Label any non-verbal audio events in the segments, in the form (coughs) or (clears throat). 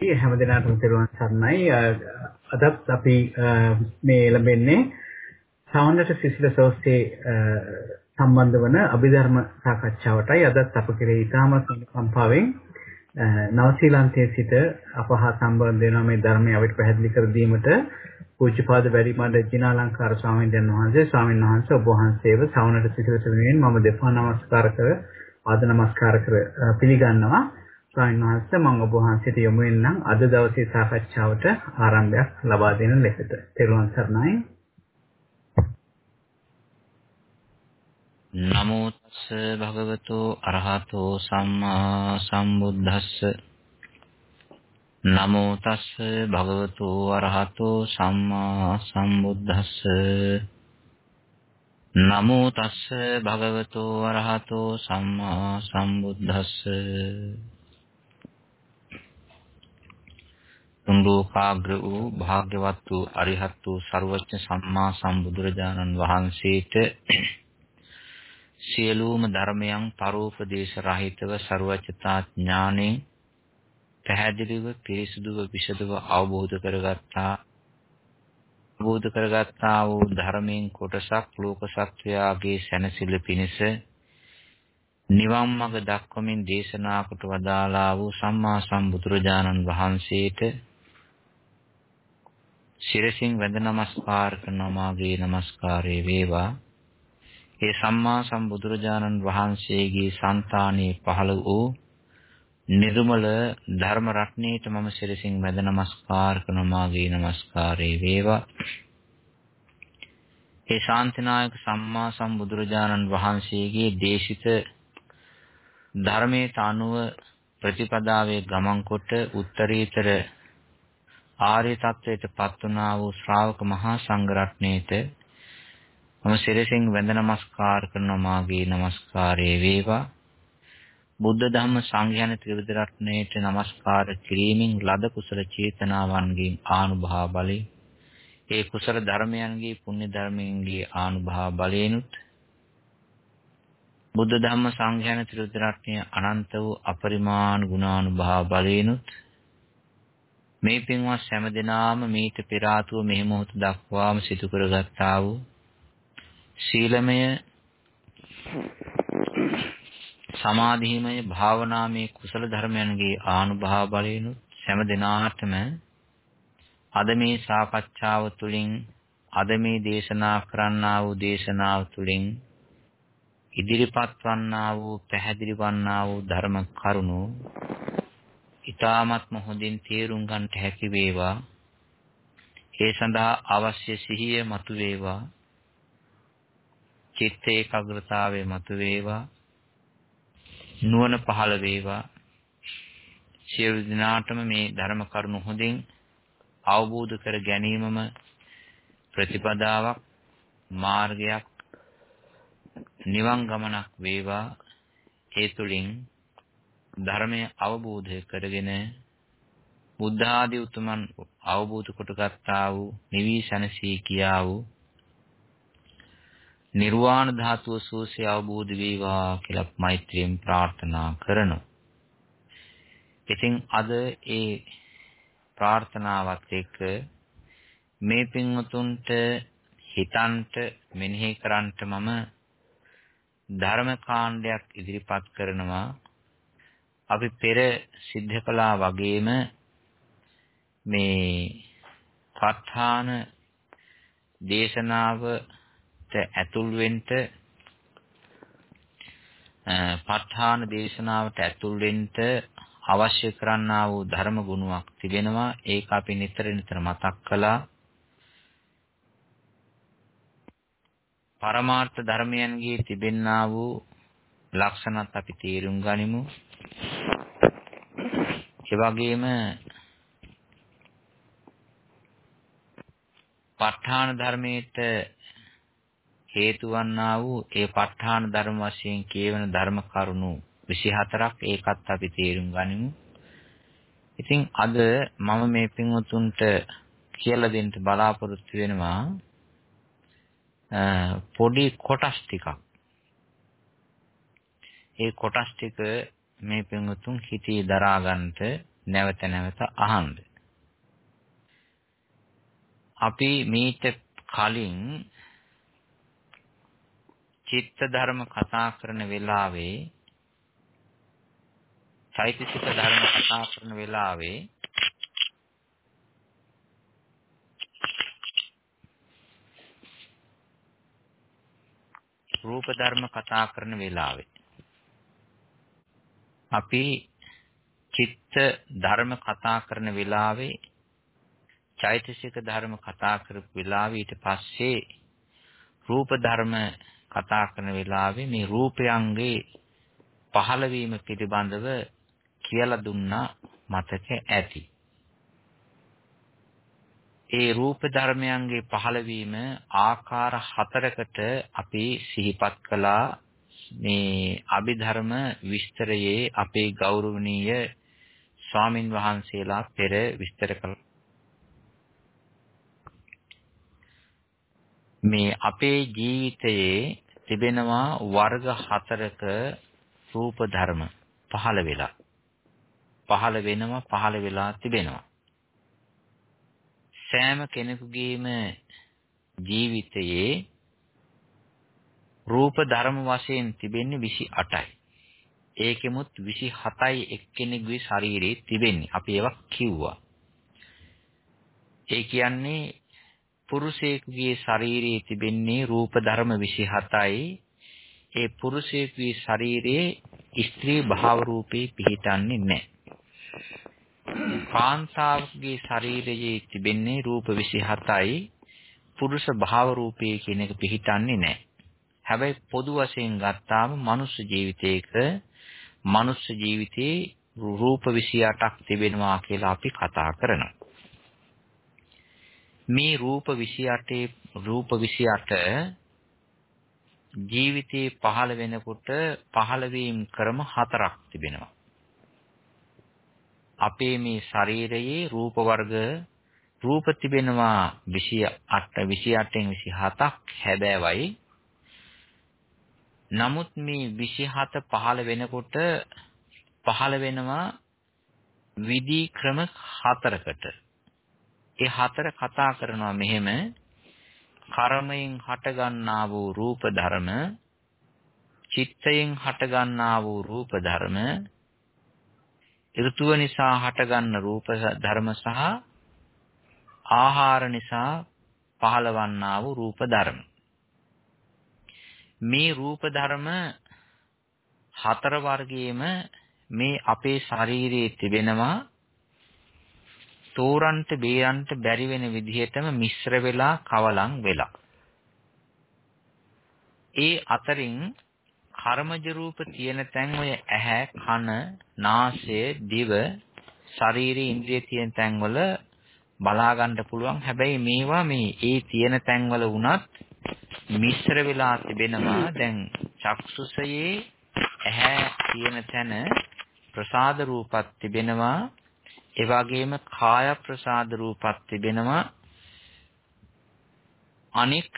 හැමදෙනාටම තෙරුවන් සරණයි. අදත් අපි මේ ලැබෙන්නේ සාවන්නට සිසිල සෝස්සේ සම්බන්ධ වන අභිධර්ම සාකච්ඡාවටයි. අදත් අප කෙරෙහි ඉතාමත් සම්පාවෙන් නවසීලන්තයේ සිට අපහා සම්බන්ධ වෙනා මේ ධර්මය අපිට පැහැදිලි කර දීමට පූජ්‍යපාද වැඩිමඩ ජිනාලංකාර ස්වාමීන් වහන්සේ ස්වාමීන් වහන්සේ ඔබ වහන්සේව සාවන්නට සිසිල සෙවණෙන් මම දෙපා නමස්කාර කර ආද නමස්කාර කර පිළිගන්නවා. ස්වාමීන් වහන්සේ මම ඔබ වහන්සේට යොමු වෙන්නම් අද දවසේ සාකච්ඡාවට ආරම්භයක් ලබා දෙන ලෙසට. තෙරුවන් සරණයි. නමෝ තස්ස භගවතු අරහතෝ සම්මා සම්බුද්දස්ස නමෝ තස්ස භගවතු අරහතෝ සම්මා සම්බුද්දස්ස නමෝ තස්ස භගවතු අරහතෝ සම්මා සම්බුද්දස්ස උතුම් ලෝකාග්‍ර වූ භාග්‍යවත් වූ අරිහත් වූ ਸਰවඥ සම්මා සම්බුදුරජාණන් වහන්සේට සියලුම ධර්මයන් පරෝපදේශ රහිතව ਸਰවඥතා ඥානේ පැහැදිලිව පිරිසුදුව විෂදව අවබෝධ කරගත්තා. අවබෝධ කරගත්තා වූ ධර්මයෙන් කොටසක් ලෝක සත්වයාගේ සැනසෙල පිණිස නිවන් මඟ දක්වමින් දේශනා කොට වදාලා වූ සම්මා සම්බුදුරජාණන් වහන්සේට සිරසින් වැඳ නමස්කාර කරනවා මාගේ নমස්කාරය වේවා. ඒ සම්මා සම්බුදුරජාණන් වහන්සේගේ సంతානයේ පහළ වූ නිර්මල ධර්ම රත්නයේට මම සිරසින් වැඳ නමස්කාර කරනවා මාගේ নমස්කාරය වේවා. ඒ ශාන්තිනායක සම්මා සම්බුදුරජාණන් වහන්සේගේ දේශිත ධර්මයේ තනුව ප්‍රතිපදාවේ ගමන් කොට උත්තරීතර ආර්ය තත්වයට පත් වුණා වූ ශ්‍රාවක මහා සංඝ රත්නයේත මම සිරසින් වැඳ නමස්කාර කරන මාගේ নমස්කාරය වේවා. බුද්ධ ධම්ම සංඝයාන ත්‍රිවිධ රත්නයේට নমස්කාර කිරීමෙන් ලද කුසල චේතනාවන්ගේ ආනුභාව බලේ ඒ කුසල ධර්මයන්ගේ පුණ්‍ය ධර්මයන්ගේ ආනුභාව බලේනුත් බුද්ධ ධම්ම සංඝයාන ත්‍රිවිධ රත්නය අනන්ත වූ අපරිමාණ ගුණානුභාව බලේනුත් මේ පින්වත් හැම දිනාම මීට පෙර ආතුව මේ මොහොත දක්වාම සිදු කරගත්තා වූ සීලමය සමාධිමය භාවනාමය කුසල ධර්මයන්ගේ ආනුභාව බලයෙන් හැම දිනාටම අද මේ සාකච්ඡාව තුළින් අද මේ දේශනා කරන්නා වූ දේශනාව තුළින් ඉදිරිපත් වන්නා වූ පැහැදිලි වන්නා වූ ධර්ම කරුණු ඊ타ත්ම හොඳින් තේරුම් ගන්නට හැකි වේවා. ඒ සඳහා අවශ්‍ය සිහිය මතු වේවා. චිත්ත ඒකාග්‍රතාවය මතු වේවා. නුවණ පහළ වේවා. සියලු දිනාටම මේ ධර්ම කරුණු හොඳින් අවබෝධ කර ගැනීමම ප්‍රතිපදාවක් මාර්ගයක් නිවන් ගමනක් වේවා ඒ තුලින් ධර්මය අවබෝධ කරගෙන බුද්ධ ආදී උතුමන් අවබෝධ කොටගත්තා වූ නිවිසනසී කියා වූ නිර්වාණ ධාතුව සෝසේ අවබෝධ වේවා කියලා මෛත්‍රියෙන් ප්‍රාර්ථනා කරනවා. ඉතින් අද ඒ ප්‍රාර්ථනාවත් එක්ක මේ පින්වතුන්ට හිතන්ට මෙනෙහි කරන්ට මම ධර්ම කාණ්ඩයක් ඉදිරිපත් කරනවා අපි පෙර සිද්ධ කළා වගේම මේ ප ဋ ාණ දේශනාවට ඇතුල් වෙන්න ප ဋ ාණ දේශනාවට ඇතුල් වෙන්න අවශ්‍ය කරන්නා වූ ධර්ම ගුණයක් තිබෙනවා. ඒක අපි නිතර නිතර මතක් කළා. පරමාර්ථ ධර්මයන්ගේ තිබෙන්නා වූ ලක්ෂණත් අපි තේරුම් ගනිමු ඒ වගේම ප ဋ ාණ ධර්මයේට හේතු වන්නා වූ ඒ ප ဋ ාණ ධර්ම වශයෙන් කියවන ධර්ම කරුණු 24ක් ඒකත් අපි තේරුම් ගනිමු. ඉතින් අද මම මේ පින්වතුන්ට කියලා දෙන්න බලාපොරොත්තු වෙනවා පොඩි කොටස් ටිකක්. ඒ කොටස් ටික මේ පින්වතුන් හිතේ දරා ගන්නට නැවත නැවත අහන්න. අපි මීට කලින් චිත්ත ධර්ම කතා කරන වෙලාවේ චෛතසික ධර්ම කතා කරන වෙලාවේ රූප ධර්ම කතා කරන වෙලාවේ අපි චිත්ත ධර්ම කතා කරන වෙලාවේ චෛතසික ධර්ම කතා කරපු වෙලාවේ ඊට පස්සේ රූප ධර්ම කතා කරන වෙලාවේ මේ රූපයන්ගේ පහළවීම පිළිබඳව කියලා දුන්නා මතක ඇති. ඒ රූප ධර්මයන්ගේ පහළවීම ආකාර හතරකට අපි සිහිපත් කළා මේ අභිධර්ම විස්තරයේ අපේ ගෞරවනීය ස්වාමින් වහන්සේලා පෙර විස්තර කළා. මේ අපේ ජීවිතයේ තිබෙනවා වර්ග හතරක රූප ධර්ම පහළ වෙලා පහළ වෙනවා පහළ වෙලා තිබෙනවා සෑම කෙනෙකුගේම ජීවිතයේ රූප ධර්ම වශයෙන් තිබෙන්නේ 28යි. ඒකෙමුත් 27යි එක්කෙනෙකුගේ ශරීරයේ තිබෙන්නේ. අපි ඒවා කිව්වා. ඒ කියන්නේ පුරුෂයෙකුගේ ශරීරයේ තිබෙන්නේ රූප ධර්ම 27යි. ඒ පුරුෂයෙකුගේ ශරීරයේ ස්ත්‍රී භාව රූපේ පිහිටන්නේ නැහැ. කාන්තාවකගේ ශරීරයේ තිබෙන්නේ රූප 27යි. පුරුෂ භාව රූපේ කියන එක පිහිටන්නේ නැහැ. හැබැයි පොදු වශයෙන් ගත්තාම මනුෂ්‍ය ජීවිතයක මනුෂ්‍ය ජීවිතේ රූප 28ක් තිබෙනවා කියලා අපි කතා කරනවා. මේ රූප 28 රූප 28 ජීවිතේ පහළ වෙනකොට පහළ වීම ක්‍රම හතරක් තිබෙනවා. අපේ මේ ශරීරයේ රූප වර්ග රූප තිබෙනවා 28 28න් 27ක් හැබෑවයි නමුත් මේ 27 පහළ වෙනකොට පහළ වෙනවා විදි ක්‍රම හතරකට. ඒ හතර කතා කරනවා මෙහෙම කර්මයෙන් හටගන්නා වූ රූප ධර්ම චිත්තයෙන් හටගන්නා වූ රූප ධර්ම ඍතුව නිසා හටගන්න රූප ධර්ම සහ ආහාර නිසා පහළවන්නා වූ රූප ධර්ම මේ රූප ධර්ම හතර වර්ගයේම මේ අපේ ශරීරයේ තිබෙනවා තෝරන්ට බේරන්ට බැරි වෙන විදිහටම මිශ්‍ර වෙලා කවලම් වෙලා. ඒ අතරින් කර්මජ රූප තියෙන තැන් ඔය ඇහැ, කන, නාසය, දිව, ශරීරයේ ඉන්ද්‍රිය තියෙන තැන්වල බලා ගන්න පුළුවන්. හැබැයි මේවා මේ ඒ තියෙන තැන්වල වුණත් මිශ්‍ර වෙලා තිබෙනවා. දැන් චක්සුසයේ ඇහැ කියන තැන ප්‍රසාද රූපත් තිබෙනවා. ඒ වගේම කාය ප්‍රසාද රූපත් තිබෙනවා. අනික්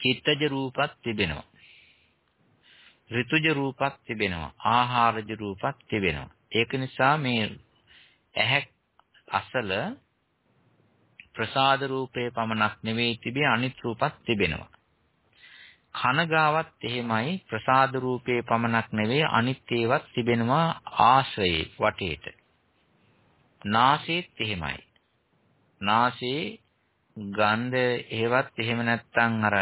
චිත්තජ රූපත් තිබෙනවා. ඍතුජ රූපත් තිබෙනවා. ආහාරජ රූපත් තිබෙනවා. ඒක නිසා මේ ඇහැ අසල ප්‍රසාද රූපේ පමණක් නෙවෙයි තිබේ අනිත් රූපත් තිබෙනවා. කන ගාවත් එහෙමයි ප්‍රසාද රූපේ පමණක් නෙවෙයි අනිත් ඒවත් තිබෙනවා ආශ්‍රයේ වටේට. නාසයේත් එහෙමයි. නාසයේ ගන්ධ එහෙවත් එහෙම නැත්නම් අර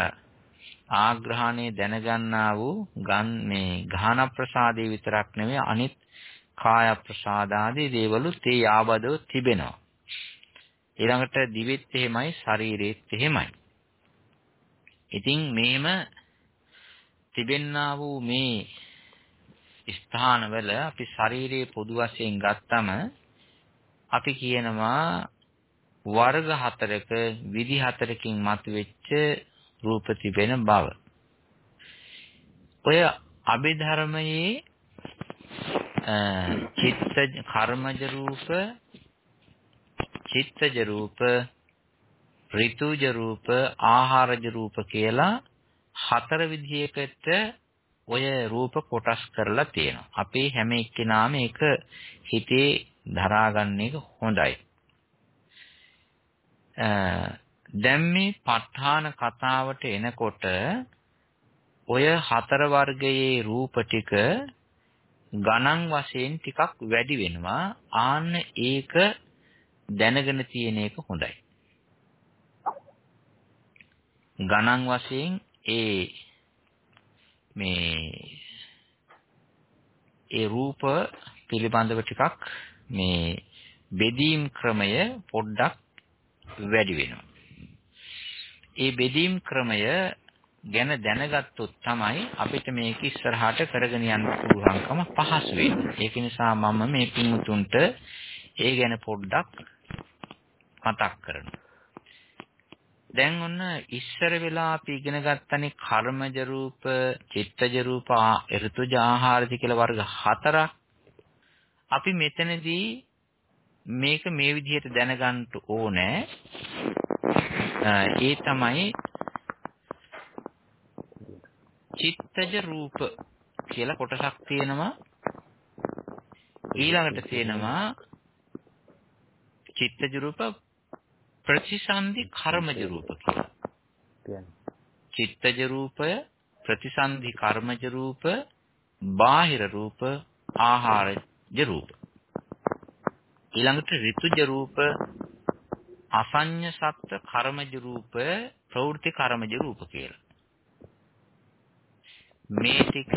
ආග්‍රහණය දැනගන්නා වූ ගන් මේ ගාහන ප්‍රසාදේ විතරක් නෙවෙයි අනිත් කාය ප්‍රසාදාදී දේවලුත් ඒ ආබදව තිබෙනවා. ඊළඟට දිවෙත් එහෙමයි ශරීරෙත් එහෙමයි. ඉතින් මේම තිබෙන්නා වූ මේ ස්ථානවල අපි ශරීරයේ පොදු වශයෙන් ගත්තම අපි කියනවා වර්ග හතරක විදි හතරකින් මතුවෙච්ච රූප තිබෙන බව. ඔය අභිධර්මයේ චිත්ත කර්මජ රූප චිත්තජ රූප, ඍතුජ රූප, ආහාරජ රූප කියලා හතර විදිහකට ඔය රූප කොටස් කරලා තියෙනවා. අපේ හැම එක්කෙනාම ඒක හිතේ දරාගන්න එක හොඳයි. දැන් මේ ප ဋ ාණ කතාවට එනකොට ඔය හතර වර්ගයේ රූප ටික ගණන් වශයෙන් ටිකක් වැඩි වෙනවා. ආන්න ඒක දැනගෙන තියෙන එක හොඳයි. ගණන් වශයෙන් ඒ මේ ඒ රූප පිළිබඳව ටිකක් මේ බෙදීම් ක්‍රමය පොඩ්ඩක් වැඩි වෙනවා. ඒ බෙදීම් ක්‍රමය ගැන දැනගත්තොත් තමයි අපිට මේක ඉස්සරහට කරගෙන යන්න පුළුවන්කම පහසු වෙන්නේ. ඒක නිසා මම මේ පින්තුන්ට ඒ ගැන පොඩ්ඩක් මතක් කරනවා. දැන් ඔන්න ඉස්සර වෙලා අපි ඉගෙන ගත්තනේ කර්මජ රූප, චිත්තජ රූප, ඍතුජ ආහාරජ කියලා වර්ග හතරක්. අපි මෙතනදී මේක මේ විදිහට දැනගන්න ඕනේ. ඒ තමයි චිත්තජ රූප කියලා කොටසක් තියෙනවා. ඊළඟට තියෙනවා චිත්තජ රූප ප්‍රතිසන්දි කර්මජ රූප කියලා. චිත්තජ රූපය, ප්‍රතිසන්දි කර්මජ රූප, බාහිර රූප, ආහාරජ රූප. ඊළඟට ඍතුජ රූප, අසඤ්ඤ සත්ත්ව කර්මජ රූප, ප්‍රවෘත්ති කර්මජ රූප කියලා. මේ ටික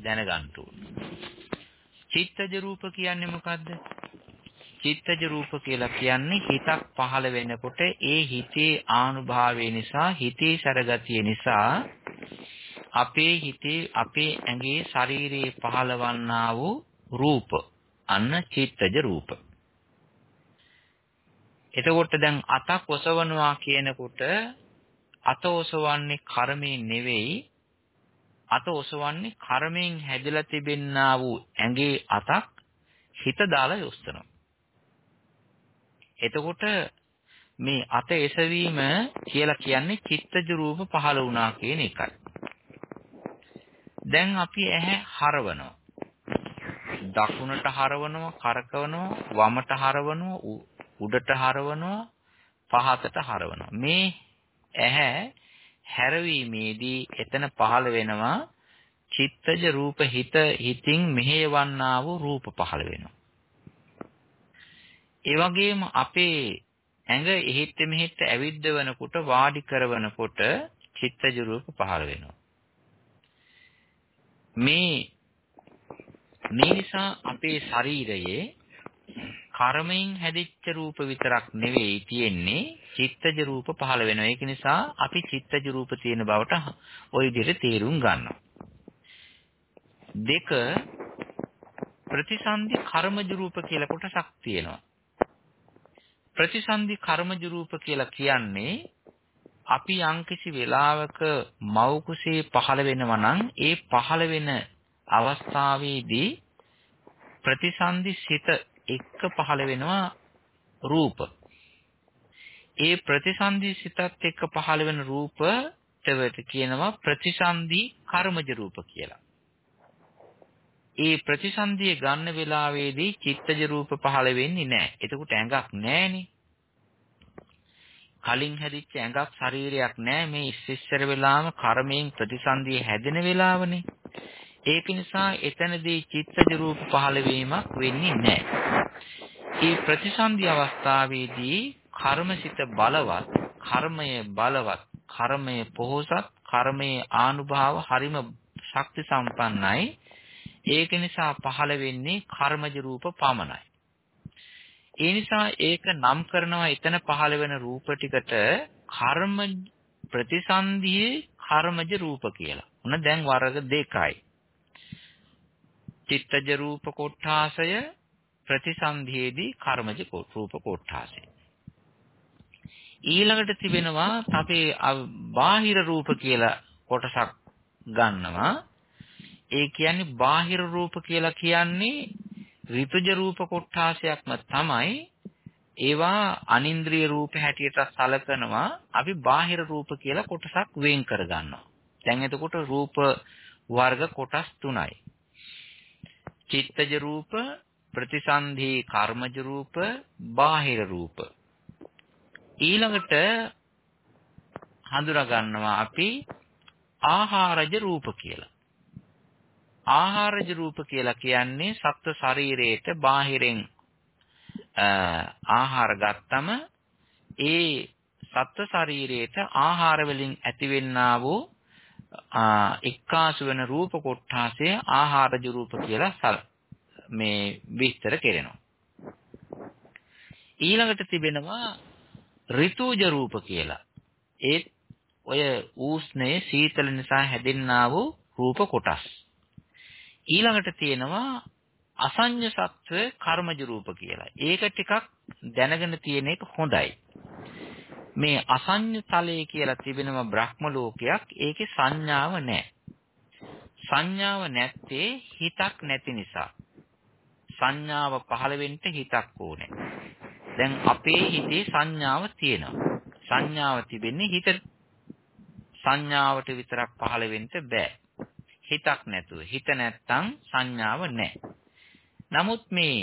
දැනගන්න ඕනේ. චිත්තජ රූප කියන්නේ මොකද්ද? චිත්තජ රූප කියලා කියන්නේ හිතක් පහළ වෙනකොට ඒ හිතේ ආනුභාවය නිසා හිතේ සරගතිය නිසා අපේ හිතේ අපේ ඇඟේ ශරීරයේ පහළවන්නා වූ රූප අන්න චිත්තජ රූප. එතකොට දැන් අතක් ඔසවනවා කියනකොට අත ඔසවන්නේ කර්මයෙන් නෙවෙයි අත ඔසවන්නේ කර්මයෙන් හැදලා තිබෙන්නා වූ ඇඟේ අතක් හිත දාලා යොස්සනවා. එතකොට මේ අත එසවීම කියලා කියන්නේ චිත්තජ රූප පහළ වුණා කියන එකයි. දැන් අපි ඇහැ හරවනවා. දකුණට හරවනවා, කරකවනවා, වමට හරවනවා, උඩට හරවනවා, පහතට හරවනවා. මේ ඇහැ හැරවීමේදී එතන පහළ වෙනවා චිත්තජ රූප හිත හිතින් මෙහෙයවන්නා වූ රූප පහළ වෙනවා. ඒ වගේම අපේ ඇඟ එහෙත් මෙහෙත් ඇවිද්දවනකොට වාඩි කරවනකොට චිත්තජ රූප පහළ වෙනවා. මේ මේ නිසා අපේ ශරීරයේ කර්මයෙන් හැදිච්ච රූප විතරක් නෙවෙයි තියෙන්නේ චිත්තජ රූප පහළ වෙනවා. ඒක නිසා අපි චිත්තජ රූප තියෙන බවට ওই විදිහට තේරුම් ගන්නවා. දෙක ප්‍රතිසන්දි කර්මජ රූප කියලා කොටසක් තියෙනවා. ප්‍රතිසන්දි කර්මජ රූප කියලා කියන්නේ අපි යම්කිසි වෙලාවක මව් කුසේ පහළ වෙනවා නම් ඒ පහළ වෙන අවස්ථාවේදී ප්‍රතිසන්දි සිත එක්ක පහළ වෙනවා රූප. ඒ ප්‍රතිසන්දි සිතත් එක්ක පහළ වෙන රූපට කියනවා ප්‍රතිසන්දි කර්මජ රූප කියලා. ඒ ප්‍රතිසන්දිය ගන්න වෙලාවේදී චිත්තජ රූප පහළ වෙන්නේ නැහැ. එතකොට ඇඟක් නැහැනේ. කලින් හැදිච්ච ඇඟක් ශරීරයක් නැහැ. මේ ඉස්සෙස්සර වෙලාම කර්මයෙන් ප්‍රතිසන්දිය හැදෙන වෙලාවනේ. ඒක නිසා එතනදී චිත්තජ රූප පහළ වීමක් වෙන්නේ නැහැ. මේ ප්‍රතිසන්දි අවස්ථාවේදී කර්මසිත බලවත්, කර්මය බලවත්, කර්මය පොහොසත්, කර්මයේ ආනුභාව හරිම ශක්ති සම්පන්නයි. ඒක නිසා පහළ වෙන්නේ කර්මජ රූප පමණයි. ඒ නිසා ඒක නම් කරනවා එතන පහළ වෙන රූප ටිකට කර්ම ප්‍රතිසන්දියේ කර්මජ රූප කියලා. උන දැන් වර්ග දෙකයි. චිත්තජ රූප කොට්ඨාසය ප්‍රතිසන්දියේදී කර්මජ රූප කොට්ඨාසය. ඊළඟට තිබෙනවා අපේ බාහිර රූප කියලා කොටසක් ගන්නවා ඒ කියන්නේ බාහිර රූප කියලා කියන්නේ ඍතුජ රූප කොටාසයක්ම තමයි ඒවා අනින්ද්‍රිය රූප හැටියට සලකනවා අපි බාහිර රූප කියලා කොටසක් වෙන් කර ගන්නවා දැන් එතකොට රූප වර්ග කොටස් තුනයි. චිත්තජ රූප, ප්‍රතිසන්ධි කර්මජ රූප, බාහිර රූප. ඊළඟට හඳුනා ගන්නවා අපි ආහාරජ රූප කියලා. ආහාරජ රූප කියලා කියන්නේ සත්ත්ව ශරීරයට බාහිරෙන් ආහාර ගත්තම ඒ සත්ත්ව ශරීරයට ආහාර වලින් ඇතිවෙන්නා වූ එක්කාසු වෙන රූප කොටාසය ආහාරජ රූප කියලා මේ විස්තර කෙරෙනවා. ඊළඟට තිබෙනවා ඍතුජ රූප කියලා. ඒත් ඔය ඌෂ්ණයේ සීතල නිසා හැදෙන්නා වූ රූප කොටස්. ඊළඟට තියෙනවා අසඤ්ඤ සත්ව කර්මජ රූප කියලා. ඒක ටිකක් දැනගෙන තියෙන එක හොඳයි. මේ අසඤ්ඤ තලයේ කියලා තිබෙනම බ්‍රහ්ම ලෝකයක් ඒකේ සංඥාව නැහැ. සංඥාව නැත්තේ හිතක් නැති නිසා. සංඥාව පහළ වෙන්න හිතක් ඕනේ. දැන් අපේ හිතේ සංඥාව තියෙනවා. සංඥාව තිබෙන්නේ හිත සංඥාවට විතරක් පහළ වෙන්න බෑ. හිතක් නැතුව. හිත නැත්තම් සංඥාව නැහැ. නමුත් මේ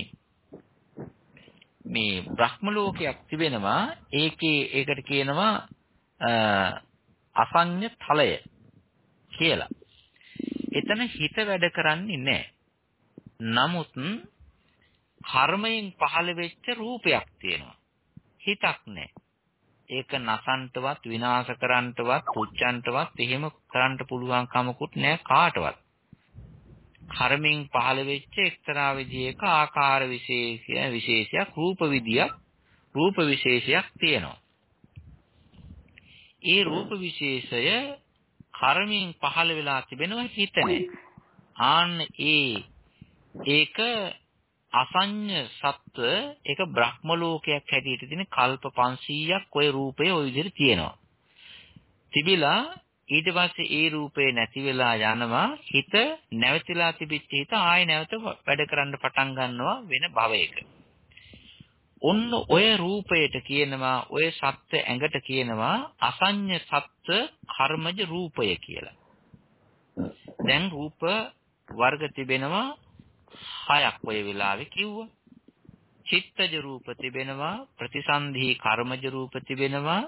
මේ බ්‍රහ්ම ලෝකයක් තිබෙනවා ඒකේ ඒකට කියනවා අසඤ්ඤ තලය කියලා. එතන හිත වැඩ කරන්නේ නැහැ. නමුත් කර්මයෙන් පහළ වෙච්ච රූපයක් තියෙනවා. හිතක් නැහැ. ඒක නසන්ටවත් විනාශ කරන්නටවත් පුච්චන්නටවත් එහෙම කරන්න පුළුවන් කමකුත් නැහැ කාටවත්. කර්මෙන් පහළ වෙච්ච එක්තරා විදියක ආකාර විශේෂය විශේෂයක් රූප විදියක් රූප විශේෂයක් තියෙනවා. ඒ රූප විශේෂය කර්මෙන් පහළ වෙලා තිබෙනවා හිතනේ. ආන්න ඒ ඒක අසඤ්ඤ සත්ව ඒක බ්‍රහ්ම ලෝකයක් හැටියට තියෙන කල්ප 500ක් ওই රූපය ওই විදිහට තියෙනවා. තිබිලා ඊට පස්සේ ඒ රූපේ නැති වෙලා යනවා හිත නැවතිලා තිබිච්ච හිත ආයෙ නැවත වැඩ කරන්න පටන් ගන්නවා වෙන භවයක. ඔන්න ඔය රූපයට කියනවා ඔය සත්‍ය ඇඟට කියනවා අසඤ්ඤ සත්‍ය කර්මජ රූපය කියලා. දැන් රූප වර්ග තිබෙනවා හයක් ඔය වෙලාවේ කිව්වා. චිත්තජ රූප තිබෙනවා ප්‍රතිසන්ධි කර්මජ රූප තිබෙනවා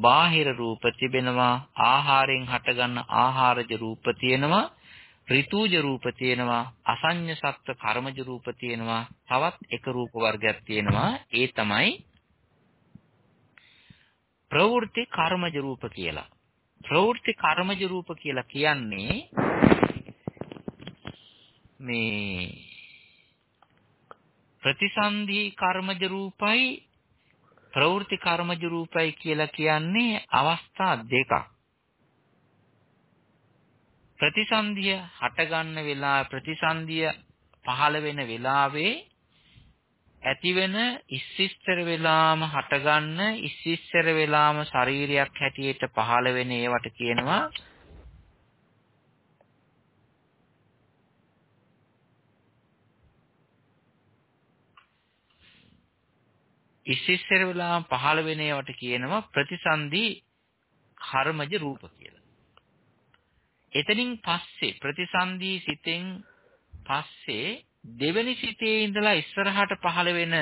බාහිර රූප තිබෙනවා ආහාරයෙන් හටගන්න ආහාරජ රූප තියෙනවා ඍතුජ රූප තියෙනවා අසඤ්ඤ සත්ත්ව කර්මජ රූප තියෙනවා තවත් එක රූප වර්ගයක් තියෙනවා ඒ තමයි ප්‍රවෘත්ති කර්මජ රූප කියලා ප්‍රවෘත්ති කර්මජ රූප කියලා කියන්නේ මේ ප්‍රතිසන්ධි කර්මජ රූපයි ප්‍රවෘත්ති කර්මජ රූපයි කියලා කියන්නේ අවස්ථා දෙකක්. ප්‍රතිසන්දිය හටගන්න වෙලාව ප්‍රතිසන්දිය පහළ වෙන වෙලාවේ ඇතිවෙන ඉස්සිස්තර වෙලාම හටගන්න ඉස්සිස්තර වෙලාම ශරීරයක් හැටියට පහළ වෙන ඒවට කියනවා ඉස්සිස්සර වෙලාම පහළ වෙන ඒවට කියනවා ප්‍රතිසන්දි කර්මජ රූප කියලා. එතනින් පස්සේ ප්‍රතිසන්දි සිතෙන් පස්සේ දෙවෙනි සිතේ ඉඳලා ඉස්සරහට පහළ වෙන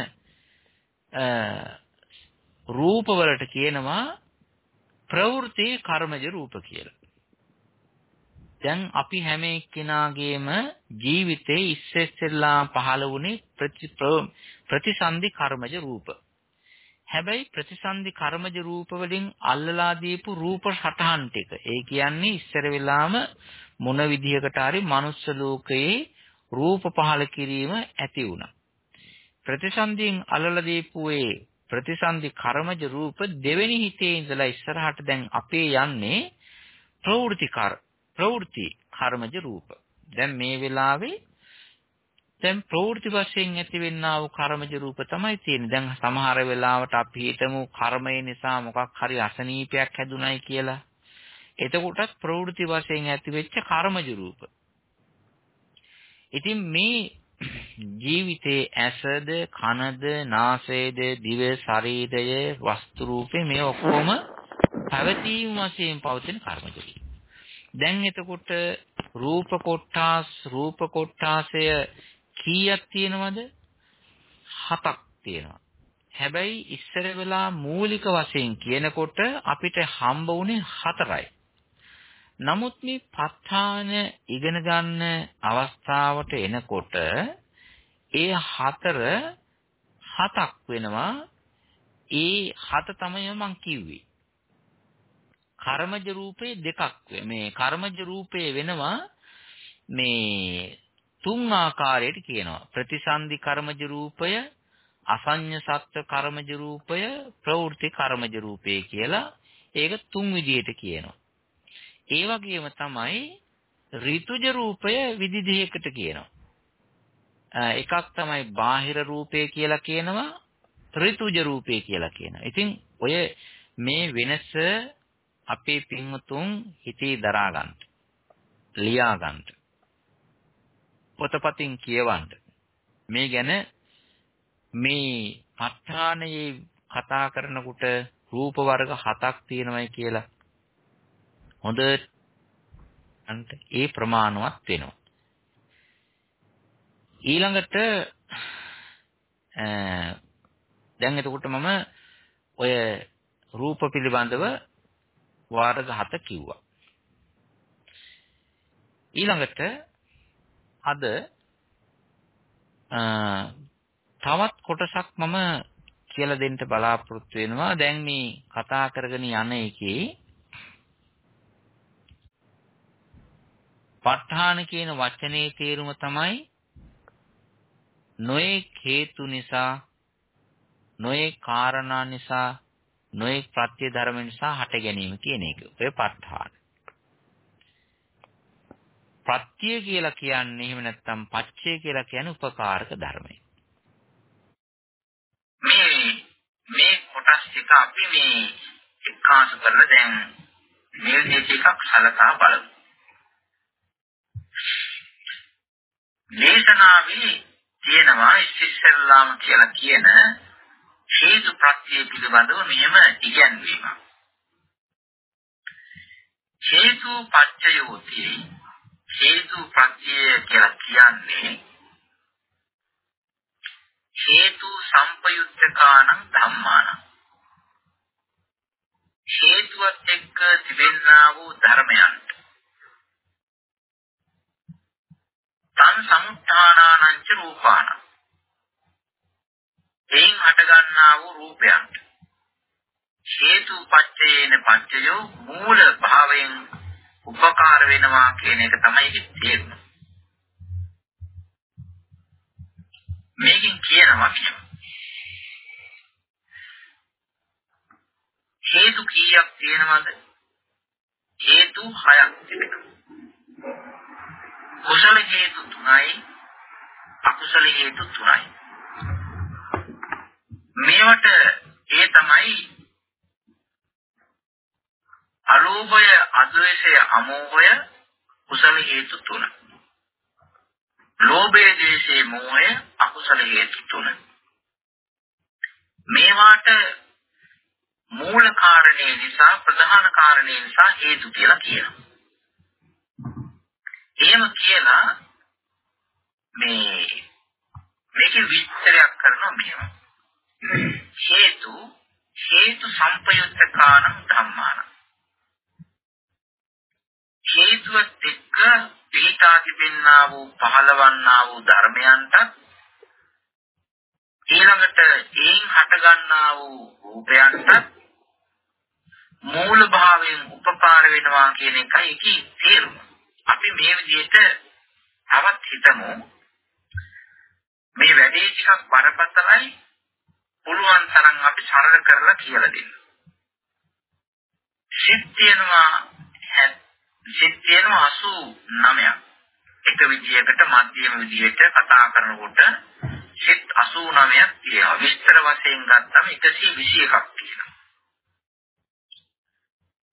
රූප වලට කියනවා ප්‍රවෘත්ති කර්මජ රූප කියලා. දැන් අපි හැම එක්කෙනාගේම ජීවිතේ ඉස්සෙස්සෙල්ලා පහළ වුණේ ප්‍රතිසන්දි කර්මජ රූප. හැබැයි ප්‍රතිසන්දි කර්මජ රූප වලින් අල්ලලා දීපු රූප සටහන් ටික. ඒ කියන්නේ ඉස්සර වෙලාම මොන විදිහකට හරි manuss ලෝකයේ රූප පහල කිරීම ඇති වුණා. ප්‍රතිසන්දියෙන් අල්ලලා දීපු ඒ ප්‍රතිසන්දි කර්මජ රූප දෙවෙනි හිතේ ඉඳලා ඉස්සරහට දැන් අපේ යන්නේ ප්‍රවෘත්ති කර ප්‍රවෘත්ති කර්මජ රූප. දැන් මේ වෙලාවේ දැන් ප්‍රවෘත්ති වශයෙන් ඇතිවෙනා වූ කර්මජ රූප තමයි තියෙන්නේ. දැන් සමහර වෙලාවට අපි හිතමු කර්මය නිසා මොකක් හරි අසනීපයක් හැදුනයි කියලා. එතකොටත් ප්‍රවෘත්ති වශයෙන් ඇතිවෙච්ච කර්මජ රූප. ඉතින් මේ ජීවිතයේ ඇසද කනද නාසයද දිව ශරීරය වස්තු රූපේ මේ ඔක්කොම පැවතීම වශයෙන් පවතින කර්මජ රූප. දැන් එතකොට රූප කොට්ටාස් රූප කොට්ටාසය කීයක් තියෙනවද? හතක් තියෙනවා. හැබැයි ඉස්සර වෙලා මූලික වශයෙන් කියනකොට අපිට හම්බ වුණේ හතරයි. නමුත් මේ ප ဋ ාණ ඉගෙන ගන්න අවස්ථාවට එනකොට ඒ හතර හතක් වෙනවා. ඒ හත තමයි මම කිව්වේ. කර්මජ රූපේ දෙකක් මේ කර්මජ රූපේ වෙනවා මේ තුන් ආකාරයට කියනවා ප්‍රතිසන්දි කර්මජ රූපය අසඤ්ඤ සත්ත්ව කර්මජ රූපය ප්‍රවෘත්ති කර්මජ රූපය කියලා ඒක තුන් විදිහට කියනවා ඒ වගේම තමයි ඍතුජ රූපය විදි දෙකකට කියනවා එකක් තමයි බාහිර රූපය කියලා කියනවා ඍතුජ රූපය කියලා කියනවා ඉතින් ඔය මේ වෙනස අපේ පින්වතුන් හිතේ දරා ගන්න. ලියා ගන්න. පොතපතින් කියවන්න. මේ ගැන මේ ප ဋ ාණයේ කතා කරනකොට රූප වර්ග හතක් තියෙනවයි කියලා හොඳට අන්ත ඒ ප්‍රමාණවත් වෙනවා. ඊළඟට දැන් එතකොට මම ඔය රූප පිළිබඳව වර්ග 7 කිව්වා. ඊළඟට අද තවත් කොටසක් මම කියලා දෙන්න බලාපොරොත්තු වෙනවා. දැන් මේ කතා කරගෙන යන එකේ ප ဋ ාණ කියන වචනේ තේරුම තමයි නොයේ හේතු නිසා නොයේ කාරණා නිසා නොඑක් ප්‍රත්‍ය ධර්ම නිසා හට ගැනීම කියන එක. ඔය ප ဋ ාණ. ප්‍රත්‍ය කියලා කියන්නේ එහෙම නැත්නම් පච්චය කියලා කියන්නේ උපකාරක ධර්මයි. මේ මේ කොටස් ටික අපි මේ එකාස කරලා දැන් මේ විදිහට එකක් සලකා බලමු. දේශනාවේ තියෙනවා ඉස්සෙල්ලාම කියලා කියන හේතු ප්‍රත්‍ය පිළිබඳව මෙහෙම ඉගැන්වීමක්. හේතු පත්‍යයෝති හේතු ප්‍රත්‍ය කියලා කියන්නේ හේතු සම්පයුත්තකානං ධම්මානං හේතුවත් එක්ක තිබෙනා වූ ධර්මයන්ට තන් සමුත්ථානානං ච රූපානං එයින් හටගන්නා වූ රූපයන්ට හේතුපත්‍යේන පත්‍යයෝ මූල භාවයෙන් උපකාර වෙනවා කියන එක තමයි තේරුම. මේකෙන් කියනවා හේතු කීයක් තියෙනවද? හේතු හයක් තිබෙනවා. කුසල හේතු තුනයි අකුසල හේතු තුනයි. මේවට ඒ තමයි අලෝභය, අද්වේෂය, අමෝහය කුසල හේතු තුන. ලෝභය, ද්වේෂය, මෝහය අකුසල හේතු තුන. මේවාට මූල කාරණේ නිසා ප්‍රධාන කාරණේ නිසා හේතු කියලා කියනවා. එහෙම කියලා මේ මේකේ විස්තරයක් කරනවා මෙහෙම. හේතු හේතු සම්පයුත්තකාන ධම්මාන හේතුවත් එක්ක පිළිතා තිබෙන්නා වූ පහළවන්නා වූ ධර්මයන්ට ඊළඟට ඒන් හටගන්නා වූ රූපයන්ට මූල භාවයෙන් උපකාර වෙනවා කියන එකයි ඒකේ තේරුම. අපි මේ විදිහට තවත් හිතමු මේ වැඩේ ටිකක් බරපතලයි පුළුවන් තරම් අපි සරල කරලා කියලා දෙන්න. සිත් තියෙනවා සිත් තියෙනවා 89ක්. එක විදියකට මධ්‍යම විදියට කතා කරනකොට සිත් 89ක් තියෙනවා. විස්තර වශයෙන් ගත්තම 121ක් තියෙනවා.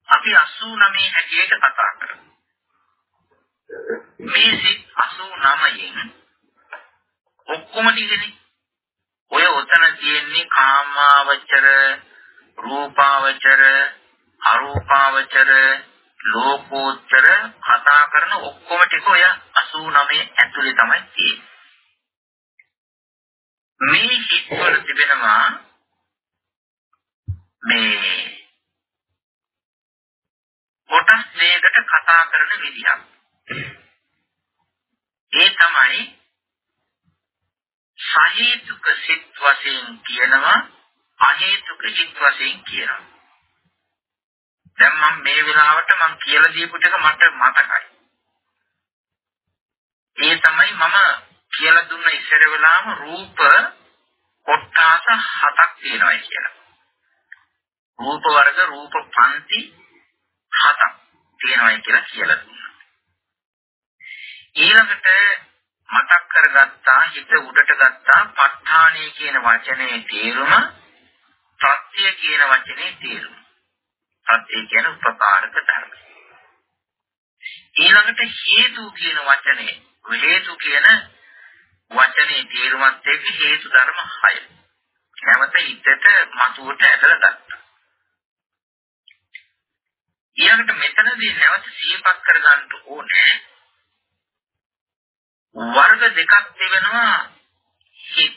අපි 89 හැටියට කතා කරමු. මේ සිත් 89න් ඔක්කොම ටිකනේ ඔය ඔතන තියෙන්නේ කාමාවචර, රූපාවචර, අරූපාවචර, ලෝකෝත්තර කතා කරන ඔක්කොම ටික ඔය 89 ඇතුලේ තමයි තියෙන්නේ. මේ හිත්වල තිබෙනවා මේ කොටස් දෙකකට කතා කරන විදියක්. ඒ තමයි සහේතුක සිත් වශයෙන් කියනවා අහේතුක සිත් වශයෙන් කියනවා. දැන් මම මේ වෙලාවට මම කියලා දීපු ටික මට මතකයි. ඒ තමයි මම කියලා දුන්න ඉස්සර වෙලාම රූප කොටාස හතක් තියෙනවා කියලා. රූප වර්ග රූප පන්ති හතක් තියෙනවා කියලා කියලා දුන්නා. ඊළඟට මතක් කරගත්තා හිත උඩට ගත්තා ප ဋ ාණී කියන වචනේ තේරුම සත්‍ය කියන වචනේ තේරුම. සත්‍ය කියන උපකාරක ධර්ම. ඊළඟට හේතු කියන වචනේ හේතු කියන වචනේ තේරුමත් එක්ක හේතු ධර්ම 6. නැවත හිතට මතුවට ඇදලා ගත්තා. ඊළඟට මෙතනදී නැවත සිහිපත් කරගන්න ඕනේ වර්ග දෙකක් තිබෙනවා හිත්.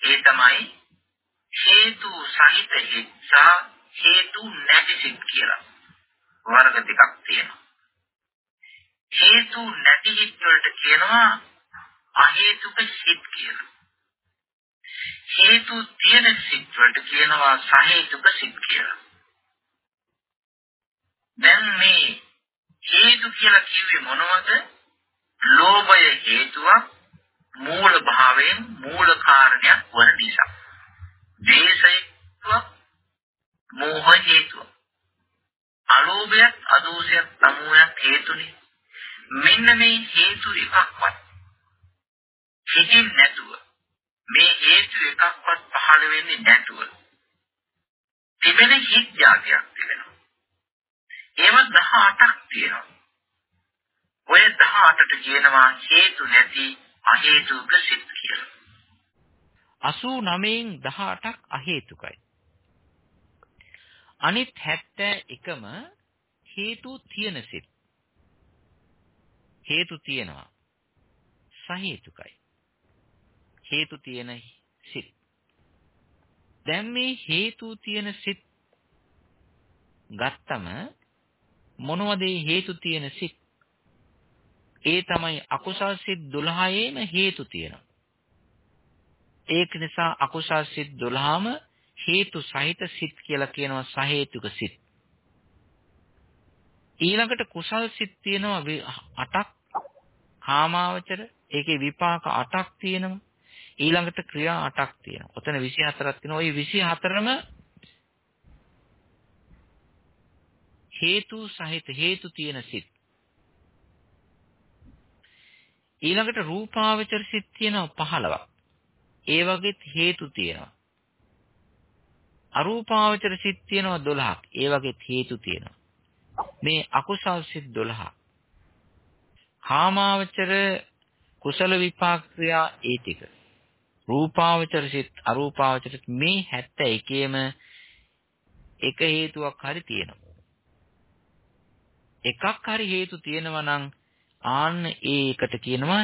ඒ තමයි හේතු සහිත හිත් සහ හේතු නැති සිත් කියලා. වර්ග දෙකක් තියෙනවා. හේතු නැති හිත් වලට කියනවා අහේතුක සිත් කියලා. හේතු තියෙන සිත් වලට කියනවා සහේතුක සිත් කියලා. දැන් මේ හේතු කියලා කිව්වේ මොනවද? ලෝභය හේතුවක් මූල භාවයෙන් මූල කාරණයක් වන නිසා. දේශය හේතුවක් මෝහ හේතුව. අලෝභයත් අදෝෂයත් සමූහයක් හේතුනේ. මෙන්න මේ හේතු එකක්වත් හිතින් නැතුව මේ හේතු එකක්වත් පහළ වෙන්නේ නැතුව තිබෙන හිත් જાතියක් තිබෙනවා. ඒව 18ක් තියෙනවා. ඔය 18ට කියනවා හේතු නැති අහේතුක සිත් කියලා. 89න් 18ක් අහේතුකයි. අනිත් 71ම හේතු තියෙන සිත්. හේතු තියෙනවා. සහේතුකයි. හේතු තියෙන සිත්. දැන් මේ හේතු තියෙන සිත් ගත්තම මොනවද හේතු තියෙන සිත්? ඒ තමයි අකුසල් සිත් 12ේම හේතු තියෙනවා. ඒක නිසා අකුසල් සිත් 12ම හේතු සහිත සිත් කියලා කියනවා සහේතුක සිත්. ඊළඟට කුසල් සිත් තියෙනවා 8ක් කාමාවචර ඒකේ විපාක 8ක් තියෙනවා. ඊළඟට ක්‍රියා 8ක් තියෙනවා. ඔතන 24ක් තියෙනවා. ওই 24ම හේතු සහිත හේතු තියෙන සිත්. ඊළඟට රූපාවචර සිත් තියෙනවා 15ක්. ඒ වගේත් හේතු තියෙනවා. අරූපාවචර සිත් තියෙනවා 12ක්. ඒ වගේ හේතු තියෙනවා. මේ අකුසල් සිත් 12ක්. කාමාවචර කුසල විපාක ක්‍රියා ඒ ටික. රූපාවචර සිත් අරූපාවචර මේ 71ෙම එක හේතුවක් හරි තියෙනවා. එකක් හරි හේතු තියෙනවා නම් ආන්න ඒකට කියනවා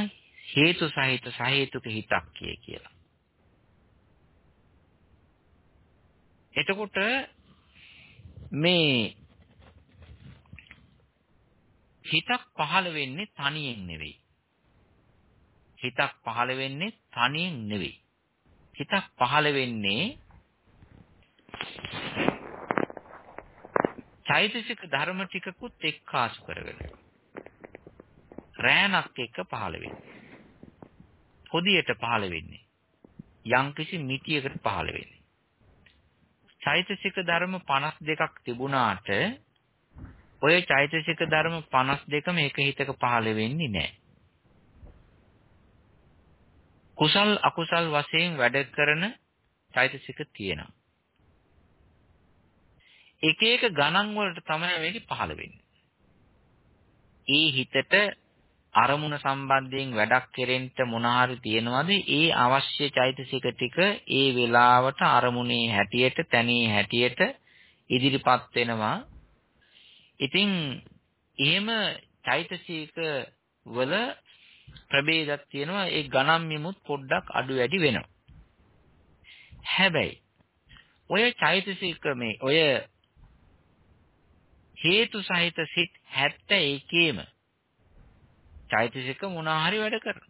හේතු සහිත සහේතුක හිතක් කිය කියලා. එතකොට මේ හිතක් පහළ වෙන්නේ තනියෙන් නෙවෙයි. හිතක් පහළ වෙන්නේ තනියෙන් නෙවෙයි. හිතක් පහළ වෙන්නේ චෛතසික ධර්ම ටිකකුත් එක්කාසු කරගෙන. රෑනක් එක්ක පහළ වෙන්නේ. පොදියට පහළ වෙන්නේ. යම්කිසි මිටියකට පහළ වෙන්නේ. චෛතසික ධර්ම 52ක් තිබුණාට ඔය චෛතසික ධර්ම 52ම එක හිතක පහළ වෙන්නේ නැහැ. කුසල් අකුසල් වශයෙන් වැඩ කරන චෛතසික තියෙනවා. එක එක ගණන් වලට තමයි මේක පහළ වෙන්නේ. ඒ හිතට අරමුණ සම්බන්ධයෙන් වැඩක් කෙරෙන්න මොන හරි තියෙනවද? ඒ අවශ්‍ය චෛතසික ටික ඒ වෙලාවට අරමුණේ හැටියට තැනේ හැටියට ඉදිරිපත් වෙනවා. ඉතින් එහෙම චෛතසික වල ප්‍රභේදයක් තියෙනවා. ඒ ගණන් මෙමුත් පොඩ්ඩක් අඩු වැඩි වෙනවා. හැබැයි ඔය චෛතසික මේ ඔය හේතු සහිත සිත් 71ේම චෛතසික මොනවා හරි වැඩ කරනවා.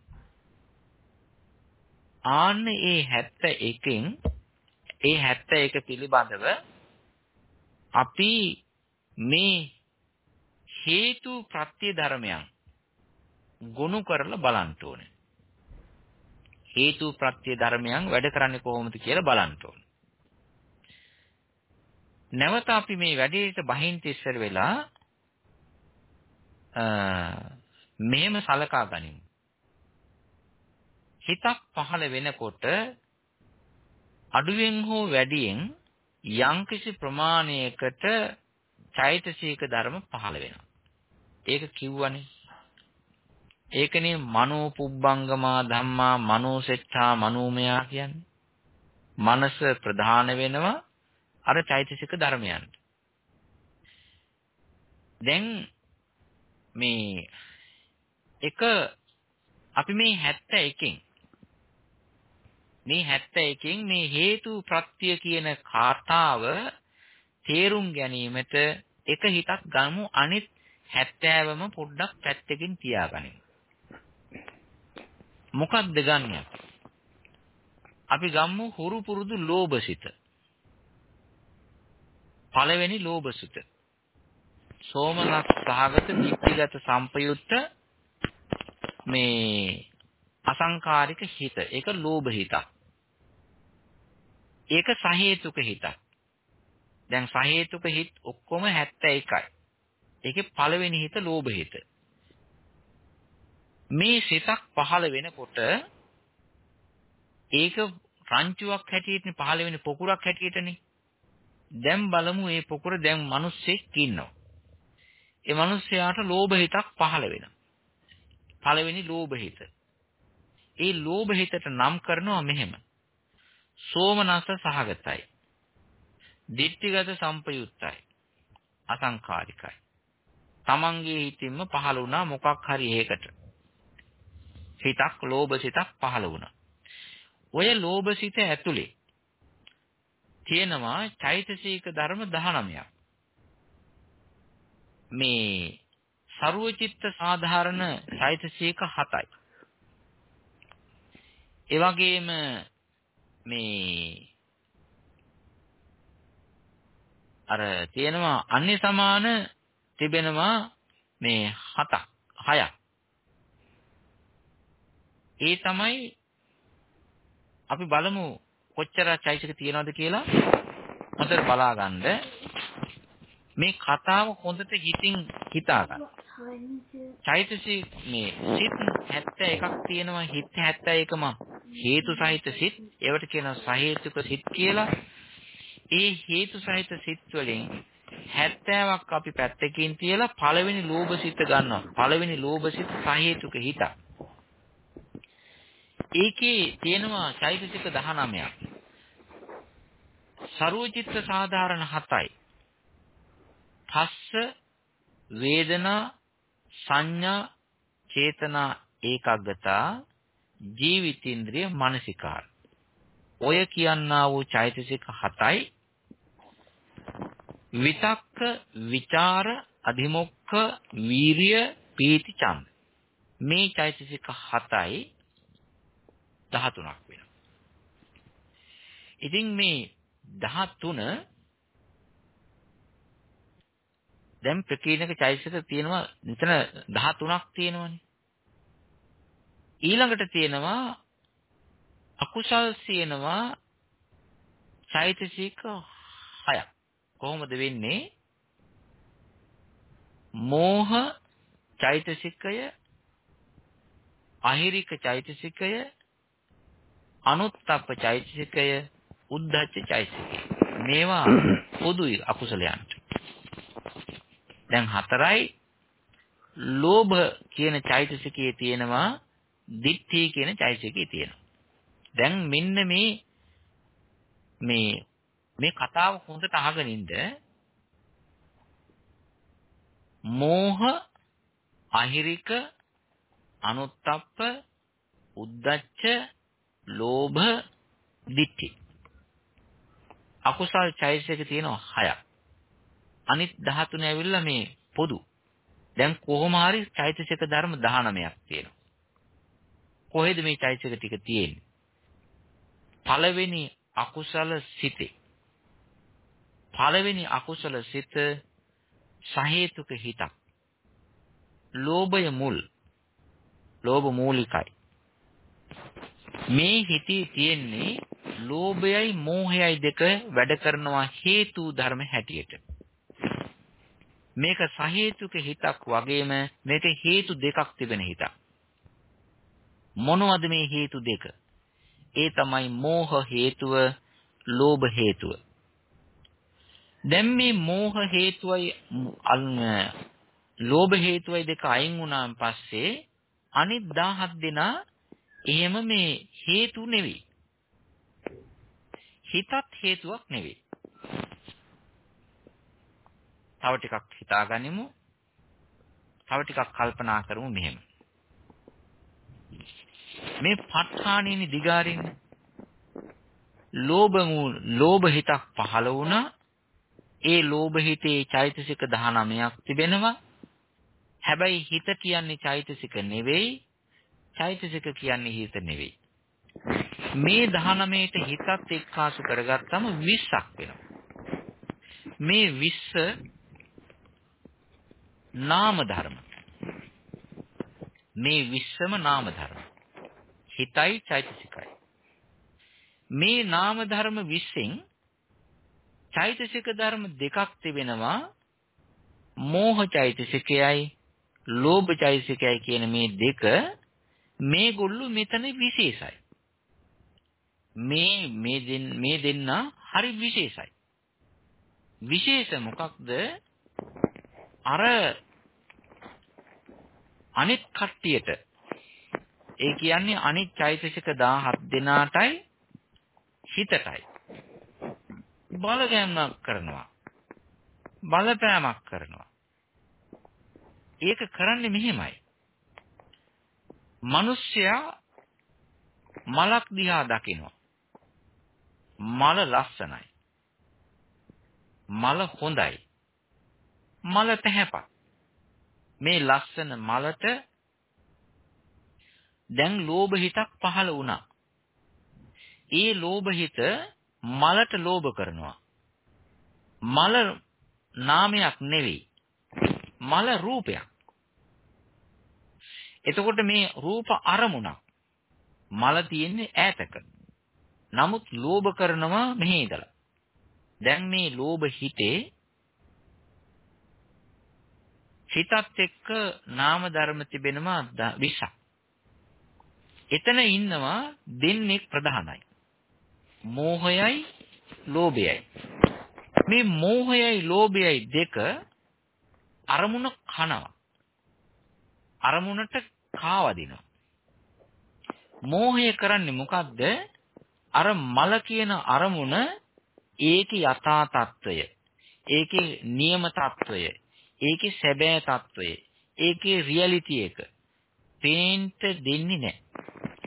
ආන්න ඒ 71න් ඒ 71 පිළිබඳව අපි මේ හේතු ප්‍රත්‍ය ධර්මයන් ගොනු කරලා බලන්න ඕනේ. හේතු ප්‍රත්‍ය ධර්මයන් වැඩ කරන්නේ කොහොමද කියලා බලන්න ඕනේ. නැවත අපි මේ වැඩේට බහින්ත ඉස්සර වෙලා මෙහෙම සලකා ගනිමු. හිතක් පහළ වෙනකොට අඩුවෙන් හෝ වැඩියෙන් යම්කිසි ප්‍රමාණයකට චෛතසික ධර්ම පහළ වෙනවා. ඒක කිව්වනේ. ඒකනේ මනෝ පුබ්බංගමා ධම්මා මනෝසෙච්ඡා මනෝමයා කියන්නේ. මනස ප්‍රධාන වෙනවා අර චෛතසික ධර්මයන්ට. දැන් මේ එක අපි මේ 71කින් මේ 71කින් මේ හේතු ප්‍රත්‍ය කියන කාතාව තේරුම් ගැනීමට එක හිතක් ගමු අනිත් 70ම පොඩ්ඩක් පැත්තකින් තියාගනිමු. මොකක්ද ගන්න අපි ගම්මු හුරු පුරුදු ලෝභසිත. පළවෙනි ලෝභසිත. සෝමනස් සහගත නිත්‍යගත සම්පයුත්ත මේ අසංකාරික හිත. ඒක ලෝභ හිතක්. ඒක සහේතුක හිතක්. දැන් සහේතුක හිත ඔක්කොම 71යි. ඒකේ පළවෙනි හිත ලෝභ හිත. මේ සිතක් පහළ වෙනකොට ඒක රංචුවක් හැටියට පහළ වෙන පොකුරක් හැටියටනේ. දැන් බලමු මේ පොකුර දැන් මිනිස්සෙක් ඉන්නවා. ඒ මිනිස්යාට ලෝභ හිතක් පහළ වෙනවා. පළවෙනි ලෝභ හිත. ඒ ලෝභ හිතට නම් කරනවා මෙහෙම. සෝමනස සහගතයි. දිට්ඨිගත සම්පයුත්තයි. අසංකාරිකයි. තමන්ගේ හිතින්ම පහළ වුණා මොකක් හරි ඒකට. සිතක් ලෝභ සිතක් පහළ වුණා. ඔය ලෝභ සිත ඇතුලේ තියෙනවා චෛතසික ධර්ම 19ක්. මේ ਸਰවචිත්ත සාධාරණ චෛතසික 7යි. ඒ වගේම මේ අර තියෙනවා අන්‍ය සමාන තිබෙනවා මේ හතක් හයක්. ඒ තමයි අපි බලමු කොච්චර චෛතසික තියෙනවද කියලා හොඳට බලාගන්න මේ කතාව හොඳට හිතින් හිතා ගන්න. චෛතසික මේ සිත් 71ක් තියෙනවා හිත 71ම හේතු සහිත සිත් ඒවට කියනවා සහේතුක සිත් කියලා. ඒ හේතු සහිත සිත් වලින් 70ක් අපි පැත්තකින් තියලා පළවෙනි ලෝභ සිත ගන්නවා. පළවෙනි ලෝභ සිත සහේතුක හිතක්. ඒකේ තියෙනවා චෛතසික 19ක්. සරුවචිත්ත සාධාරණ 7යි. පස්ස වේදනා සංඥා චේතනා ඒකග්ගතා ජීවිතේන්ද්‍රිය මානසිකාර ඔය කියන්නා වූ චෛතසික 7යි විතක්ක විචාර අධිමොක්ඛ වීරිය පීති ඡන්ද. මේ චෛතසික 7යි 13ක් වෙනවා. ඉතින් මේ 13 දැන් ප්‍රකීර්ණක චෛතසික තියෙනවා මෙතන 13ක් තියෙනවනේ. ඊළඟට තියෙනවා අකුසල් සියනවා චෛතසික 6ක්. කොහොමද වෙන්නේ? මෝහ චෛතසිකය අහිරික චෛතසිකය අනුත්ප්ප චෛතසිකය උද්ධච්ච චෛතසිකය මේවා (coughs) පොදුයි අකුසලයන්ට දැන් හතරයි. ලෝභ කියන චෛතසිකයේ තියෙනවා දිට්ඨි කියන චෛතසිකයේ තියෙනවා. දැන් මෙන්න මේ මේ මේ කතාව හොඳට අහගෙන ඉන්න. මෝහ අහිරික අනුත්තප්ප උද්දච්ච ලෝභ දිට්ඨි. අකුසල් චෛතසික තියෙනවා හයක්. අනිත් 13 ඇවිල්ලා මේ පොදු දැන් කොහොම හරි චෛතසික ධර්ම 19ක් තියෙනවා කොහෙද මේ චෛතසික ටික තියෙන්නේ පළවෙනි අකුසල සිතේ පළවෙනි අකුසල සිත සහේතුක හිතක්. ලෝභය මුල්. ලෝභ මූලිකයි. මේ හිතේ තියෙන්නේ ලෝභයයි මෝහයයි දෙක වැඩ කරනවා හේතු ධර්ම හැටියට. මේක සහේතුක හිතක් වගේම මේක හේතු දෙකක් තිබෙන හිතක්. මොනවද මේ හේතු දෙක? ඒ තමයි මෝහ හේතුව, ලෝභ හේතුව. දැන් මේ මෝහ හේතුවයි ලෝභ හේතුවයි දෙක අයින් වුණාන් පස්සේ අනිත් 17 දෙනා එහෙම මේ හේතු නෙවෙයි. හිතත් හේතුවක් නෙවෙයි. තව ටිකක් හිතාගනිමු. තව ටිකක් කල්පනා කරමු මෙහෙම. මේ ප ဋ ාණියනි දිගාරින්නේ. ලෝභ ලෝභ හිතක් පහළ වුණා ඒ ලෝභ හිතේ චෛතසික 19ක් තිබෙනවා. හැබැයි හිත කියන්නේ චෛතසික නෙවෙයි. චෛතසික කියන්නේ හිත නෙවෙයි. මේ 19ට හිතත් එක්කාසු කරගත්තම 20ක් වෙනවා. මේ 20 නාම ධර්ම. මේ 20ම නාම ධර්ම. හිතයි චෛතසිකයි. මේ නාම ධර්ම 20න් චෛතසික ධර්ම දෙකක් තිබෙනවා මෝහ චෛතසිකයයි ලෝභ චෛතසිකයයි කියන මේ දෙක මේගොල්ලෝ මෙතන විශේෂයි මේ මේ දෙන්න මේ දෙන්න හරි විශේෂයි විශේෂ මොකක්ද අර අනිත් කට්ටියට ඒ කියන්නේ අනිත් චෛතසික 17 දෙනාටයි හිතටයි බලගැන්මක් කරනවා. බලපෑමක් කරනවා. ඒක කරන්නේ මෙහෙමයි. මිනිස්සයා මලක් දිහා දකිනවා. මල ලස්සනයි. මල හොඳයි. මල තැහැපත්. මේ ලස්සන මලට දැන් ලෝභ හිතක් පහළ වුණා. ඒ ලෝභ හිත මලට ලෝභ කරනවා. මල නාමයක් නෙවෙයි. මල රූපයක්. එතකොට මේ රූප අරමුණක්. මල තියෙන්නේ ඈතක. නමුත් ලෝභ කරනවා මෙහි ඉඳලා. දැන් මේ ලෝභ හිතේ හිතත් එක්ක නාම ධර්ම තිබෙනවා 20ක්. එතන ඉන්නවා දෙන්නේ ප්‍රධානයි. මෝහයයි ලෝභයයි. මේ මෝහයයි ලෝභයයි දෙක අරමුණ කනවා. අරමුණට කාවදිනවා. මෝහය කරන්නේ මොකද්ද? අර මල කියන අරමුණ ඒකේ යථා තත්වය, ඒකේ නියම තත්වය, ඒකේ සැබෑ තත්වය, ඒකේ රියැලිටි එක පේන්ට දෙන්නේ නැහැ.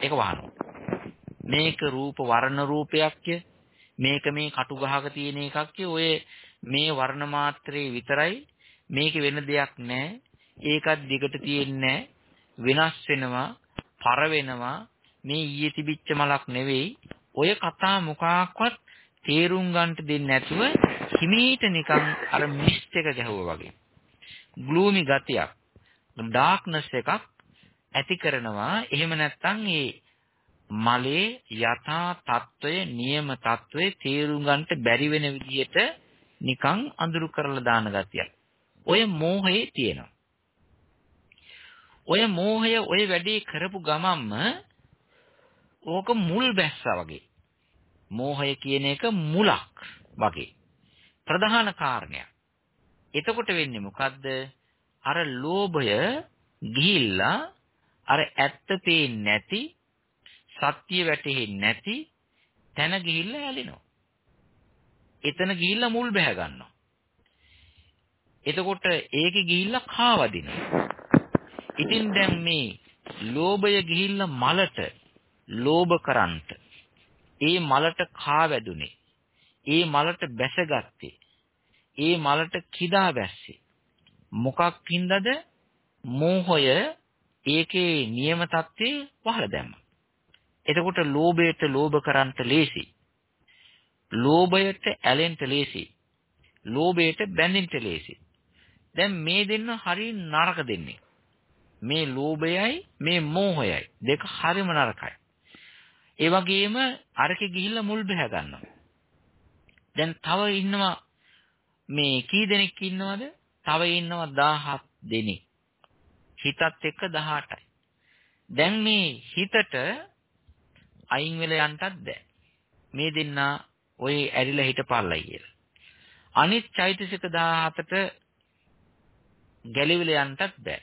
ඒක වහනවා. මේක රූප වර්ණ රූපයක්ය මේක මේ කටු ගහක තියෙන එකක්ය ඔය මේ වර්ණ මාත්‍රේ විතරයි. මේක වෙන දෙයක් නැහැ ඒකත් දිගට තියෙන්නේ වෙනස් වෙනවා පර වෙනවා. මේ ඊයේ තිබිච්ච මලක් නෙවෙයි. ඔය කතා මොකක්වත් තේරුම් ගන්නට දෙන්නේ නැතුව හිමීට නිකන් අර මිස්ට් එක ගැහුවා වගේ. ග්ලූමි ගතියක්. ඩාර්ක්නස් එකක් ඇති කරනවා. එහෙම නැත්නම් ඒ මලේ යථා තත්වය නියම තත්වයේ තේරුම් ගන්නට බැරි වෙන විදිහට නිකන් අඳුරු කරලා දාන ගතියක්. ඔය මෝහයේ තියෙනවා. ඔය මෝහය ඔය වැඩේ කරපු ගමන්ම ඕක මුල් බැස්සා වගේ. මෝහය කියන එක මුලක් වගේ. ප්‍රධාන කාරණයක්. එතකොට වෙන්නේ මොකද්ද? අර ලෝභය ගිහිල්ලා අර ඇත්ත පේන්නේ නැති සත්‍ය වැටෙන්නේ නැති තැන ගිහිල්ලා ඇලෙනවා. එතන ගිහිල්ලා මුල් බැහැ ගන්නවා. එතකොට ඒකේ ගිහිල්ලා කාවදිනවා. ඉතින් දැන් මේ ලෝභය ගිහිල්ලා මලට ලෝභ කරන්ට. ඒ මලට කා වැදුනේ. ඒ මලට බැසගත්තේ. ඒ මලට කිදා බැස්සේ. මොකක් හින්දාද? මෝහය ඒකේ නියම தත්ත්වේ පහළ දැම්මා. එතකොට ලෝභයට ලෝභ කරන්ට ලේසි. ලෝභයට ඇලෙන්න ලේසි. ලෝභයට බැඳෙන්න ලේසි. දැන් මේ දෙන්න හරි නරක දෙන්නේ. මේ ලෝභයයි මේ මෝහයයි දෙක හරිම නරකයි. ඒ වගේම අරකේ ගිහිල්ලා මුල් බහ ගන්නවා. දැන් තව ඉන්නවා මේ කී දෙනෙක් ඉන්නවද? තව ඉන්නවා 17 දෙනෙක්. හිතත් එක්ක 18යි. දැන් මේ හිතට අයින් වෙලා යන්නත් බෑ. මේ දෙන්නා ඔය ඇරිලා හිටපල්ලයි කියලා. අනිත් චෛතසික 17ට ගැලවිලා යන්නත් බෑ.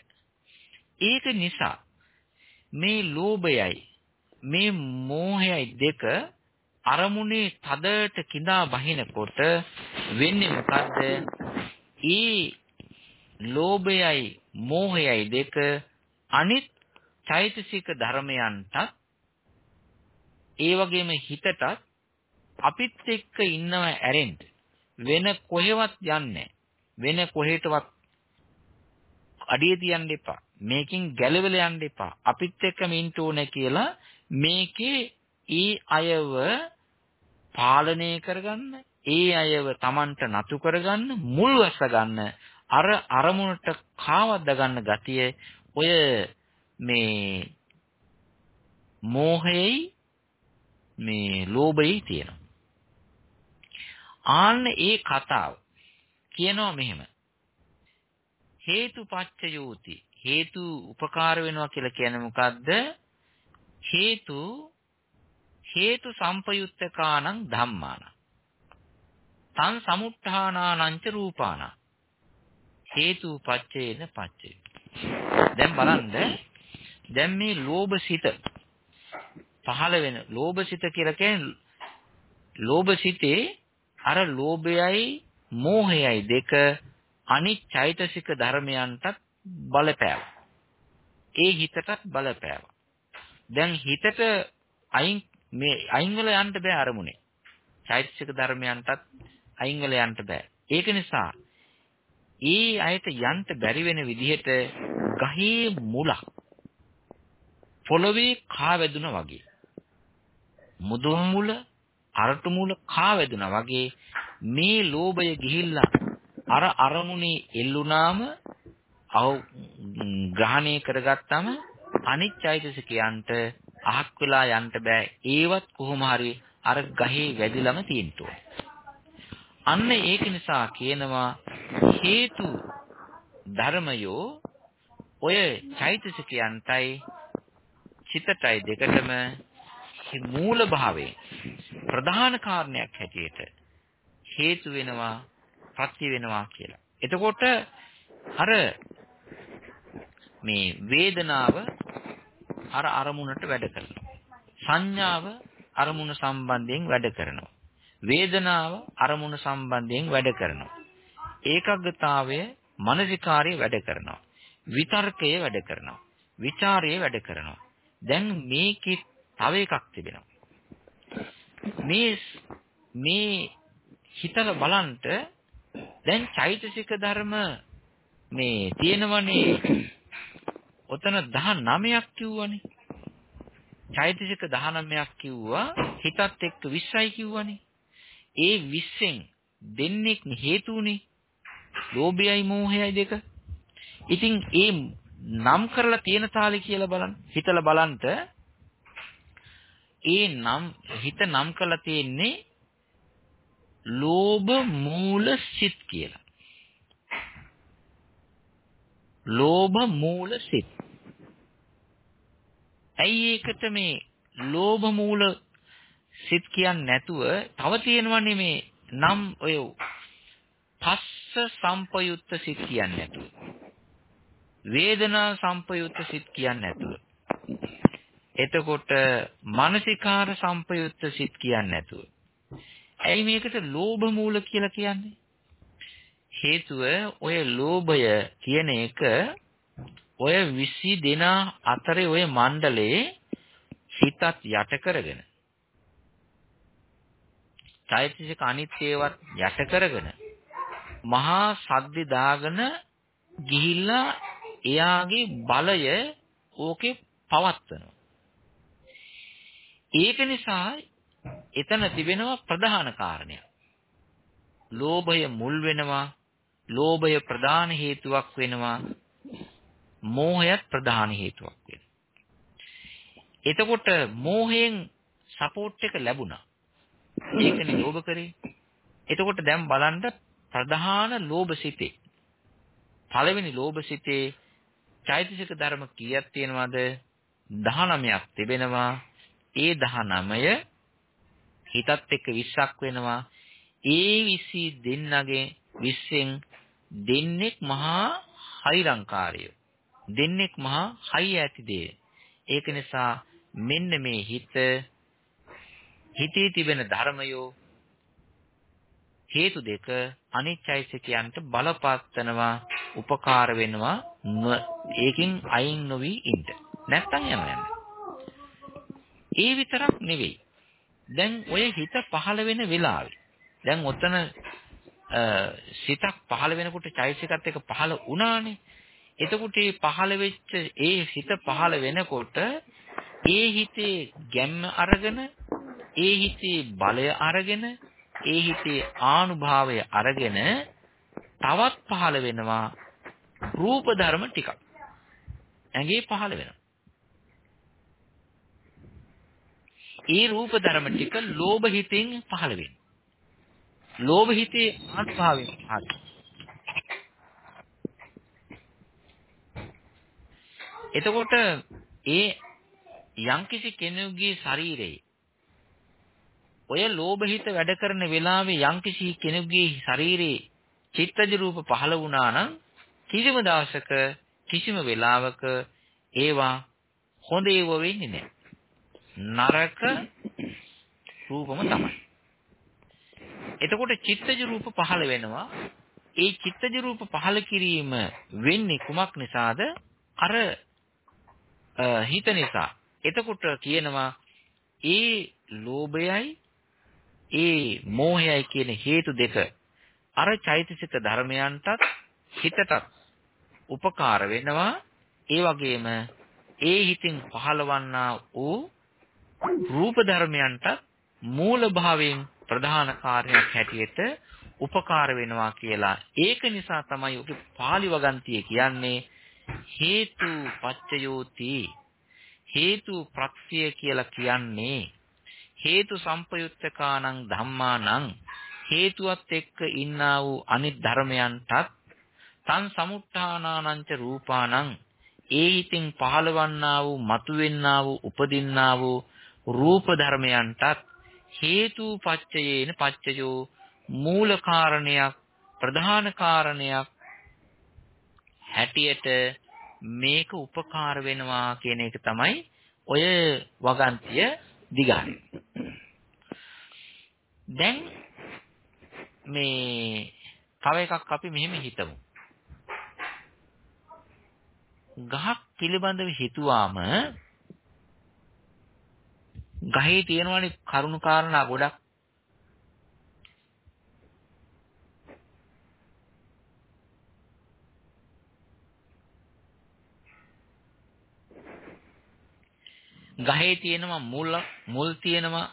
ඒක නිසා මේ ලෝභයයි මේ මෝහයයි දෙක අරමුණේ තදට කිඳා බහිනකොට වෙන්නේ මොකද්ද? ඊ ලෝභයයි මෝහයයි දෙක අනිත් චෛතසික ධර්මයන්ටත් ඒ වගේම හිතටත් අපිත් එක්ක ඉන්නව ඇරෙන්න වෙන කොහෙවත් යන්නේ වෙන කොහෙටවත් අඩිය තියන්න එපා මේකෙන් ගැලවෙලා යන්න එපා. අපිත් එක්කම ඉන්න ඕනේ කියලා මේකේ ඒ අයව පාලනය කරගන්න, ඒ අයව Tamanට නතු කරගන්න, මුල් වැස ගන්න, අර අරමුණට කාවද්ද ගන්න ගතිය ඔය මේ මෝහයයි මේ ලෝභයයි තියෙනවා. ආන්න ඒ කතාව කියනවා මෙහෙම. හේතුපච්චයෝති හේතු උපකාර වෙනවා කියලා කියන්නේ මොකද්ද? හේතු හේතු සම්පයුත්තකානං ධම්මාන. තං සමුත්ථානානං ච රූපාන. හේතු පච්චේන පච්චේ. දැන් බලන්න දැන් මේ ලෝභ සිත පහළ වෙන ලෝභ සිත කියලා කියන්නේ ලෝභ සිතේ අර ලෝභයයි මෝහයයි දෙක අනිත් චෛතසික ධර්මයන්ටත් බලපෑවා. ඒ හිතටත් බලපෑවා. දැන් හිතට අයින් මේ අයින් වෙලා යන්න බෑ අරමුණේ. චෛතසික ධර්මයන්ටත් අයින් වෙලා යන්න බෑ. ඒක නිසා ඒ අයට යන්න බැරි වෙන විදිහට ගහේ මුලක් පොළවේ කා වැදුනා වගේ. මුදුන් මුල, අරටු මුල කා වැදුනා වගේ මේ ලෝභය ගිහිල්ලා අර අරමුණේ එල්ලුනාම අව ග්‍රහණය කරගත්තම අනිත් චෛතසිකයන්ට අහක් වෙලා යන්න බෑ. ඒවත් කොහොම හරි අර ගහේ වැදිලම තියෙන්න අන්න ඒක නිසා කියනවා හේතු ධර්මයෝ ඔය චෛතසිකයන්ටයි චිතටයි දෙකටම මූල භාවයේ ප්‍රධාන කාරණයක් හැටියට හේතු වෙනවා ප්‍රත්‍ය වෙනවා කියලා. එතකොට අර මේ වේදනාව අර අරමුණට වැඩ කරනවා. සංඥාව අරමුණ සම්බන්ධයෙන් වැඩ කරනවා. වේදනාව අරමුණ සම්බන්ධයෙන් වැඩ කරනවා. ඒකග්ගතාවය මානසිකාර්යය වැඩ කරනවා. විතර්කය වැඩ කරනවා. ਵਿਚාරය වැඩ කරනවා. දැන් මේකේ තව එකක් තිබෙනවා. මේ මේ හිතලා බලන්ට දැන් චෛතසික ධර්ම මේ තියෙනවනේ ඔතන 19ක් කිව්වනේ. චෛතසික 19ක් කිව්වා හිතත් එක්ක 20යි කිව්වනේ. ඒ 20න් දෙන්නෙක් හේතුුනේ. ලෝභයයි මෝහයයි දෙක. ඉතින් ඒ නම් කරලා තියෙන තාලේ කියලා බලන්න. හිතලා බලන්ට ඒ නම් හිත නම් කරලා තියෙන්නේ ලෝභ මූල සිත් කියලා. ලෝභ මූල සිත්. ඇයි ඒකට මේ ලෝභ මූල සිත් කියන්නේ නැතුව තව තියෙනවනේ මේ නම් ඔය පස්ස සම්පයුත්ත සිත් කියන්නේ නැතුව. වේදනා සම්පයුත්ත සිත් කියන්නේ නැතුව. එතකොට මානසිකාර සම්පයුත්ත සිත් කියන්නේ නැතුව. ඇයි මේකට ලෝභ මූල කියලා කියන්නේ? හේතුව ඔය ලෝභය කියන එක ඔය 20 දෙනා අතරේ ඔය මණ්ඩලේ හිතත් යට කරගෙන චෛතසික අනිත්‍යවත් යට කරගෙන මහා සද්ද දාගෙන ගිහිල්ලා එයාගේ බලය ඕකේ පවත්වනවා. ඒක නිසා එතන තිබෙනවා ප්‍රධාන කාරණයක්. ලෝභය මුල් වෙනවා, ලෝභය ප්‍රධාන හේතුවක් වෙනවා, මෝහයත් ප්‍රධාන හේතුවක් වෙනවා. එතකොට මෝහයෙන් සපෝට් එක ලැබුණා. ඒකනේ ලෝභ කරේ. එතකොට දැන් බලන්න ප්‍රධාන ලෝභ සිතේ. පළවෙනි ලෝභ සිතේ චෛතසික ධර්ම කීයක් තියෙනවද? 19ක් තිබෙනවා. ඒ 19 හිතත් එක්ක 20ක් වෙනවා. ඒ 20 දෙන්නගේ 20න් දෙන්නෙක් මහා හයිරංකාරයෝ. දෙන්නෙක් මහා හයි ඇති දේ. ඒක නිසා මෙන්න මේ හිත හිතේ තිබෙන ධර්මයෝ හේතු දෙක අනිච්චයිසිකයන්ට බලපත්නවා උපකාර වෙනවා ඒකින් අයින් නොවි ඉන්න. නැත්තම් යනවා යන්නේ. ඒ විතරක් නෙවෙයි. දැන් ඔය හිත පහළ වෙන වෙලාවේ දැන් ඔතන සිතක් පහළ වෙනකොට චෛතසිකත් එක පහළ වුණානේ. එතකොට මේ පහළ වෙච්ච ඒ හිත පහළ වෙනකොට ඒ හිතේ ගැම්ම අරගෙන ඒ හිතේ බලය අරගෙන ඒ හිතේ ආනුභාවය අරගෙන තවත් පහළ වෙනවා රූප ධර්ම ටිකක්. ඇඟේ පහළ වෙනවා. ඒ රූප ධර්ම ටික ලෝභ හිතෙන් පහළ වෙනවා. ලෝභ හිතේ ආත්භාවයෙන් පහළ එතකොට ඒ යම්කිසි කෙනෙකුගේ ශරීරයේ ඔය ලෝභ හිත වැඩ කරන වෙලාවේ යම්කිසි කෙනෙකුගේ ශරීරේ චිත්තජ රූප පහළ වුණා නම් කිසිම දවසක කිසිම වෙලාවක ඒවා හොඳ ඒව වෙන්නේ නැහැ. නරක රූපම තමයි. එතකොට චිත්තජ රූප පහළ වෙනවා. ඒ චිත්තජ රූප පහළ කිරීම වෙන්නේ කුමක් නිසාද? අර හිත නිසා. එතකොට කියනවා ඒ ලෝභයයි ඒ මෝහයයි කියන හේතු දෙක අර චෛතසික ධර්මයන්ටත් හිතටත් උපකාර වෙනවා ඒ වගේම ඒ හිතින් පහළවන්නා වූ රූප ධර්මයන්ට මූල භාවයෙන් ප්‍රධාන කාර්යයක් හැටියට උපකාර වෙනවා කියලා ඒක නිසා තමයි ඔක පාලි වගන්තිය කියන්නේ හේතු පච්චයෝති. හේතු ප්‍රත්‍ය කියලා කියන්නේ හේතු සම්පයුත්තකානං ධම්මානං. හේතුවත් එක්ක ඉන්නා වූ අනිත් ධර්මයන්ටත් තන් සමුත්ථානානංච රූපානං. ඒ හිතින් පහළවන්නා වූ මතුවෙන්නා වූ උපදින්නා වූ රූප ධර්මයන්ටත් හේතු පච්චයේන පච්චයෝ මූල කාරණයක් ප්‍රධාන කාරණයක් හැටියට මේක උපකාර වෙනවා කියන එක තමයි ඔය වගන්තිය දිගාරින්නේ දැන් මේ තව එකක් අපි මෙහෙම හිතමු. ගහක් පිළිබඳව හිතුවාම ගහේ තියෙනවනේ කරුණු කාරණා ගොඩක්. ගහේ තියෙනවා මුල් මුල් තියෙනවා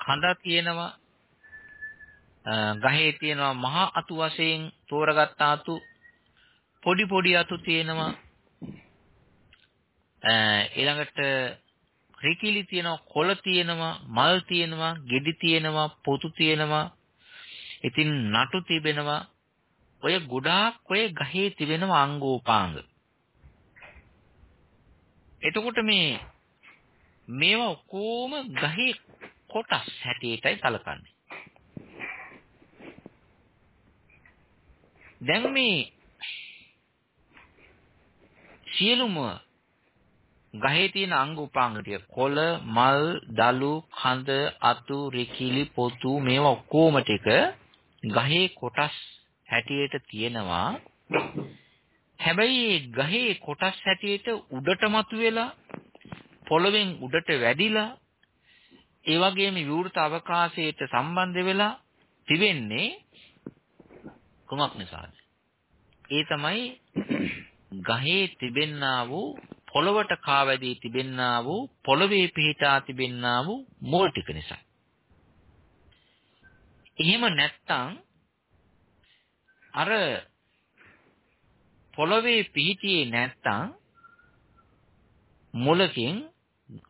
කඳ තියෙනවා ගහේ තියෙනවා මහා අතු වශයෙන් තෝරගත්ත අතු පොඩි පොඩි අතු තියෙනවා. ඊළඟට රිකිලි තියෙනවා කොළ තියෙනවා මල් තියෙනවා ගෙඩි තියෙනවා පොතු තියෙනවා. ඉතින් නටු තිබෙනවා. ඔය ගොඩාක් ඔය ගහේ තිබෙනවා අංගෝපාංග. එතකොට මේ මේවා කොහොම ගහේ කොටස් හැටියටයි සැලකන්නේ. දැන් මේ සියලුම ගහේ තියෙන අංග උපාංග ටික කොළ, මල්, දලු, කඳ, අතු, රිකිලි, පොතු මේවා ඔක්කොම ටික ගහේ කොටස් හැටියට තියෙනවා හැබැයි ගහේ කොටස් හැටියට උඩට මතුවෙලා පොළවෙන් උඩට වැඩිලා ඒ වගේම විවෘත අවකාශයට සම්බන්ධ වෙලා තිබෙන්නේ කුමක් නිසාද? ඒ තමයි ගහේ තිබෙන්නා වූ පොළවට කාවැදී තිබෙන්නා වූ පොළවේ පිහිටා තිබෙන්නා වූ මුල් ටික නිසා. එහෙම නැත්තම් අර පොළවේ පිහිටියේ නැත්තම් මුලකින්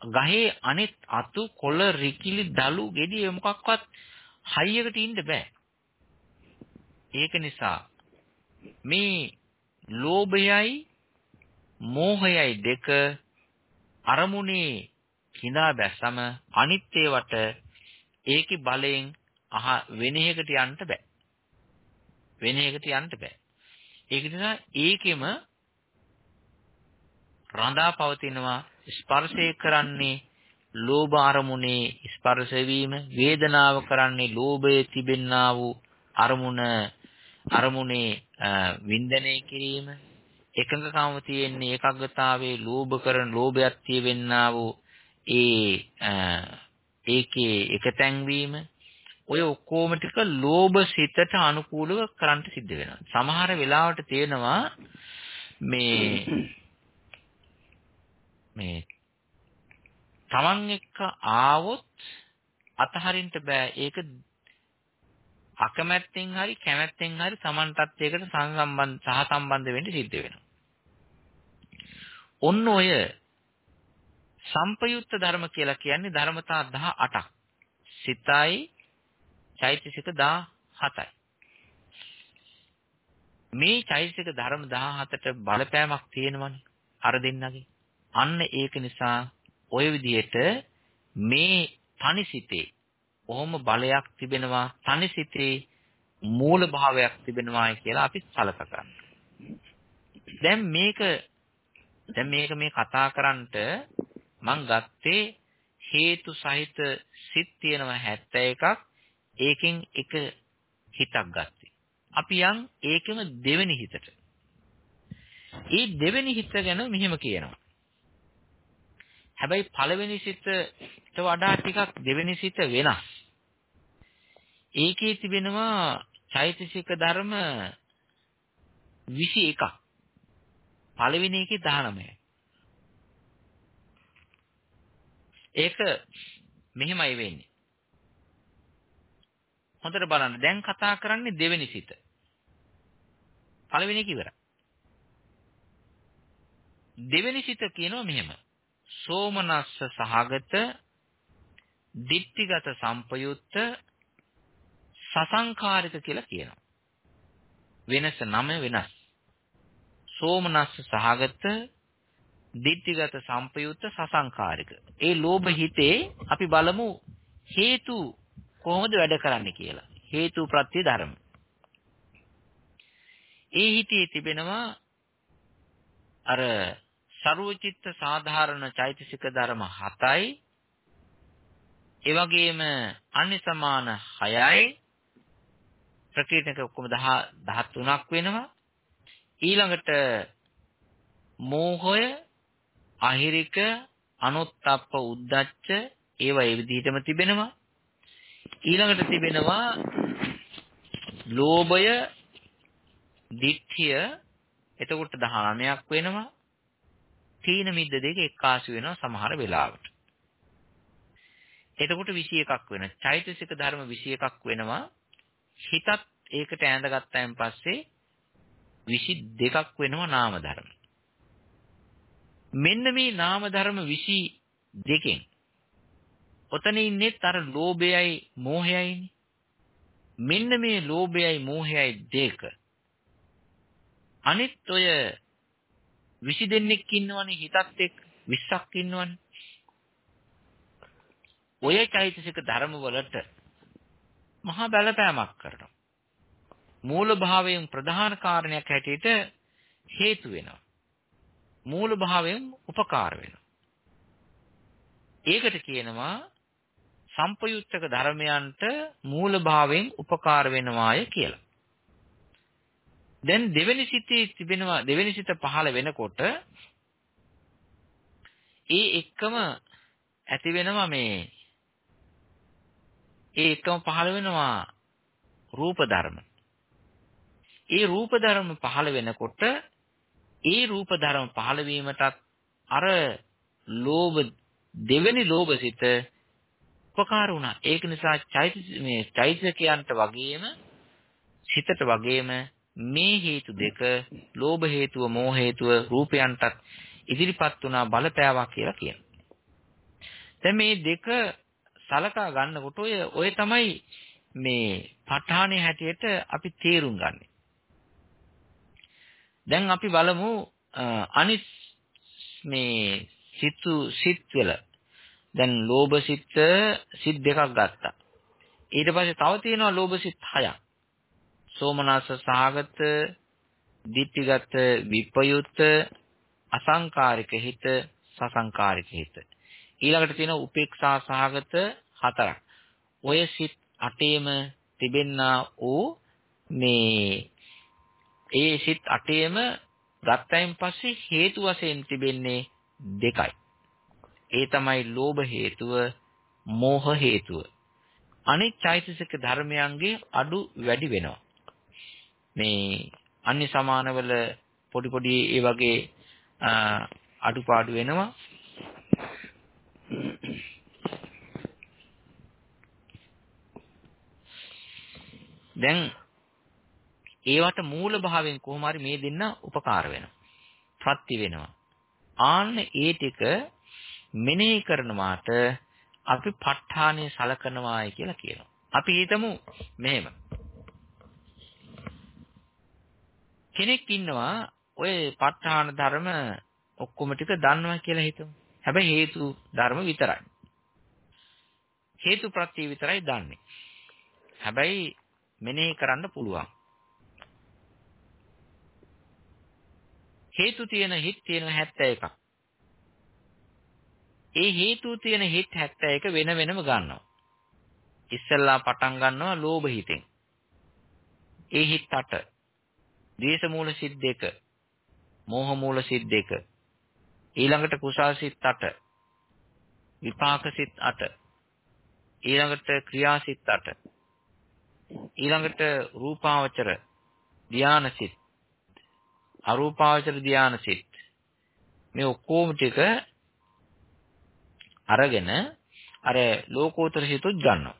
ගහේ අනිත් අතු කොළ රිකිලි දලු ගෙඩි මොකක්වත් හයියකට ඉන්න බෑ. ඒක නිසා මේ ලෝභයයි මෝහයයි දෙක අරමුණේ කිඳා බැස්සම අනිත් ඒවට ඒකේ බලයෙන් අහ වෙන එකකට යන්න බෑ. වෙන එකකට යන්න බෑ. ඒක නිසා ඒකෙම රඳා පවතිනවා ස්පර්ශය කරන්නේ ලෝභ අරමුණේ ස්පර්ශ වීම වේදනාව කරන්නේ ලෝභයේ තිබෙන්නා වූ අරමුණ අරමුණේ වින්දනය කිරීම එකඟකම තියෙන්නේ ඒකග්ගතාවයේ ලෝභ කරන ලෝභයක් තියෙන්නා වූ ඒ ඒකේ එකතැන් වීම ඔය ඔක්කොම ටික ලෝභ සිතට අනුකූලව කරන්න සිද්ධ වෙනවා. සමහර වෙලාවට තියෙනවා මේ මේ තමන් එක්ක ආවොත් අතහරින්න බෑ. ඒක අකමැත්තෙන් හරි කැමැත්තෙන් හරි තමන්ටත් ඒකට සම්බන්ධ සහ සම්බන්ධ වෙන්න සිද්ධ වෙනවා. ඔන්න ඔය සම්පයුක්ත ධර්ම කියලා කියන්නේ ධර්මතා 18ක්. සිතයි චෛතසික 17යි. මේ චෛතසික ධර්ම 17ට බලපෑමක් තියෙනවනේ අර දෙන්නගේ. අන්න ඒක නිසා ওই විදිහට මේ තනිසිතේ කොහොම බලයක් තිබෙනවා තනිසිතේ මූල භාවයක් තිබෙනවායි කියලා අපි සලක ගන්නවා. දැන් මේක දැන් මේක මේ කතා කරන්නට මම ගත්තේ හේතු සහිත සිත් තියෙනවා 71ක් ඒකෙන් එක හිතක් ගත්තේ. අපි යන් ඒකෙම දෙවෙනි හිතට. ඒ දෙවෙනි හිත ගැන මෙහෙම කියනවා. හැබැයි පළවෙනි සිතට වඩා ටිකක් දෙවෙනි සිත වෙනස්. ඒකේ තිබෙනවා චෛතසික ධර්ම 21ක්. පළවෙනි එකේ 19යි. ඒක මෙහෙමයි වෙන්නේ. හොඳට බලන්න. දැන් කතා කරන්නේ දෙවෙනි සිත. පළවෙනි එක ඉවරයි. දෙවෙනි සිත කියනවා මෙහෙම. සෝමනස්ස සහගත දිට්ඨිගත සම්පයුත්ත සසංකාරික කියලා කියනවා. වෙනස නම වෙනස්. සෝමනස්ස සහගත දිට්ඨිගත සම්පයුත්ත සසංකාරික. ඒ ලෝභ හිතේ අපි බලමු හේතු කොහොමද වැඩ කරන්නේ කියලා. හේතු ප්‍රත්‍ය ධර්ම. ඒ හිතේ තිබෙනවා අර ਸਰවචිත්ත සාධාරණ චෛතසික ධර්ම 7යි ඒ වගේම අන්‍ය සමාන 6යි ප්‍රකීර්ණක ඔක්කොම 13ක් වෙනවා ඊළඟට මෝහය අහිරික අනුත්ප්ප උද්දච්ච ඒවා ඒ විදිහටම තිබෙනවා ඊළඟට තිබෙනවා ලෝභය දිට්ඨිය. එතකොට 19ක් වෙනවා. තීන මිද්ද දෙක එක්කාසු වෙනවා සමහර වෙලාවට. එතකොට 21ක් වෙනවා චෛතසික ධර්ම 21ක් වෙනවා. හිතත් ඒකට ඈඳගත්තාන් පස්සේ 22ක් වෙනවා නාම ධර්ම. මෙන්න මේ නාම ධර්ම 22කින් ඔතන ඉන්නෙත් අර ලෝභයයි මෝහයයිනේ. මෙන්න මේ ලෝභයයි මෝහයයි දෙක. අනිත් ඔය 20 දෙනෙක් ඉන්නවනේ හිතත් එක්ක 20ක් ඉන්නවනේ. ඔය චෛතසික ධර්ම වලට මහා බලපෑමක් කරනවා. මූල භාවයෙන් ප්‍රධාන කාරණයක් හැටියට හේතු වෙනවා. මූල භාවයෙන් උපකාර වෙනවා. ඒකට කියනවා සම්පයුත්තක ධර්මයන්ට මූල භාවයෙන් උපකාර වෙනවාය කියලා. දැන් දෙවෙනි සිතේ තිබෙනවා දෙවෙනි සිත පහළ වෙනකොට ඒ එක්කම ඇති වෙනවා මේ ඒ එක්කම පහළ වෙනවා රූප ධර්ම. ඒ රූප ධර්ම පහළ වෙනකොට ඒ රූප ධර්ම පහළ වීමටත් අර ලෝභ දෙවෙනි ලෝභ සිත උපකාර වුණා. ඒක නිසා චෛතසික මේ චෛතසිකයන්ට වගේම සිතට වගේම මේ හේතු දෙක ලෝභ හේතුව මෝහ හේතුව රූපයන්ටත් ඉදිරිපත් වුණා බලපෑවා කියලා කියනවා. දැන් මේ දෙක සලකා ගන්නකොට ඔය ඔය තමයි මේ ප ဋ ාණේ හැටියට අපි තේරුම් ගන්නෙ. දැන් අපි බලමු අනිත් මේ සිතු සිත් වල දැන් ලෝභ සිත් සිත් දෙකක් ගත්තා. ඊට පස්සේ තව තියෙනවා ලෝභ සිත් හයක්. සෝමනස්ස සහගත, ditthිගත විපයුත්, අසංකාරික හිත, සසංකාරික හිත. ඊළඟට තියෙනවා උපේක්ෂා සහගත හතරක්. ඔය සිත් අටේම තිබෙන්නා වූ මේ ඒ සිත් අටේම ගත්තයින් පස්සේ හේතු වශයෙන් තිබෙන්නේ දෙකයි. ඒ තමයි ලෝභ හේතුව, මෝහ හේතුව. අනිත් චෛතසික ධර්මයන්ගේ අඩු වැඩි වෙනවා. මේ අන්‍ය සමානවල පොඩි පොඩි ඒ වගේ අඩුපාඩු වෙනවා. දැන් ඒවට මූල භාවයෙන් කොහොම හරි මේ දෙන්න උපකාර වෙනවා. ප්‍රත්‍ය වෙනවා. ආන්න ඒ ටික මෙනෙහි කරනවාට අපි ප ဋ ාණය සලකනවායි කියලා කියනවා. අපි හිතමු මෙහෙම. කෙනෙක් ඉන්නවා ඔය ප ဋ ාණ ධර්ම ඔක්කොම ටික දන්නවා කියලා හිතමු. හැබැයි හේතු ධර්ම විතරයි. හේතු ප්‍රත්‍ය විතරයි දන්නේ. හැබැයි මෙනෙහි කරන්න පුළුවන්. හේතු තියෙන හිත් තියෙන 71ක්. ඒ හේතු තියෙන හිත් 71 වෙන වෙනම ගන්නවා. ඉස්සෙල්ලා පටන් ගන්නවා ලෝභ හිතෙන්. ඒ හිත් 8. ද්වේෂ මූල සිත් 2. මෝහ මූල සිත් 2. ඊළඟට කුසල් සිත් 8. විපාක සිත් 8. ඊළඟට ක්‍රියා සිත් 8. ඊළඟට රූපාවචර ධාන සිත් අරූපාවචර ධාන සිත් මේ ඔක්කොම ටික අරගෙන අර ලෝකෝත්තර සිතුත් ගන්නවා.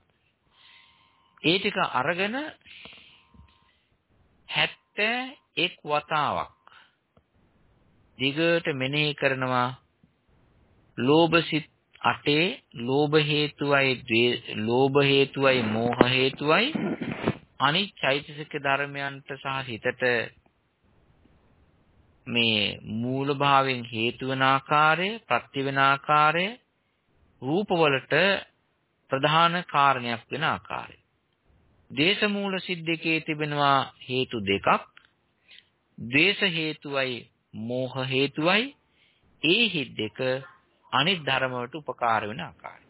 ඒ ටික අරගෙන 71 වතාවක් දිගට මෙනෙහි කරනවා ලෝභ සිත් අටේ ලෝභ හේතුවයි ලෝභ හේතුවයි මෝහ හේතුවයි අනිත් චෛතසික ධර්මයන්ට සහ හිතට මේ මූල භාවයෙන් හේතු වෙන ආකාරය, ප්‍රත්‍ය වෙන ආකාරය, රූපවලට ප්‍රධාන කාරණයක් වෙන ආකාරය. දේශ මූල සිද්දකේ තිබෙනවා හේතු දෙකක්. ද්වේෂ හේතුවයි මෝහ හේතුවයි ඒ හිත් දෙක අනිත් ධර්ම වලට උපකාර වෙන ආකාරය.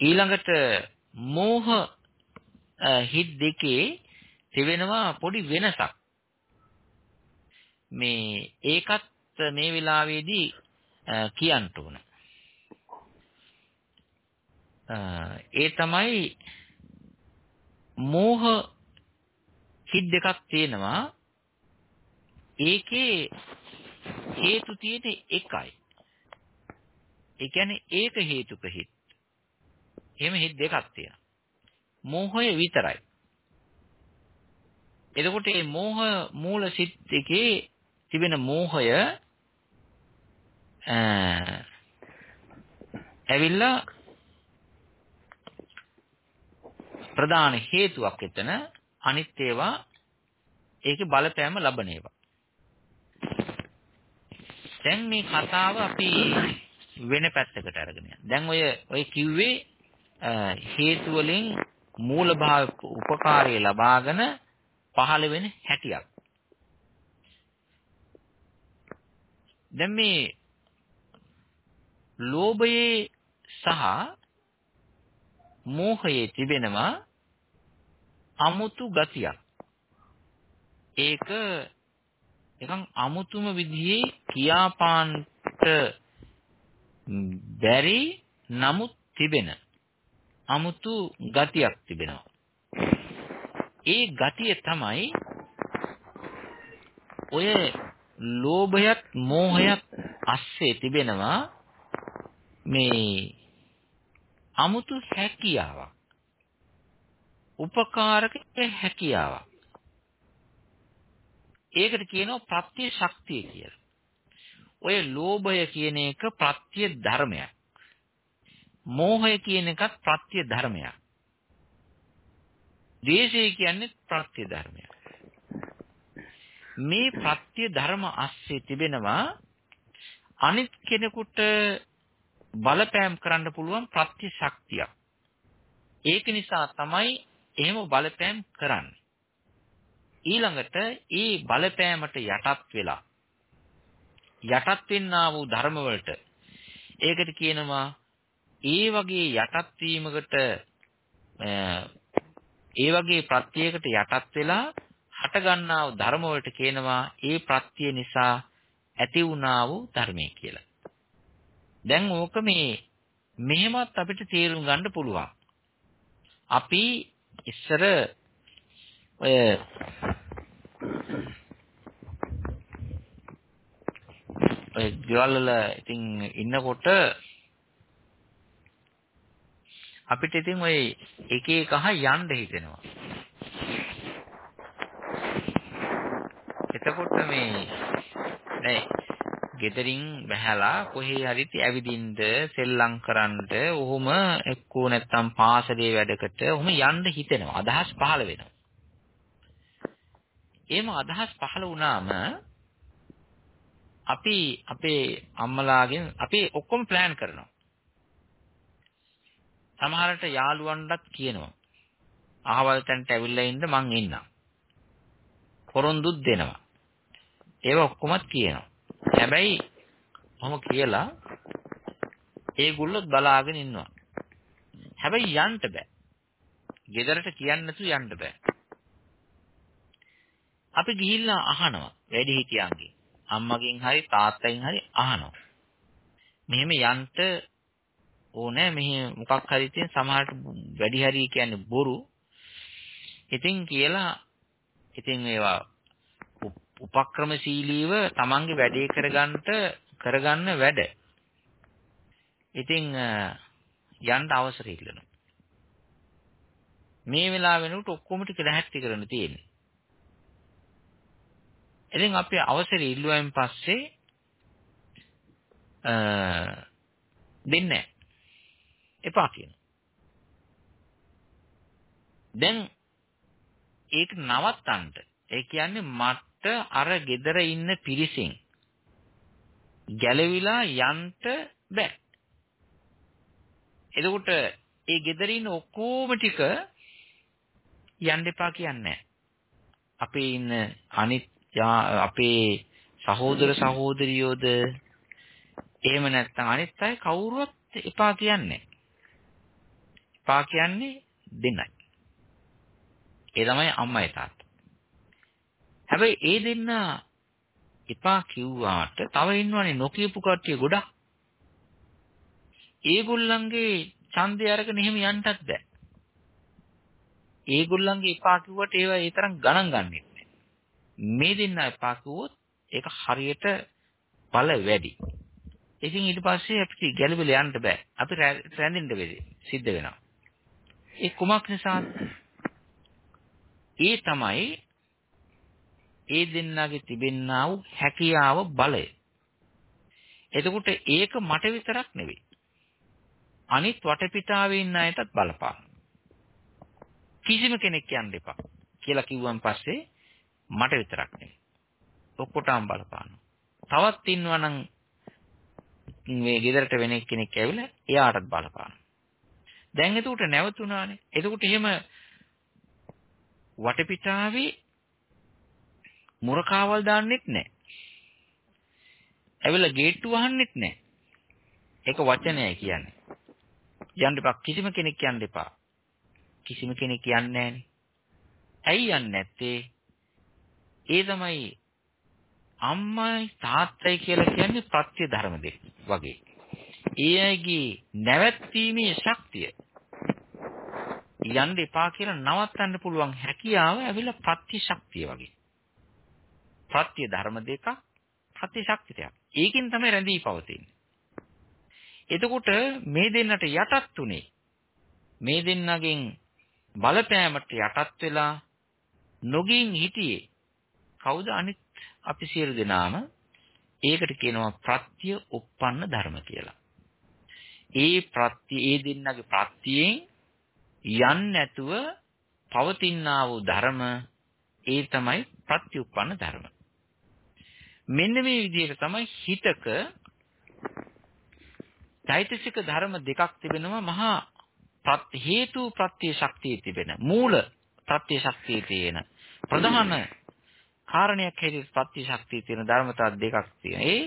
ඊළඟට මෝහ හිත් දෙකේ තිබෙනවා පොඩි වෙනසක්. මේ ඒකත් මේ වෙලාවේදී කියන්න ඕන. ඒ තමයි මෝහ හිත් දෙකක් තියෙනවා. ඒකේ හේතු තියෙන්නේ එකයි. ඒ කියන්නේ ඒක හේතුක හිත්. එහෙම හිත් දෙකක් තියෙනවා. මෝහය විතරයි. එතකොට මේ මෝහ මූල සිත් එකේ තිබෙන මෝහය ඇවිල්ලා ප්‍රධාන හේතුවක් එතන අනිත් ඒවා ඒකේ බලපෑම ලබන ඒවා. දැන් මේ කතාව අපි වෙන පැත්තකට අරගෙන යනවා. දැන් ඔය ඔය කිව්වේ හේතු වලින් මූල භාව උපකාරය ලබාගෙන පහළ වෙන හැටියක්. දැන් මේ ලෝභයේ සහ මෝහයේ තිබෙනවා අමුතු ගතියක්. ඒක එකන් අමුතුම විදිහේ කියාපාන්ට බැරි නමුත් තිබෙන අමුතු ගතියක් තිබෙනවා. ඒ ගතිය තමයි ඔය ලෝභයත් මෝහයත් අස්සේ තිබෙනවා මේ අමුතු හැකියාවක්. උපකාරක හැකියාවක්. ඒකට කියනවා ප්‍රත්‍ය ශක්තිය කියලා. ඔය ලෝභය කියන එක ප්‍රත්‍ය ධර්මයක්. මෝහය කියන එකත් ප්‍රත්‍ය ධර්මයක්. ද්වේෂය කියන්නේ ප්‍රත්‍ය ධර්මයක්. මේ ප්‍රත්‍ය ධර්ම ASCII තිබෙනවා අනිත් කෙනෙකුට බලපෑම් කරන්න පුළුවන් ප්‍රත්‍ය ශක්තියක්. ඒක නිසා තමයි එහෙම බලපෑම් කරන්නේ. ඊළඟට ඒ බලපෑමට යටත් වෙලා යටත් වෙන්නා වූ ධර්ම වලට ඒකට කියනවා ඒ වගේ යටත් වීමකට ඒ වගේ ප්‍රත්‍යයකට යටත් වෙලා හට ගන්නා වූ ධර්ම වලට කියනවා ඒ ප්‍රත්‍ය නිසා ඇති වුණා වූ ධර්මය කියලා. දැන් ඕක මේ මෙහෙමත් අපිට තේරුම් ගන්න පුළුවන්. අපි ඉස්සර ඔය ඔය ගෙවල් වල ඉතින් ඉන්නකොට අපිට ඉතින් ඔය එක එක අහ යන්න හිතෙනවා. එතකොට මේ නෑ ගෙදරින් බහැලා කොහේ හරි ඇවිදින්න සෙල්ලම් කරන්න ඔහොම එක්කෝ නැත්තම් පාසලේ වැඩකට ඔහොම යන්න හිතෙනවා අදහස් පහළ වෙනවා. එහෙම අදහස් පහළ වුණාම අපි අපේ අම්මලාගෙන් අපි ඔක්කොම plan කරනවා. සමහරට යාළුවන්ටත් කියනවා. අහවල් තැනට ඇවිල්ලා ඉන්න මං ඉන්නම්. පොරොන්දුත් දෙනවා. ඒව ඔක්කොමත් කියනවා. හැබැයි මම කියලා ඒගොල්ලොත් බලාගෙන ඉන්නවා. හැබැයි යන්න බෑ. ගෙදරට කියන්න නැතුව යන්න බෑ. අපි ගිහිල්ලා අහනවා වැඩි හිටියන්ගෙන්. අම්මගෙන් හරි තාත්තගෙන් හරි අහනවා. මෙහෙම යන්න ඕනේ මෙහි මොකක් හරි තියෙන සමහරට වැඩි හරි කියන්නේ බොරු. ඉතින් කියලා ඉතින් ඒවා උපක්‍රමශීලීව තමන්ගේ වැඩේ කරගන්නට කරගන්න වැඩ. ඉතින් යන්න අවසර ඉල්ලනවා. මේ වෙලාව වෙනකොට ඔක්කොම ටික දැහැටි කරන්න තියෙන්නේ. ඉතින් අපි අවසර ඉල්ලුවෙන් පස්සේ අ දෙන්නේ එපා කියන. දැන් ඒක නවත්තන්න. ඒ කියන්නේ මට අර gedara ඉන්න පිරිසින් ගැලවිලා යන්න බෑ. එතකොට ඒ gedara ඉන්න ඔක්කොම ටික යන්න එපා කියන්නේ අපේ ඉන්න අනිත් අපේ සහෝදර සහෝදරියෝද? එහෙම නැත්නම් අනිත් අය කවුරුවත් එපා කියන්නේ එපා කියන්නේ දෙන්නයි. ඒ තමයි අම්මයි තාත්තා. හැබැයි ඒ දෙන්න එපා කිව්වාට තව ඉන්නවනේ නොකියපු කට්ටිය ගොඩක් ඒගොල්ලන්ගේ ඡන්දය අරගෙන එහෙම යන්නත් බෑ ඒගොල්ලන්ගේ එපා කිව්වට ඒවා ඒ තරම් ගණන් ගන්නෙ මේ දෙන්න එපා කිව්වොත් ඒක හරියට බල වැඩි. ඉතින් ඊට පස්සේ අපිට ගැළවෙලා යන්න බෑ. අපි රැඳෙන්න වෙදී සිද්ධ වෙනවා. ඒ කුමක් නිසාද? ඒ තමයි ඒ දෙන්නගේ තිබෙන්නා වූ හැකියාව බලය. එතකොට ඒක මට විතරක් නෙවෙයි. අනිත් වටපිටාවේ ඉන්න අයටත් බලපාන. කිසිම කෙනෙක් යන්න එපා කියලා කිව්වන් පස්සේ මට විතරක් නෙවෙයි. ඔක්කොටම බලපානවා. තවත් ඉන්නවා නම් මේ ගෙදරට වෙන කෙනෙක් ඇවිල්ලා එයාටත් බලපානවා. දැන් එතකොට නැවතුණානේ. එතකොට එහෙම වටපිටාවේ මුරකාවල් දාන්නෙත් නැහැ. ඇවිල්ලා ගේට්ටු වහන්නෙත් නැහැ. ඒක වචනයයි කියන්නේ. යන්න එපා. කිසිම කෙනෙක් යන්න එපා. කිසිම කෙනෙක් යන්නේ නැහනේ. ඇයි යන්නේ නැත්තේ? ඒ තමයි අම්මයි තාත්තයි කියලා කියන්නේ ප්‍රත්‍ය ධර්ම දෙක වගේ. ඒ අයගේ නැවැත්වීමේ ශක්තිය යන්න එපා කියලා නවත්තන්න පුළුවන් හැකියාව ඇවිල්ලා ප්‍රත්‍ය ශක්තිය වගේ. ප්‍රත්‍ය ධර්ම දෙකක් ප්‍රත්‍ය ශක්තියක්. ඒකෙන් තමයි රැඳී පවතින්නේ. එතකොට මේ දෙන්නට යටත් උනේ මේ දෙන්නගෙන් බලපෑමට යටත් වෙලා නොගින් හිටියේ කවුද අනිත් අපි සියලු දෙනාම ඒකට කියනවා ප්‍රත්‍ය උප්පන්න ධර්ම කියලා. ඒ ප්‍රත්‍ය ඒ දෙන්නගේ ප්‍රත්‍යයෙන් යන්නේ නැතුව පවතිනා වූ ධර්ම ඒ තමයි ප්‍රත්‍යඋප්පන්න ධර්ම. මෙන්න මේ විදිහට තමයි හිතක චෛතසික ධර්ම දෙකක් තිබෙනවා මහා ප්‍රත්‍ය හේතු ප්‍රත්‍ය ශක්තිය තිබෙන මූල ප්‍රත්‍ය ශක්තිය තියෙන ප්‍රධාන කාරණයක් හැටියට ප්‍රත්‍ය ශක්තිය තියෙන ධර්මතා දෙකක් තියෙනවා. ඒ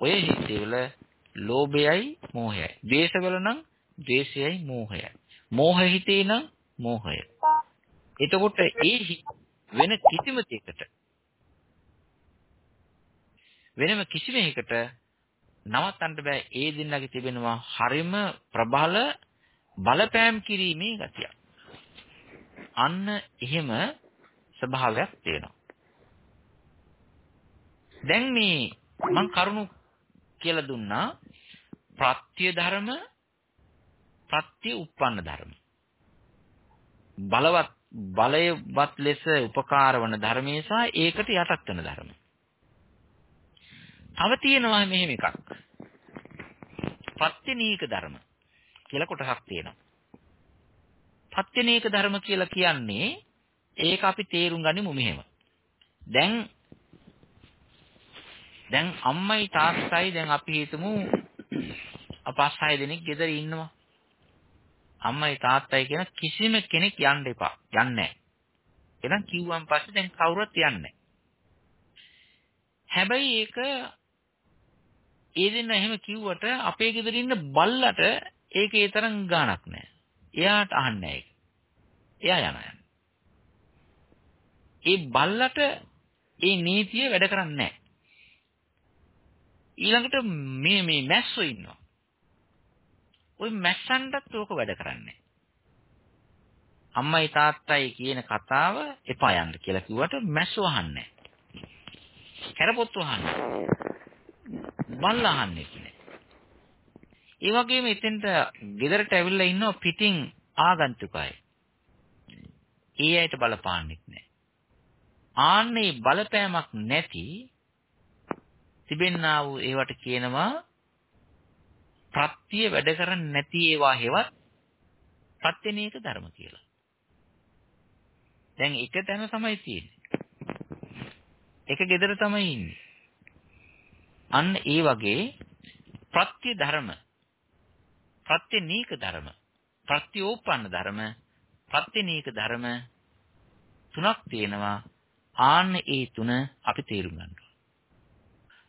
ඔය හිතේවල ලෝභයයි මෝහයයි. ද්වේෂවල නම් ද්වේෂයයි මෝහයයි. මෝහ හිතේ නම් මෝහය. එතකොට ඒ වෙන කිසිම දෙයකට වෙනම කිසිම එකකට නවත්තන්න බෑ ඒ දෙන්නගේ තිබෙනවා හරිම ප්‍රබල බලපෑම් කිරීමේ ගතිය. අන්න එහෙම ස්වභාවයක් තියෙනවා. දැන් මේ මම කරුණු කියලා දුන්නා ප්‍රත්‍ය ධර්ම ප්‍රත්‍ය උප්පන්න ධර්ම. බලවත් බලයවත් ලෙස උපකාර වන ධර්මයේ සහ ඒකට යටත් වෙන ධර්ම. තව තියෙනවා මෙහෙම එකක්. පත්‍යනීක ධර්ම කියලා කොටසක් තියෙනවා. පත්‍යනීක ධර්ම කියලා කියන්නේ ඒක අපි තේරුම් ගනිමු මෙහෙම. දැන් දැන් අම්මයි තාත්තයි දැන් අපි හිතමු අපස් හය දෙනෙක් ගෙදර ඉන්නවා. අම්මයි තාත්තයි කියන කිසිම කෙනෙක් යන්න එපා. යන්නේ නැහැ. එහෙනම් කිව්වන් පස්සේ දැන් කවුරුත් යන්නේ හැබැයි ඒක ඒ දෙන්න එහෙම කිව්වට අපේ ගෙදර ඉන්න බල්ලට ඒකේ තරම් ගාණක් නැහැ. එයාට අහන්නේ ඒක. එයා යනවා. ඒ බල්ලට ඒ නීතිය වැඩ කරන්නේ නැහැ. ඊළඟට මේ මේ මැස්සෝ ඉන්නවා. ওই මැස්සන්ටත් ඕක වැඩ කරන්නේ. අම්මයි තාත්තයි කියන කතාව එපා යන්න කියලා කිව්වට මැස්සෝ අහන්නේ නැහැ. කරපොත්තු අහන්නේ. බල්ලා අහන්නේ නැහැ. ඒ වගේම එතෙන්ට ගෙදරට ඇවිල්ලා ඉන්නවා පිටින් ආගන්තුකයි. ඒ ඇයිට බලපාන්නෙත් නැහැ. ආන්නේ බලපෑමක් නැති තිබෙන්නා වූ ඒවට කියනවා ප්‍රත්‍ය වැඩ කරන්නේ නැති ඒවා හේවත් ප්‍රත්‍යනීක ධර්ම කියලා. දැන් එක තැන තමයි තියෙන්නේ. එක gedara තමයි ඉන්නේ. අන්න ඒ වගේ ප්‍රත්‍ය ධර්ම ප්‍රත්‍යනීක ධර්ම ප්‍රත්‍යෝපන්න ධර්ම ප්‍රත්‍යනීක ධර්ම තුනක් තියෙනවා. ආන්න ඒ තුන අපි තේරුම් ගන්න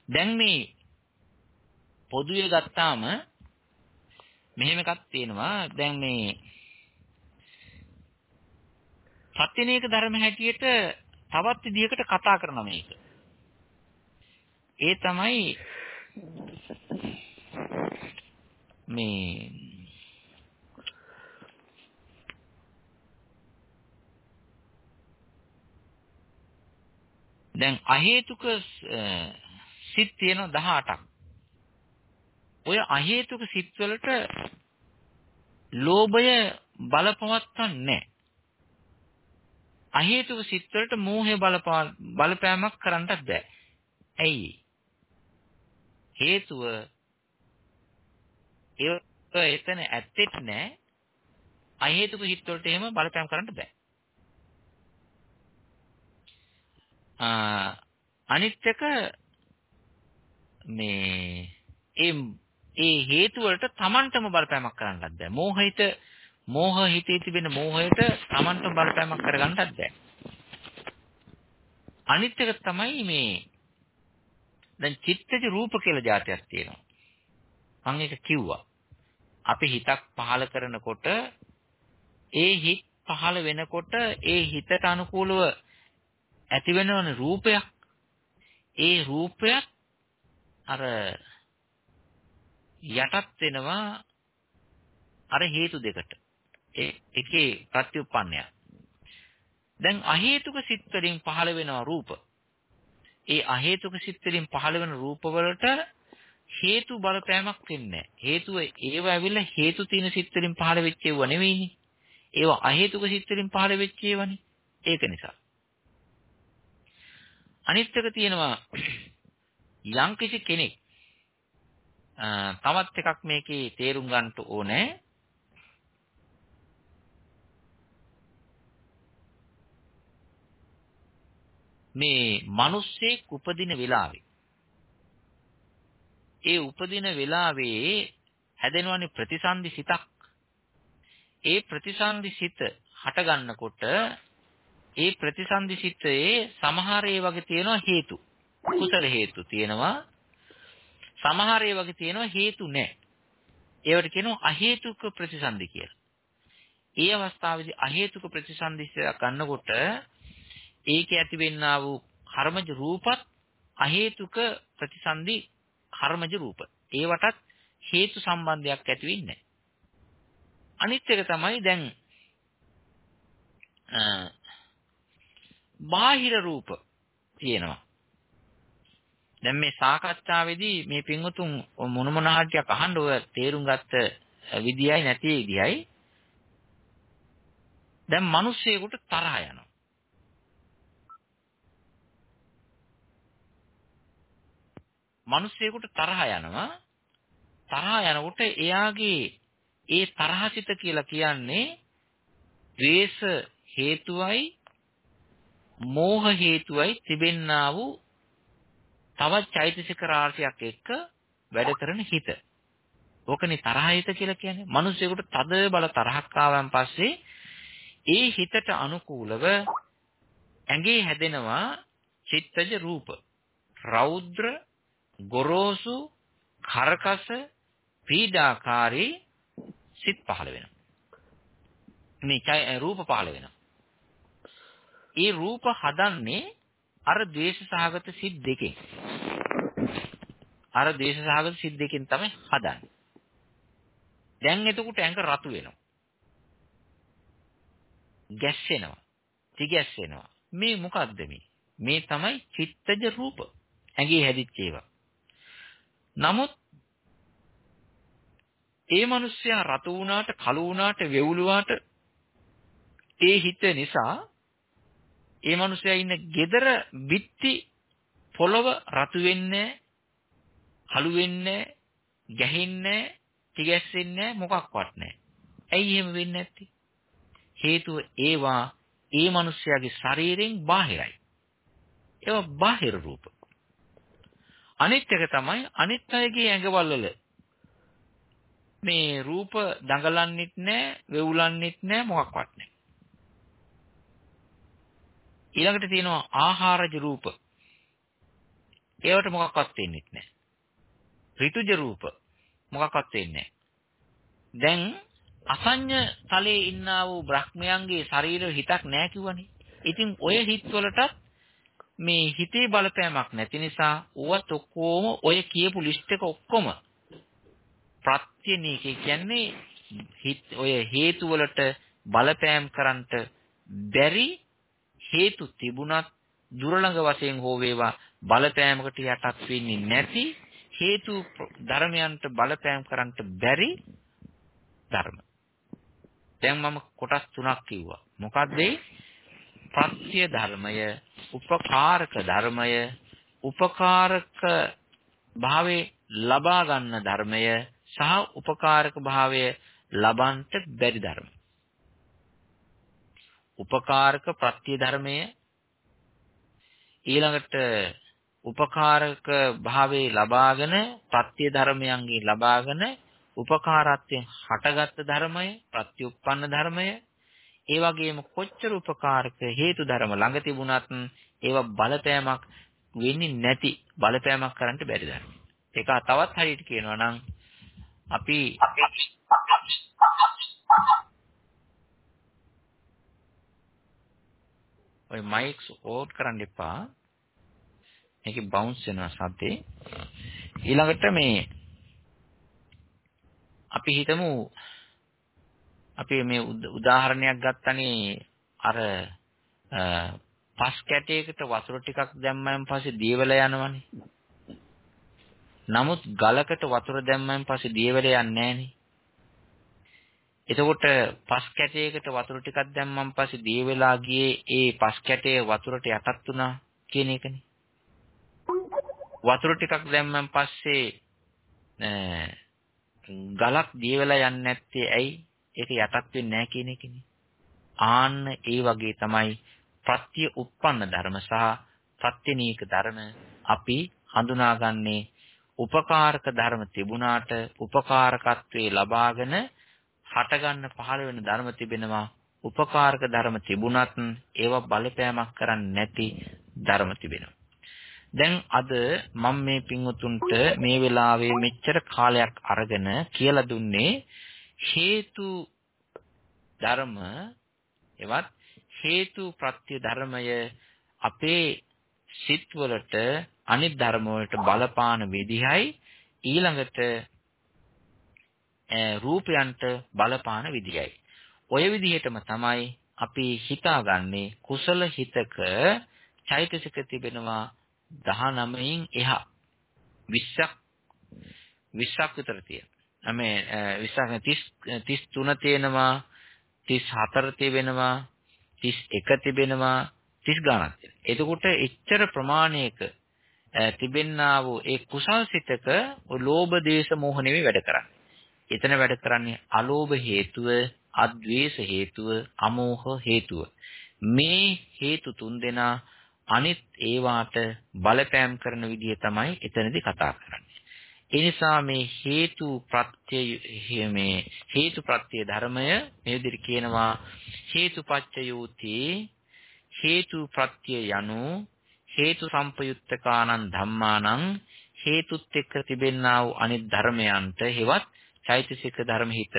දැන් මේ පොදුවේ ගත්තාම මෙහෙම එකක් තියෙනවා. දැන් මේ සත්‍යනේක ධර්ම හැටියට තවත් විදිහකට කතා කරනවා මේක. ඒ තමයි මේ දැන් අහේතුක සිත් තියෙනවා 18ක්. ඔය අහේතුක සිත් වලට ලෝභය බලපවත්තන්නේ නැහැ. අහේතුක සිත් වලට මෝහය බලපෑමක් කරන්නත් බෑ. ඇයි? හේතුව ඒ එතන ඇත්තෙත් නෑ. අහේතුක හිත් වලට එහෙම බලපෑම් කරන්න බෑ. අනිත් එක මේ ඒ ඒ හේතු වලට Tamanටම බලපෑමක් කරන්නත් බෑ. මෝහිත මෝහ හිතේ තිබෙන මෝහයට Tamanටම බලපෑමක් කරගන්නත් බෑ. අනිත් එක තමයි මේ දැන් චිත්තජ රූප කියලා જાතියක් තියෙනවා. මම ඒක කිව්වා. අපි හිතක් පහල කරනකොට ඒ හිත පහල වෙනකොට ඒ හිතට අනුකූලව ඇතිවෙනවන රූපයක් ඒ රූපයක් අර යටත් වෙනවා අර හේතු දෙකට ඒ එකේ ප්‍රත්‍යুৎපන්නය දැන් අහේතුක සිත් වලින් පහළ වෙනවා රූප ඒ අහේතුක සිත් වලින් පහළ වෙන රූප වලට හේතු බලපෑමක් වෙන්නේ හේතුව ඒව ඇවිල්ලා හේතු තියෙන සිත් වලින් පහළ වෙච්ච ඒවා නෙවෙයිනේ. ඒවා අහේතුක සිත් වලින් පහළ වෙච්ච ඒවානේ. ඒක නිසා. අනිත් එක තියෙනවා (clears throat) යම්කිසි කෙනෙක් තවත් එකක් මේකේ තේරුම් ගන්න ඕනේ. මේ මිනිස්සෙක් උපදින වෙලාවේ. ඒ උපදින වෙලාවේ හැදෙනවනේ ප්‍රතිසන්දි සිතක්. ඒ ප්‍රතිසන්දි සිත හට ගන්නකොට ඒ ප්‍රතිසන්දි සිතේ සමහර ඒ වගේ තියෙනවා හේතු. කුසල හේතු තියෙනවා. සමහර ඒ වගේ තියෙනවා හේතු නැහැ ඒවට කියනවා අහේතුක ප්‍රතිසන්දි කියලා. ඒ අවස්ථාවේදී අහේතුක ප්‍රතිසන්දිය ගන්නකොට ඒකේ ඇතිවෙන්නා වූ කර්මජ රූපත් අහේතුක ප්‍රතිසන්දි කර්මජ රූප. ඒවටත් හේතු සම්බන්ධයක් ඇති වෙන්නේ අනිත් එක තමයි දැන් බාහිර රූප තියෙනවා. දැන් මේ සාකච්ඡාවේදී මේ පින්වතුන් මොන මොන හරියක් අහන්න ඔය තේරුම් ගත්ත විදියයි නැති විදියයි දැන් මිනිස්සෙකුට තරහ යනවා. මිනිස්සෙකුට තරහ යනවා. තරහ යනකොට එයාගේ ඒ තරහසිත කියලා කියන්නේ ද්වේෂ හේතුවයි මෝහ හේතුවයි තිබෙන්නා වූ තවත් චෛතසික රාශියක් එක්ක වැඩ කරන හිත. ඕකනේ තරහිත කියලා කියන්නේ. මිනිස්සෙකුට තද බල තරහක් ආවන් පස්සේ ඒ හිතට අනුකූලව ඇඟේ හැදෙනවා චිත්තජ රූප. රෞද්‍ර, ගොරෝසු, කරකස, පීඩාකාරී සිත් පහළ වෙනවා. මේ රූප පහළ වෙනවා. ඒ රූප හදන්නේ අර ද්වේෂ සහගත සිත් දෙකෙන්. අර ද්වේෂ සහගත සිත් දෙකෙන් තමයි හදන්නේ. දැන් එතකොට ඇඟ රතු වෙනවා. ගැස්සෙනවා. තිගැස්සෙනවා. මේ මොකද්ද මේ? මේ තමයි චිත්තජ රූප. ඇඟේ හැදිච්ච ඒවා. නමුත් ඒ මිනිස්සයා රතු වුණාට, කළු වුණාට, වෙවුලුවාට ඒ හිත නිසා ඒ මිනිස්සයා ඉන්න gedara bitti පොළව රතු වෙන්නේ කළු වෙන්නේ ගැහෙන්නේ තිගැස්සෙන්නේ මොකක්වත් නැහැ. ඇයි එහෙම වෙන්නේ නැත්තේ? හේතුව ඒවා ඒ මිනිස්යාගේ ශරීරයෙන් බාහිරයි. ඒවා බාහිර රූප. අනිත් එක තමයි අනිත් අයගේ ඇඟවල වල මේ රූප දඟලන්නෙත් නැහැ, වෙවුලන්නෙත් නැහැ, මොකක්වත් නැහැ. ඊළඟට තියෙනවා ආහාරජ රූප. ඒවට මොකක්වත් වෙන්නේ නැහැ. ඍතුජ රූප මොකක්වත් වෙන්නේ දැන් අසඤ්ඤ තලයේ ඉන්නා වූ බ්‍රහ්මයන්ගේ ශරීර හිතක් නැහැ කිව්වනේ. ඉතින් ඔය හිත්වලටත් මේ හිතේ බලපෑමක් නැති නිසා ඕවත් ඔක්කොම ඔය කියපු ලිස්ට් එක ඔක්කොම ප්‍රත්‍යනීක කියන්නේ හිත ඔය හේතු වලට බලපෑම් කරන්නට බැරි හේතු තිබුණත් දුරළඟ වශයෙන් හෝ වේවා බලපෑමකට යටත් වෙන්නේ නැති හේතු ධර්මයන්ට බලපෑම් කරන්නට බැරි ධර්ම. දැන් මම කොටස් තුනක් කිව්වා. මොකක්ද ඒ? ප්‍රත්‍ය ධර්මය, උපකාරක ධර්මය, උපකාරක භාවයේ ලබා ගන්න ධර්මය සහ උපකාරක භාවය ලබන්ට බැරි ධර්ම. උපකාරක ප්‍රත්‍ය ධර්මය ඊළඟට උපකාරක භාවයේ ලබාගෙන ප්‍රත්‍ය ධර්මයන්ගේ ලබාගෙන උපකාරත්වයෙන් හටගත් ධර්මය, ප්‍රත්‍යুৎপন্ন ධර්මය ඒ වගේම කොච්චර උපකාරක හේතු ධර්ම ළඟ තිබුණත් ඒවා බලපෑමක් වෙන්නේ නැති බලපෑමක් කරන්න බැරි ධර්ම. ඒක තවත් හරියට කියනවා නම් අපි ඔය මයික්ස් ඕට් කරන්න එපා. මේකේ බවුන්ස් වෙනවා සද්දේ. ඊළඟට මේ අපි හිතමු අපි මේ උදාහරණයක් ගත්තනේ අර පස් කැටයකට වතුර ටිකක් දැම්මයන් පස්සේ දියවල යනවනේ. නමුත් ගලකට වතුර දැම්මයන් පස්සේ දියවල යන්නේ නැහනේ. එතකොට පස් කැටයකට වතුර ටිකක් දැම්මන් පස්සේ දියවලා ගියේ ඒ පස් කැටය වතුරට යටත් වුණා කියන එකනේ. වතුර ටිකක් දැම්මන් පස්සේ ගලක් දියවලා යන්නේ නැත්තේ ඇයි? ඒක යටත් වෙන්නේ නැහැ කියන එකනේ. ආන්න ඒ වගේ තමයි ප්‍රත්‍ය උප්පන්න ධර්ම සහ ප්‍රත්‍යනීක ධර්ම අපි හඳුනාගන්නේ උපකාරක ධර්ම තිබුණාට උපකාරකත්වයේ ලබාගෙන හටගන්න පහළ වෙන ධර්ම තිබෙනවා උපකාරක ධර්ම තිබුණත් ඒවා බලපෑමක් කරන්නේ නැති ධර්ම තිබෙනවා දැන් අද මම මේ පින්වතුන්ට මේ වෙලාවේ මෙච්චර කාලයක් අරගෙන කියලා දුන්නේ හේතු ධර්ම එවත් හේතු ප්‍රත්‍ය ධර්මය අපේ සිත්වලට අනිත් ධර්ම වලට බලපාන විදිහයි ඊළඟට රූපයන්ට බලපාන විදියයි. ඔය විදිහටම තමයි අපි හිතාගන්නේ කුසල හිතක චෛතසික තිබෙනවා 19න් එහා 20ක් 20ක් විතර තියෙන. මේ 20 33 තියෙනවා 34 තිබෙනවා 31 තිබෙනවා 30 ගණක් තියෙනවා. එතකොට එච්චර ප්‍රමාණයක තිබෙන්නා වූ ඒ කුසල් සිතක ලෝභ දේශ මොහ නෙවෙයි වැඩ කරන්නේ. එතන වැඩ කරන්නේ අලෝභ හේතුව, අද්වේෂ හේතුව, අමෝහ හේතුව. මේ හේතු තුන්දෙනා අනිත් ඒවාට බලපෑම් කරන විදිහ තමයි එතනදී කතා කරන්නේ. ඒ නිසා මේ හේතු ප්‍රත්‍ය මේ හේතු ප්‍රත්‍ය ධර්මය මේ විදිහට කියනවා. හේතුපච්චයෝති හේතු ප්‍රත්‍ය යනු හේතු සම්පයුත්තකානං ධම්මානං හේතුත් එක්ක තිබෙන්නා වූ අනිත් ධර්මයන්ට හෙවත් චෛතසික ධර්ම හිතට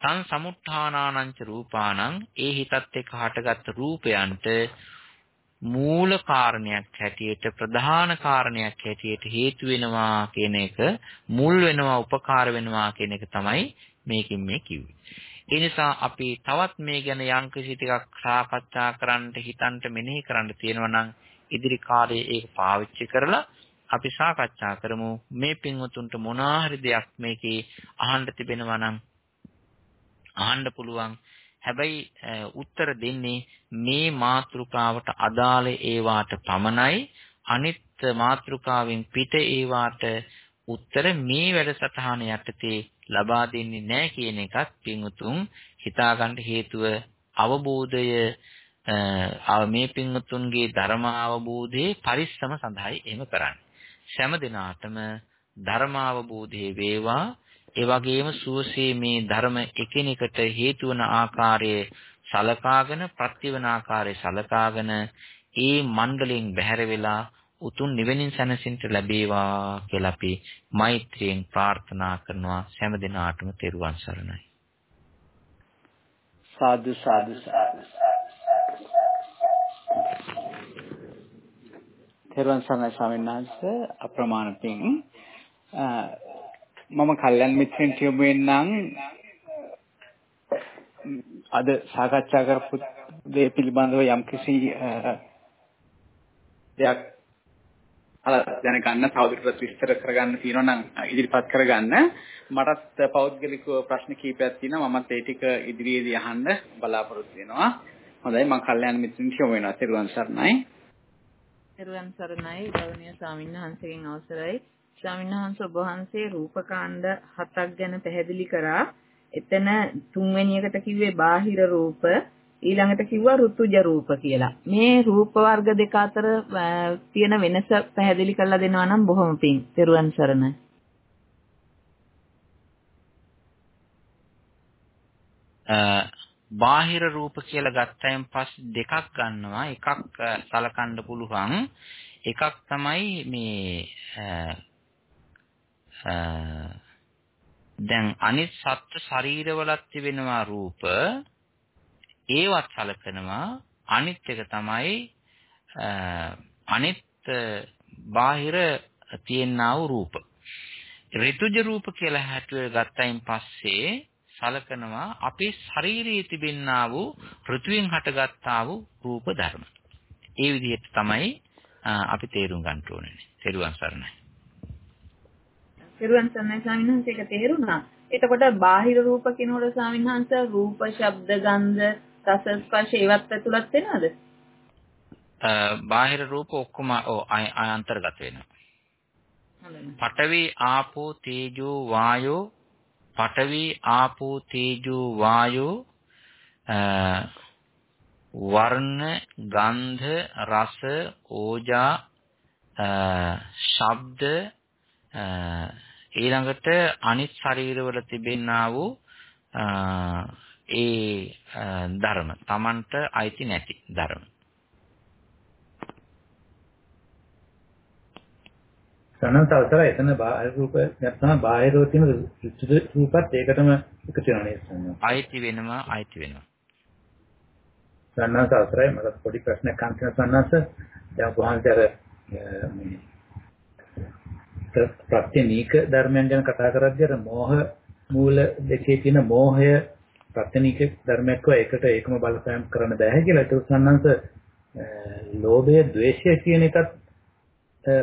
තං සමුත්ථානානංච රූපානං ඒ හිතත් එක්ක හටගත් රූපයන්ට මූල කාරණයක් හැටියට ප්‍රධාන කාරණයක් හැටියට හේතු වෙනවා කියන එක මුල් වෙනවා උපකාර වෙනවා කියන එක තමයි මේකින් මේ කිව්වේ. ඒ නිසා අපි තවත් මේ ගැන යම්කිසි ටිකක් සාකච්ඡා කරන්න හිතන්න මෙනෙහි කරන්න තියෙනවා නම් ඉදිරි කාලයේ ඒක පාවිච්චි කරලා අපි සාකච්ඡා කරමු මේ පින්වතුන්ට මොනාහරි දෙයක් මේකේ අහන්න තිබෙනවා නම් අහන්න පුළුවන් හැබැයි උත්තර දෙන්නේ මේ මාතෘකාවට අදාළ ඒවාට පමණයි අනිත් මාතෘකාවෙන් පිට ඒවාට උත්තර මේ වැඩසටහන යටතේ ලබා දෙන්නේ නැහැ කියන එකත් පින්වතුන් හිතාගන්න හේතුව අවබෝධය මේ පින්වතුන්ගේ ධර්ම අවබෝධයේ පරිස්සම සඳහායි එහෙම කරන්නේ. සෑම දිනාටම ධර්ම අවබෝධයේ වේවා ඒ වගේම සුවසේ මේ ධර්ම එකිනෙකට හේතු වන ආකාරයේ සලකාගෙන ප්‍රතිවන ආකාරයේ සලකාගෙන ඒ මණ්ඩලයෙන් බැහැර වෙලා උතුම් නිවෙනින් සැනසෙන්න ලැබේවා කියලා අපි මෛත්‍රියෙන් ප්‍රාර්ථනා කරනවා. හැම දිනාටම තෙරුවන් සරණයි. සාදු සාදු සාදු. තෙරුවන් සරණයි ස්වාමීන් වහන්සේ. අප්‍රමාණ පිං මම කල්යන් මිත්‍රෙන් කියමු වෙන්නම් අද සාකච්ඡා කරපු දේ පිළිබඳව යම්කිසි දෙයක් අර දැනගන්න තවදුරටත් විස්තර කරගන්න තියෙනවා නම් ඉදිරිපත් කරගන්න. මටත් පෞද්ගලිකව ප්‍රශ්න කීපයක් තියෙනවා. මමත් ඒ ටික ඉදිරියේදී අහන්න බලාපොරොත්තු වෙනවා. හොඳයි මම කල්යන් මිත්‍රෙන් කියමු වෙනවා. තෙරුවන් සරණයි. තෙරුවන් සරණයි. ගෞරවනීය ස්වාමීන් වහන්සේගෙන් අවසරයි. ස්වාමීන් වහන්සේ ඔබ වහන්සේ රූපකාණ්ඩ හතක් ගැන පැහැදිලි කරා. එතන තුන්වෙනි එකට කිව්වේ බාහිර රූප ඊළඟට කිව්වා ඍතුජ රූප කියලා. මේ රූප වර්ග දෙක අතර තියෙන වෙනස පැහැදිලි කරලා දෙනවා නම් බොහොම පිං. තෙරුවන් සරණයි. බාහිර රූප කියලා ගත්තයින් පස්සේ දෙකක් ගන්නවා. එකක් සලකන්න පුළුවන්. එකක් තමයි මේ දැන් අනිත් සත්ත්ව ශරීරවලත් තිබෙනවා රූප ඒවත් සලකනවා අනිත් එක තමයි අනිත් බාහිර තියෙනා වූ රූප ඍතුජ රූප කියලා හැටුවේ ගත්තයින් පස්සේ සලකනවා අපේ ශරීරයේ තිබෙනා වූ ඍතුවෙන් හටගත්තා වූ රූප ධර්ම. ඒ විදිහට තමයි අපි තේරුම් ගන්න ඕනේ. තෙරුවන් සරණයි. තෙරුවන් සරණයි ස්වාමීන් වහන්සේ ඒක තේරුණා. එතකොට බාහිර රූප කිනෝட ස්වාමීන් වහන්සේ රූප, ශබ්ද, ගන්ධ, රස, ස්පර්ශ ඒවත් ඇතුළත් වෙනවද? බාහිර රූප ඔක්කොම ඔව් අන්තර්ගත වෙනවා. පඨවි ආපෝ තේජෝ වායෝ පඨවි ආපෝ තේජෝ වායෝ වර්ණ ගන්ධ රස ඕජා ශබ්ද ඊළඟට අනිත් ශරීරවල තිබෙනා වූ ඒ ධර්ම. Tamanට අයිති නැති ධර්ම. සනන්ත අවසර එතන බාහිර රූප නැත්නම් බාහිරව තියෙන රූපත් ඒකටම එකතු වෙනවා නේද? අයිති වෙනවා අයිති වෙනවා. සනන්ත අවසරයි. මට පොඩි ප්‍රශ්නයක් අහන්න සනන්ත. දැන් වහන්සේ අර මේ ප්‍රත්‍යනීක ධර්මයන් ගැන කතා කරද්දී අර මෝහ මූල දෙකේ තියෙන මෝහය ප්‍රත්‍යනීක ධර්මයක් වා එකට ඒකම බලපෑම් කරන්න බෑ කියලා. ඒක සනන්ත ලෝභය ද්වේෂය කියන එකත්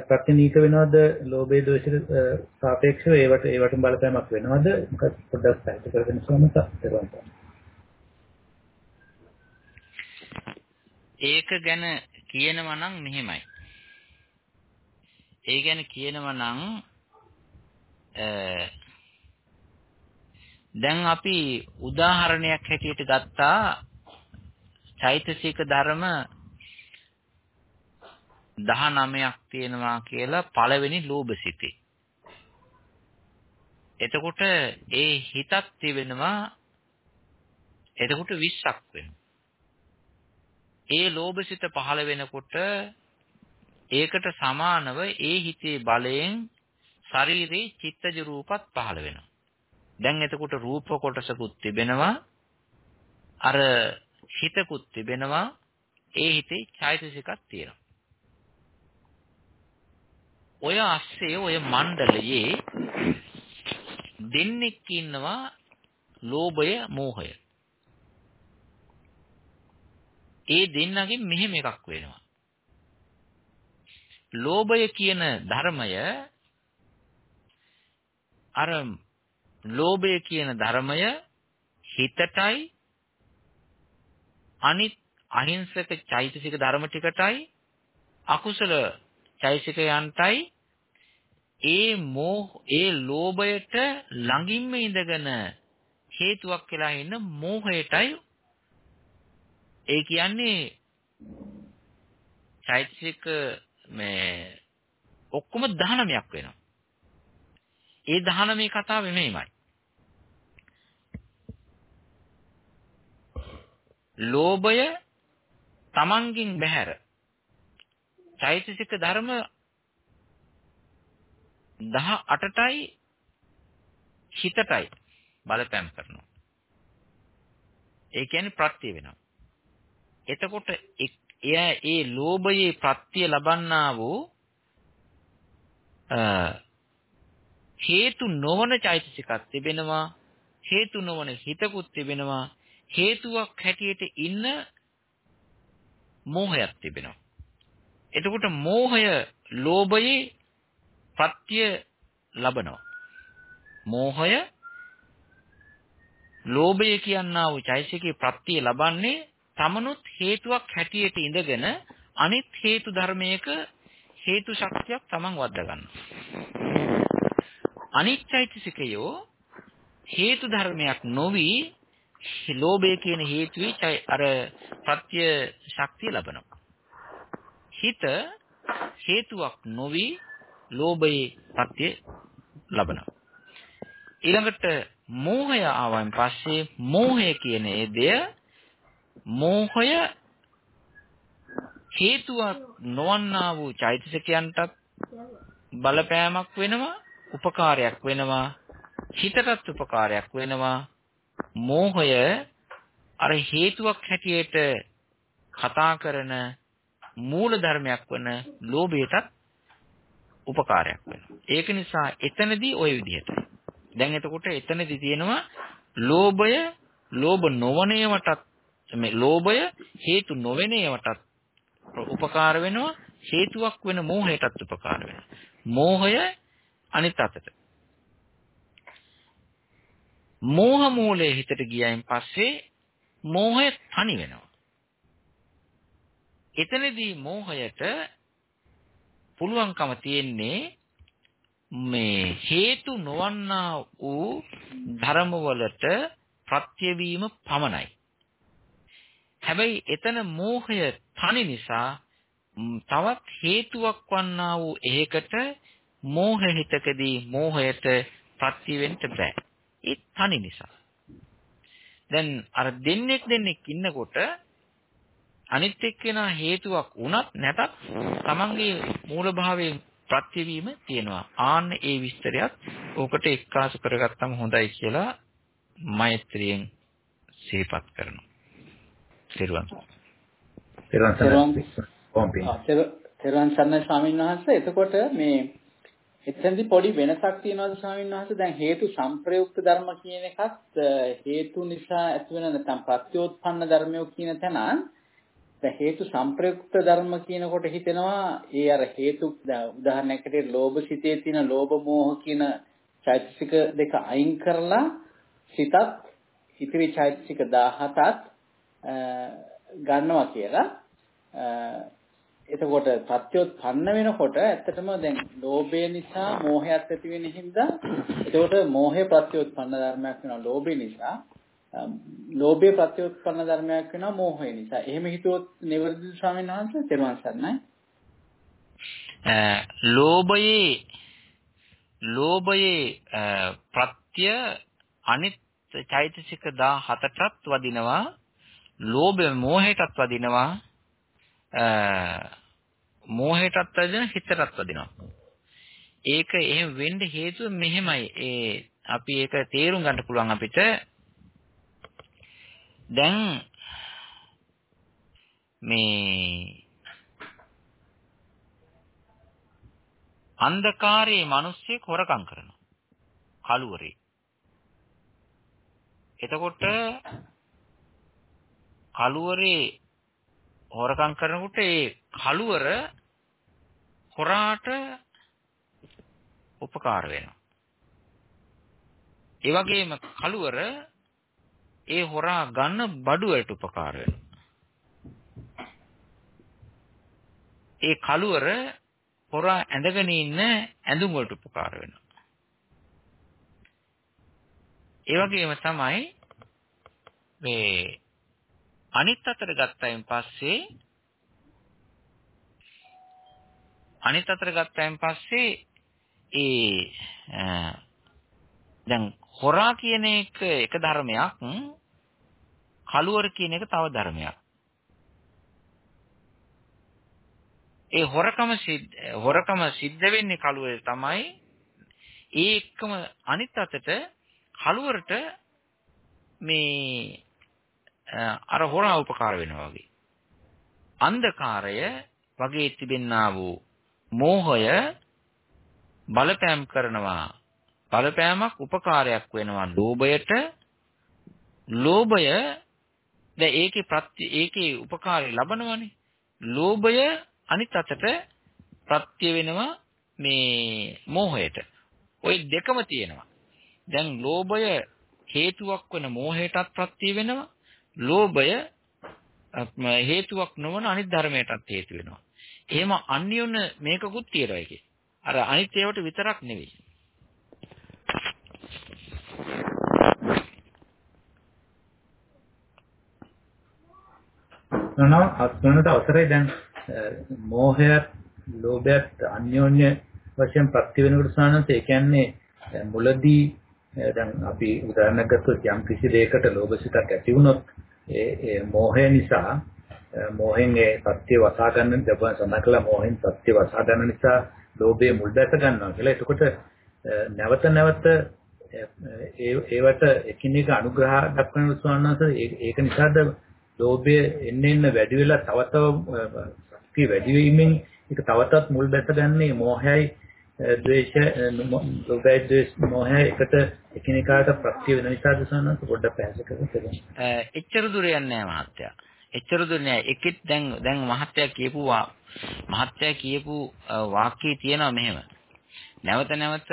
ප්‍රත්‍යනීක වෙනවද? ලෝභය දෝෂයට සාපේක්ෂව ඒවට ඒවට බලපෑමක් වෙනවද? මොකක්ද පොඩ්ඩක් පැහැදිලි කරගෙන සමත ඒක ගැන කියනවා නම් මෙහෙමයි. ඒ ගැන කියනවා නම් දැන් අපි උදාහරණයක් හැටියට ගත්තා චෛතසික ධර්ම 19ක් තියෙනවා කියලා පළවෙනි ලෝභසිතේ. එතකොට ඒ හිතක් තිබෙනවා එතකොට 20ක් වෙනවා. ඒ ලෝභසිත පහළ වෙනකොට ඒකට සමානව ඒ හිතේ බලයෙන් ශරීරේ චිත්තජ රූපත් පහළ වෙනවා. දැන් එතකොට රූප කොටසකුත් තිබෙනවා අර හිතකුත් තිබෙනවා ඒ හිතේ චෛතසිකක් තියෙනවා. ඔය ASCII ඔය මණ්ඩලයේ දෙන්නෙක් ඉන්නවා ලෝභය මෝහය. ඒ දෙන්නගෙන් මෙහෙම එකක් වෙනවා. ලෝභය කියන ධර්මය අර ලෝභය කියන ධර්මය හිතටයි අනිත් අහිංසක චෛතසික ධර්ම ටිකටයි අකුසල චෛතසිකයන්ටයි ඒ මෝහ ඒ ලෝභයට ළඟින්ම ඉඳගෙන හේතුවක් වෙලා ඉන්න මෝහයටයි ඒ කියන්නේ චෛතසික මේ ඔක්කොම 19ක් වෙනවා. ඒ 19 කතාව මෙහෙමයි. ලෝභය තමන්ගෙන් බැහැර චෛතසික ධර්ම 18ටයි හිතටයි බලපෑම් කරනවා. ඒ කියන්නේ ප්‍රත්‍ය වෙනවා. එතකොට එයා ඒ ලෝභයේ ප්‍රත්‍ය ලබන්නා වූ හේතු නොවන චෛතසිකක් තිබෙනවා හේතු නොවන හිතකුත් තිබෙනවා හේතුවක් හැටියට ඉන්න මෝහයක් තිබෙනවා එතකොට මෝහය ලෝභයේ ප්‍රත්‍ය ලබනවා. මෝහය ලෝභය කියනා වූ චෛසිකේ ප්‍රත්‍ය ලබන්නේ තමනුත් හේතුවක් හැටියට ඉඳගෙන අනිත් හේතු ධර්මයක හේතු ශක්තියක් තමන් වද්දා ගන්නවා. අනිත් චෛතසිකයෝ හේතු ධර්මයක් නොවි ලෝභය කියන හේතුවේ අර ප්‍රත්‍ය ශක්තිය ලබනවා. හිත හේතුවක් නොවි ලෝභයේ පත්‍ය ලබනවා. ඊළඟට මෝහය ආවන් පස්සේ මෝහය කියන ඒ දෙය මෝහය හේතුවක් නොවන්නා වූ චෛතසිකයන්ටත් බලපෑමක් වෙනවා උපකාරයක් වෙනවා හිතටත් උපකාරයක් වෙනවා. මෝහය අර හේතුවක් හැටියට කතා කරන මූල ධර්මයක් වන ලෝභයටත් උපකාරයක් වෙනවා. ඒක නිසා එතනදී ওই විදිහටයි. දැන් එතකොට එතනදී තියෙනවා ලෝභය ලෝභ නොවනේවටත් මේ ලෝභය හේතු නොවනේවටත් උපකාර වෙනවා හේතුවක් වෙන මෝහයටත් උපකාර වෙනවා. මෝහය අනිත් අතට. මෝහ මූලයේ හිතට ගියයින් පස්සේ මෝහය තනි වෙනවා. එතනදී මෝහයට පුළුවන්කම තියෙන්නේ මේ හේතු නොවන්නා වූ ධර්මවලට ප්‍රත්‍යවීම පමණයි. හැබැයි එතන මෝහය තනි නිසා තවත් හේතුවක් වන්නා වූ එහෙකට මෝහ හිතකදී මෝහයට ප්‍රත්‍ය වෙන්න බෑ. ඒ තනි නිසා. දැන් අර දෙන්නෙක් දෙන්නෙක් ඉන්නකොට අනිත් එක්කෙනා හේතුවක් වුණත් නැතත් තමන්ගේ මූලභාවයෙන් ප්‍රත්‍යවීම තියෙනවා. ආන්න ඒ විස්තරයත් ඕකට එක්කාසු කරගත්තම හොඳයි කියලා මෛත්‍රියෙන් සිහිපත් කරනවා. සිරුවන්. සිරුවන් සර්ණයි. ස්වාමීන් වහන්සේ. එතකොට මේ එතෙන්දි පොඩි වෙනසක් තියෙනවද ස්වාමීන් වහන්සේ? දැන් හේතු සංප්‍රයුක්ත ධර්ම කියන එකත් හේතු නිසා ඇතිවෙන නැත්නම් ප්‍රත්‍යෝත්පන්න ධර්මයෝ කියන තැන දැන් හේතු සංප්‍රයුක්ත ධර්ම කියනකොට හිතෙනවා ඒ අර හේතු උදාහරණයකට ලෝභ සිතේ තියෙන ලෝභ මෝහ කියන චෛතසික දෙක අයින් කරලා සිතත් ඉතිරි චෛතසික 17ත් ගන්නවා කියලා එතකොට ප්‍රත්‍යෝත්පන්න වෙනකොට ඇත්තටම දැන් ලෝභය නිසා මෝහයත් ඇති වෙන හින්දා එතකොට මෝහය ප්‍රත්‍යෝත්පන්න ධර්මයක් වෙනවා ලෝභය නිසා ලෝභය ප්‍රත්‍යෝත්පන්න ධර්මයක් වෙනවා මෝහය නිසා. එහෙම හිතුවොත් නිවර්දිත ස්වාමීන් වහන්සේ තෙරුවන් සරණයි. ලෝභයේ ලෝභයේ ප්‍රත්‍ය අනිත් චෛතසික 17ටත් වදිනවා. ලෝභය මෝහයටත් වදිනවා. මෝහයටත් වදින හිතටත් වදිනවා. ඒක එහෙම වෙන්න හේතුව මෙහෙමයි. ඒ අපි ඒක තේරුම් ගන්න පුළුවන් අපිට දැන් මේ අන්ධකාරයේ මිනිස්සෙක් හොරකම් කරනවා. කළුවරේ. එතකොට කළුවරේ හොරකම් කරනකොට ඒ කළුවර හොරාට උපකාර වෙනවා. ඒ වගේම කළුවර ඒ හොරා ගන්න බඩුවට උපකාර වෙනවා. ඒ කළුවර හොරා ඇඳගෙන ඉන්න ඇඳුම් වලට උපකාර වෙනවා. ඒ වගේම තමයි මේ අනිත් අතට ගත්තයින් පස්සේ අනිත් අතට ගත්තයින් පස්සේ ඒ දැන් හොරා කියන එක එක ධර්මයක් කලුවර කියන එක තව ධර්මයක්. ඒ හොරකම හොරකම සිද්ධ වෙන්නේ කලුවරේ තමයි ඒ එක්කම අනිත් අතට කලුවරට මේ අර හොරා උපකාර වෙනවා වගේ. අන්ධකාරය වගේ තිබෙන්නා වූ මෝහය බලපෑම් කරනවා. බලපෑමක් උපකාරයක් වෙනවා ලෝභයට. ලෝභය දැන් ඒකේ ප්‍රත්‍ය ඒකේ උපකාරය ලබනවනේ. ලෝභය අනිත් අතට ප්‍රත්‍ය වෙනවා මේ මෝහයට. ওই දෙකම තියෙනවා. දැන් ලෝභය හේතුවක් වෙන මෝහයටත් ප්‍රත්‍ය වෙනවා. ලෝභය හේතුවක් නොවන අනිත් ධර්මයටත් හේතු වෙනවා. එහෙම අන්‍යෝන්‍ය මේකකුත් තියෙනවා ඒකේ. අර අනිත් ඒවට විතරක් නෙවෙයි. නෝ අත්නොනට අවසරයි. දැන් මෝහයත් ලෝභයත් අන්‍යෝන්‍ය වශයෙන් ප්‍රත්‍ය වෙනකොට සානන්ත. ඒ කියන්නේ මුලදී දැන් අපි උදාහරණයක් ගත්තොත් යම් කිසි දෙයකට ලෝභසිතක් ඇති වුණොත් ඒ ඒ මෝහය නිසා මෝහෙන් ඒ සත්‍ය වසා ගන්න දබන සඳහන් කළා මෝහෙන් සත්‍ය වසා ගන්න නිසා ලෝභය මුල් දැස ගන්නවා කියලා. එතකොට නැවත නැවත ඒවට එකිනෙක අනුග්‍රහ දක්වන ස්වාමීන් ඒක නිසාද ලෝභය එන්න එන්න වැඩි වෙලා තව තව ශක්තිය වැඩි වීමෙන් ඒක තව තවත් මුල් බැසගන්නේ මෝහයයි ද්වේෂ ලෝභය ද්වේෂ මෝහය එකට එකිනෙකාට ප්‍රත්‍ය වෙන නිසාද ස්වාමීන් පොඩ්ඩක් පැහැදිලි කරන්න. එච්චර දුර යන්නේ නැහැ මහත්තයා. එච්චර දුර නෑ. එකෙත් දැන් දැන් මහත්තයා කියපු මහත්තයා කියපු වාක්‍යය තියෙනවා මෙහෙම. නැවත නැවත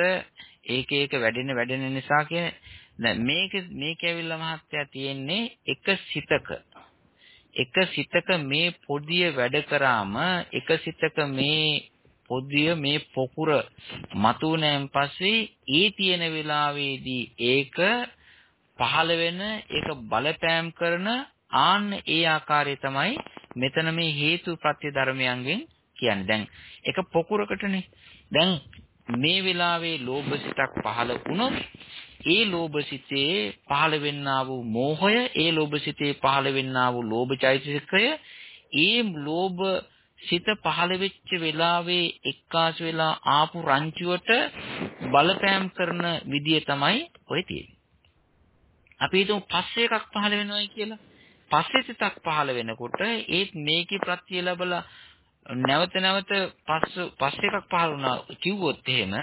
ඒක ඒක වැඩෙන වැඩෙන නිසා කියන මේක මේක ඇවිල්ලා මහත්තයා තියෙන්නේ එක සිතක එක සිතක මේ පොදිය වැඩ කරාම එක සිතක මේ පොදිය මේ පොකුර මතුවෙනන් පස්සේ ඒ තියෙන වෙලාවේදී ඒක පහළ වෙන ඒක බලපෑම් කරන ආන්න ඒ ආකාරය තමයි මෙතන මේ හේතු ප්‍රත්‍ය ධර්මයන්ගෙන් කියන්නේ. දැන් එක පොකුරකටනේ. දැන් මේ වෙලාවේ ලෝභසිතක් පහළ වුණොත් ඒ ලෝභසිතේ පහළ වෙන්නා වූ මෝහය, ඒ ලෝභසිතේ පහළ වෙන්නා වූ ලෝභ චෛතසිකය, ඒ ලෝභ සිත පහළ වෙච්ච වෙලාවේ එක්කාස වෙලා ආපු රංචුවට බලපෑම් කරන විදිය තමයි ඔය තියෙන්නේ. අපි හිතමු පස්සේ එකක් පහළ වෙනවයි කියලා. පස්සේ සිතක් පහළ වෙනකොට ඒත් මේකේ ප්‍රත්‍ය ලැබලා නැවත නැවත පස්ස පස්සේ එකක් පහළ වුණා කිව්වොත් එහෙම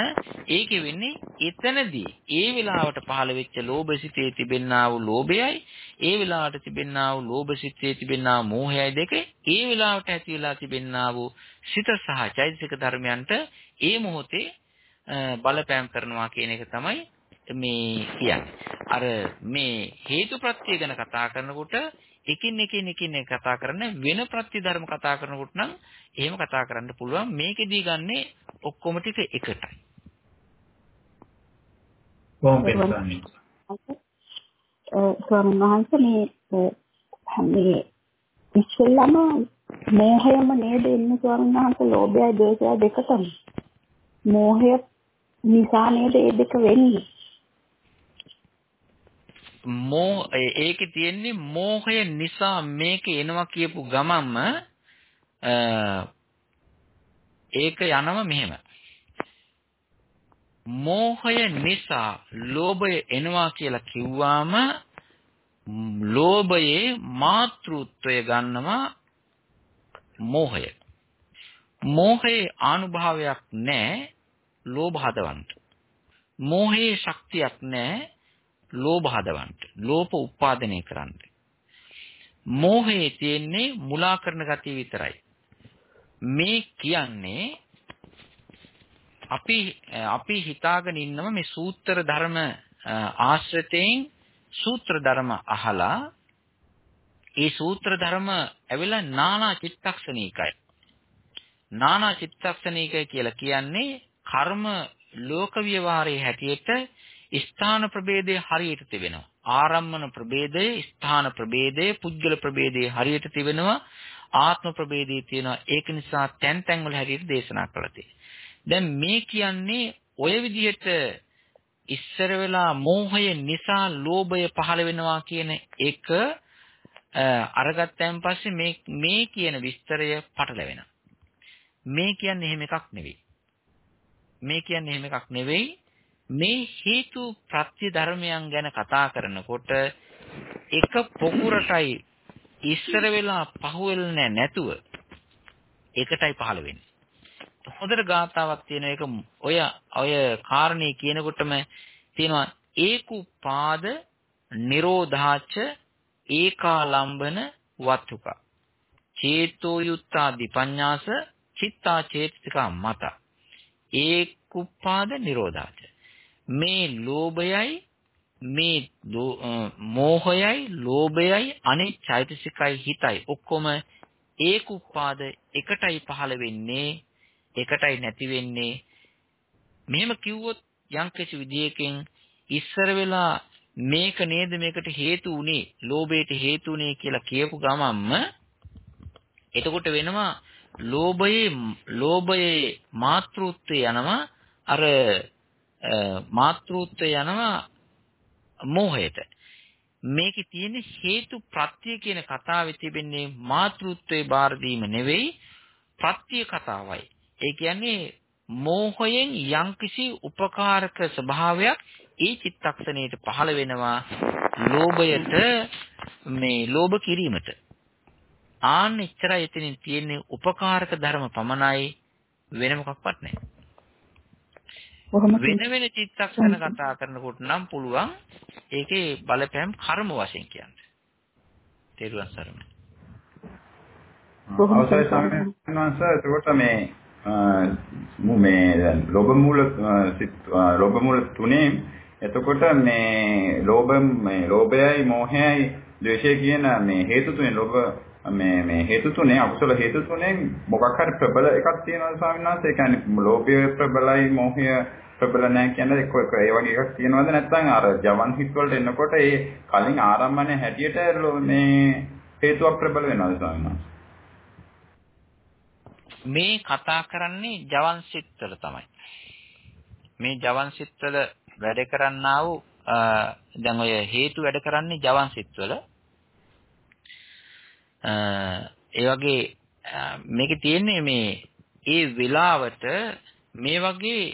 ඒකෙ වෙන්නේ එතනදී ඒ වෙලාවට පහළ වෙච්ච ලෝභසිතේ තිබෙන්නා වූ ලෝභයයි ඒ වෙලාවට තිබෙන්නා වූ ලෝභසිතේ තිබෙන්නා වූ මෝහයයි දෙක ඒ වෙලාවට ඇති වෙලා තිබෙන්නා වූ සිත සහ චෛතසික ධර්මයන්ට ඒ මොහොතේ බලපෑම් කරනවා කියන එක තමයි මේ කියන්නේ. අර මේ හේතුප්‍රත්‍ය ගැන කතා කරනකොට එකින් එකින් එකින් කතා කරන වෙන ප්‍රතිධර්ම කතා කරනකොට නම් එහෙම කතා කරන්න පුළුවන් මේකෙදී ගන්නෙ ඔක්කොම ටික එකටයි. කොහොම පෙන්නන්නේ? ස්වාමීන් වහන්සේ මේ මේ ඉස්සෙල්ලාම මෝහයම නේද ඉන්නේ ස්වාමීන් වහන්සේ ලෝභයයි ද්වේෂයයි දෙකටම. මෝහය නිසා නේද මේ දෙක වෙන්නේ? මෝ ඒකේ තියෙන්නේ මෝහය නිසා මේක එනවා කියපු ගමන්ම ඒක යනම මෙහෙම. මෝහය නිසා ලෝභය එනවා කියලා කිව්වාම ලෝභයේ මාතෘත්වය ගන්නවා මෝහය. මෝහයේ ආනුභාවයක් නැහැ ලෝභ හදවන්න මෝහයේ ශක්තියක් නැහැ ලෝභ හදවන්න. ලෝභ උපාදනය කරන්න. මෝහයේ තියෙන්නේ මුලා කරන ගතිය විතරයි. මේ කියන්නේ අපි අපි හිතාගෙන ඉන්නම මේ සූත්‍ර ධර්ම ආශ්‍රිතයෙන් සූත්‍ර ධර්ම අහලා ඒ සූත්‍ර ධර්ම ඇවිල්ලා නානා චිත්තක්ෂණීකයි. නානා චිත්තක්ෂණීකය කියලා කියන්නේ කර්ම ලෝක විවරයේ හැටියට ස්ථාන ප්‍රභේදයේ හරියට තිබෙනවා. ආරම්මන ප්‍රභේදයේ, ස්ථාන ප්‍රභේදයේ, පුද්ගල ප්‍රභේදයේ හරියට තිබෙනවා. ආත්ම ප්‍රභේදයේ තියෙනවා. ඒක නිසා තැන් තැන් වල හැටියට දේශනා කළා තියෙනවා. දැන් මේ කියන්නේ ඔය විදිහට ඉස්සර වෙලා මෝහය නිසා ලෝභය පහළ වෙනවා කියන එක අරගත්තයන් පස්සේ මේ මේ කියන විස්තරය පටලැවෙනවා. මේ කියන්නේ එහෙම එකක් නෙවෙයි. මේ කියන්නේ එහෙම එකක් නෙවෙයි. මේ හේතු ප්‍රත්‍ය ධර්මයන් ගැන කතා කරනකොට එක පොකුරටයි ඉස්සර වෙලා පහුවෙන්නේ නැතුව එකටයි පහළ වෙන්නේ. හොඳට ගාතාවක් තියෙන එක ඔය ඔය කාරණේ කියනකොටම තියෙනවා ඒකුපාද නිරෝධාච ඒකාලම්බන වත්තුක. චේතෝ යුත්තා දිපඤ්ඤාස චිත්තා චේතසිකා මත. ඒකුපාද නිරෝධාච. මේ ලෝභයයි මේ මෝහයයි ලෝභයයි අනිත් චෛතසිකයි හිතයි. ඔක්කොම ඒක උපාද එකටයි පහළ වෙන්නේ එකටයි නැති වෙන්නේ. මෙහෙම කිව්වොත් යම්කිසි විදියකින් ඉස්සර වෙලා මේක නේද මේකට හේතු උනේ ලෝභයට හේතු උනේ කියලා කියපු ගමන්ම එතකොට වෙනවා ලෝභයේ ලෝභයේ මාතෘත්වය යනවා. අර මාතෘත්වය යනවා මෝහයට. මේකේ තියෙන හේතු ප්‍රත්‍ය කියන කතාවේ තිබෙන්නේ මාතෘත්වයේ බාර දීම නෙවෙයි ප්‍රත්‍ය කතාවයි. ඒ කියන්නේ මෝහයෙන් යම්කිසි උපකාරක ස්වභාවයක් ඒ චිත්තක්ෂණයට පහළ වෙනවා ලෝභයට මේ ලෝභ කිරීමට. ආන්න එච්චරයි එතනින් තියෙන්නේ උපකාරක ධර්ම පමණයි වෙන මොකක්වත් නැහැ. වෙන වෙන චිත්තක්ෂණ කතා කරනකොට නම් පුළුවන් ඒකේ බලපෑම් කර්ම වශයෙන් කියන්නේ. තේරුවන් සරණයි. අවසරයි ස්වාමීන් වහන්සේ එතකොට මේ මේ ලෝභ මූල ලෝභ මූල තුනේ එතකොට මේ ලෝභ මේ ලෝභයයි මෝහයයි ද්වේෂය කියන මේ හේතු තුනේ ලෝභ මේ මේ හේතු තුනේ අකුසල හේතු තුනේ මොකක් හරි ප්‍රබල එකක් තියෙනවා ස්වාමීන් වහන්සේ. ඒ කියන්නේ ලෝභය ප්‍රබලයි මෝහය ප්‍රබල නැහැ කියන්නේ එක්ක එක ඒ වගේ එකක් තියෙනවද නැත්නම් අර ජවන් හිත් වලට එනකොට ඒ කලින් ආරම්භණය හැටියට මේ හේතුවක් ප්‍රබල වෙනවද ස්වාමීන් වහන්සේ? මේ කතා කරන්නේ ජවන් සිත්වල තමයි. මේ ජවන් සිත්වල වැඩ කරන්නා වූ දැන් ඔය හේතු වැඩ කරන්නේ ජවන් සිත්වල. ඒ වගේ මේකේ තියෙන්නේ මේ ඒ වෙලාවට මේ වගේ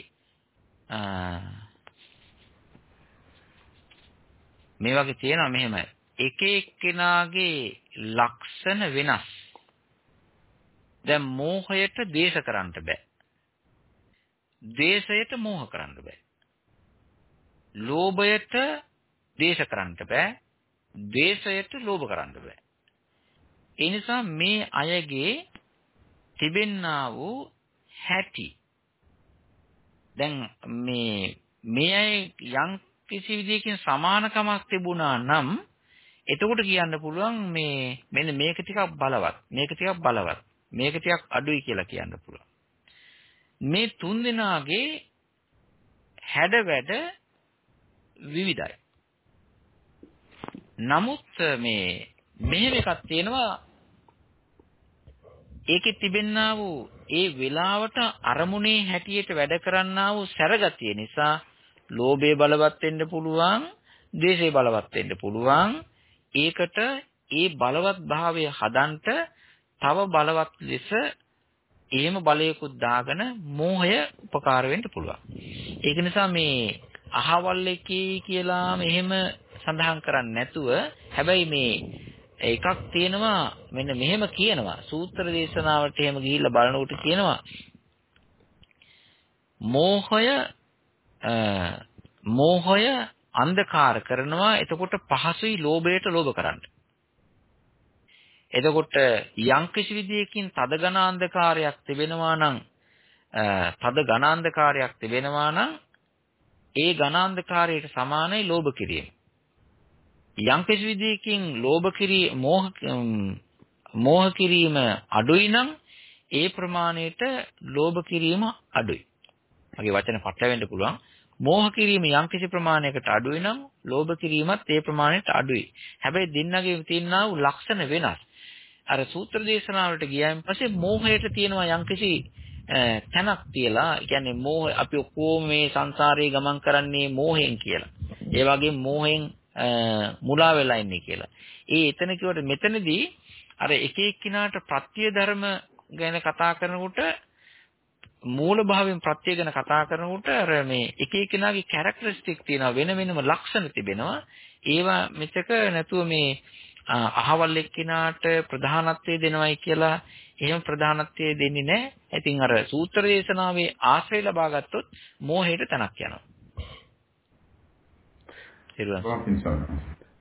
මේ වගේ තියෙනවා මෙහෙම එක එක්කෙනාගේ ලක්ෂණ වෙනස්. දැන් මෝහයට ද්වේෂ කරන්න බෑ. ද්වේෂයට මෝහ කරන්න බෑ. ලෝභයට ද්වේෂ කරන්න බෑ. ද්වේෂයට ලෝභ කරන්න බෑ. ඒ නිසා මේ අයගේ තිබෙන්නා වූ හැටි. දැන් මේ මේ අය යම් කිසි විදිහකින් සමානකමක් තිබුණා නම් එතකොට කියන්න පුළුවන් මේ මෙන්න මේක ටිකක් බලවත් මේක ටිකක් බලවත් මේක ටිකක් අඩුයි කියලා කියන්න පුළුවන්. මේ තුන් දෙනාගේ හැඩ වැඩ විවිධයි. නමුත් මේ මෙහෙම එකක් තියෙනවා ඒකේ තිබෙන්නා වූ ඒ වෙලාවට අරමුණේ හැටියට වැඩ කරන්නා වූ සැරගතිය නිසා ලෝභය බලවත් වෙන්න පුළුවන්, ද්වේෂය බලවත් වෙන්න පුළුවන්. ඒකට ඒ බලවත් භාවය හදන්ට තව බලවත් ලෙස එහෙම බලයකුත් දාගෙන මෝහය උපකාර වෙන්න පුළුවන්. ඒක නිසා මේ අහවල් එකේ කියලා මෙහෙම සඳහන් කරන්නේ නැතුව හැබැයි මේ එකක් තියෙනවා මෙන්න මෙහෙම කියනවා සූත්‍ර දේශනාවට එහෙම ගිහිල්ලා බලනකොට කියනවා මෝහය මෝහය අන්ධකාර කරනවා එතකොට පහසුයි ලෝභයට ලෝභ කරන්න. එතකොට යම්කිසි විදියකින් තද ඝනාන්ධකාරයක් තිබෙනවා නම් තද ඝනාන්ධකාරයක් තිබෙනවා නම් ඒ ඝනාන්ධකාරයට සමානයි ලෝභ කිරීම. යම් කිසි විදිහකින් ලෝභ කිරී මෝහ මෝහ කිරීම අඩුයි නම් ඒ ප්‍රමාණයට ලෝභ කිරීම අඩුයි. මගේ වචන පටල වෙන්න පුළුවන්. මෝහ කිරීම යම් කිසි ප්‍රමාණයකට අඩුයි නම් ලෝභ කිරීමත් ඒ ප්‍රමාණයට අඩුයි. හැබැයි දෙන්නගේ තියෙනා වූ ලක්ෂණ වෙනස්. අර සූත්‍ර දේශනාවලට ගියායින් පස්සේ මෝහයට තියෙනවා යම්කිසි තැනක් තියලා කියන්නේ මෝහ අපි ඔක්කොම මේ සංසාරේ ගමන් කරන්නේ මෝහෙන් කියලා. ඒ වගේ මෝහෙන් මුලා වෙලා ඉන්නේ කියලා. ඒ එතන කිව්වට මෙතනදී අර එක එක්කිනාට ප්‍රත්‍ය ධර්ම ගැන කතා කරනකොට මූල භාවයෙන් ප්‍රත්‍ය ගැන කතා කරනකොට අර මේ එක එක්කිනාගේ කැරක්ටරිස්ටික් තියෙනවා වෙන වෙනම ලක්ෂණ තිබෙනවා. ඒවා මෙතක නැතුව මේ අහවල් එක්කිනාට ප්‍රධානත්වයේ දෙනවයි කියලා එහෙම ප්‍රධානත්වයේ දෙන්නේ නැහැ. ඉතින් අර සූත්‍ර දේශනාවේ ආශ්‍රය ලබා ගත්තොත් මෝහයට තනක් යනවා.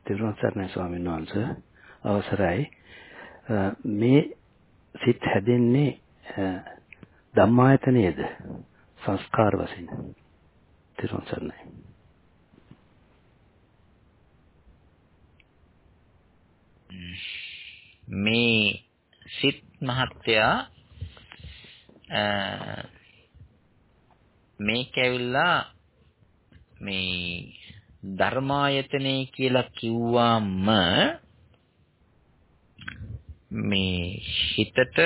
තිරුවන් සරණයි. ස්වාමීන් වහන්සේ. අවසරයි. මේ සිත් හැදෙන්නේ ධම්මායතනයේද? සංස්කාර වශයෙන්. තිරුවන් සරණයි. මේ සිත් මහත්තයා මේක ඇවිල්ලා මේ ධර්මායතනේ කියලා කිව්වම මේ හිතට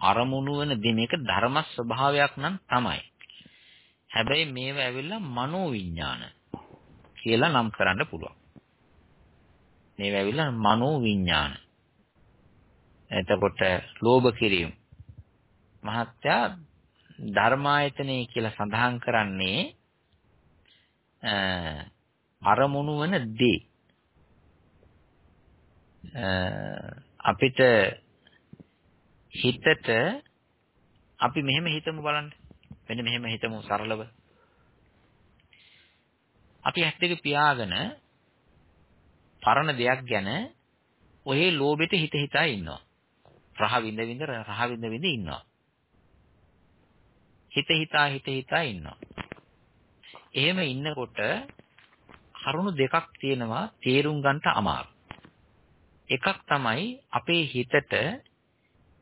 අරමුණු වෙන දේ මේක ධර්ම ස්වභාවයක් නම් තමයි. හැබැයි මේව ඇවිල්ලා මනෝවිඤ්ඤාණ කියලා නම් කරන්න පුළුවන්. මේව ඇවිල්ලා මනෝවිඤ්ඤාණ. එතකොට ලෝභ කිරීම. මහත්යා ධර්මායතනේ කියලා සඳහන් කරන්නේ අරමුණු වන දේ අපිට හිතට අපි මෙහෙම හිතමු බලන්න. මෙන්න මෙහෙම හිතමු සරලව. අපි ඇස් දෙක පියාගෙන පරණ දෙයක් ගැන ඔහේ ලෝභෙට හිත හිතා ඉන්නවා. රහ විඳ විඳ රහ විඳ විඳ ඉන්නවා. හිත හිතා හිත හිතා ඉන්නවා. එහෙම ඉන්නකොට කරුණු දෙකක් තියෙනවා තේරුම් ගන්නට අමාරු. එකක් තමයි අපේ හිතට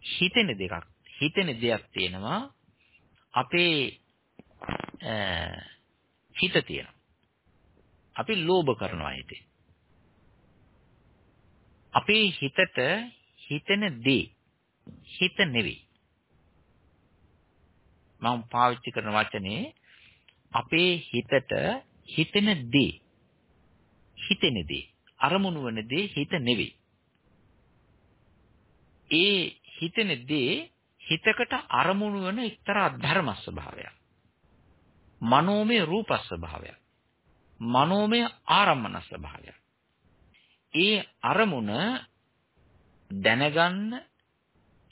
හිතෙන දෙකක්. හිතෙන දෙයක් තියෙනවා අපේ හිත තියෙනවා. අපි ලෝභ කරනවා හිතේ. අපේ හිතට හිතෙන දේ හිත නෙවෙයි. මම පාවිච්චි කරන වචනේ අපේ හිතට හිතෙන දේ හිතෙන දේ අරමුණු වන දේ හිත නෙවෙයි. ඒ හිතෙන දේ හිතකට අරමුණු වන එක්තරා ධර්ම ස්වභාවයක්. මනෝමය රූප ස්වභාවයක්. මනෝමය ආරම්මන ස්වභාවයක්. ඒ අරමුණ දැනගන්න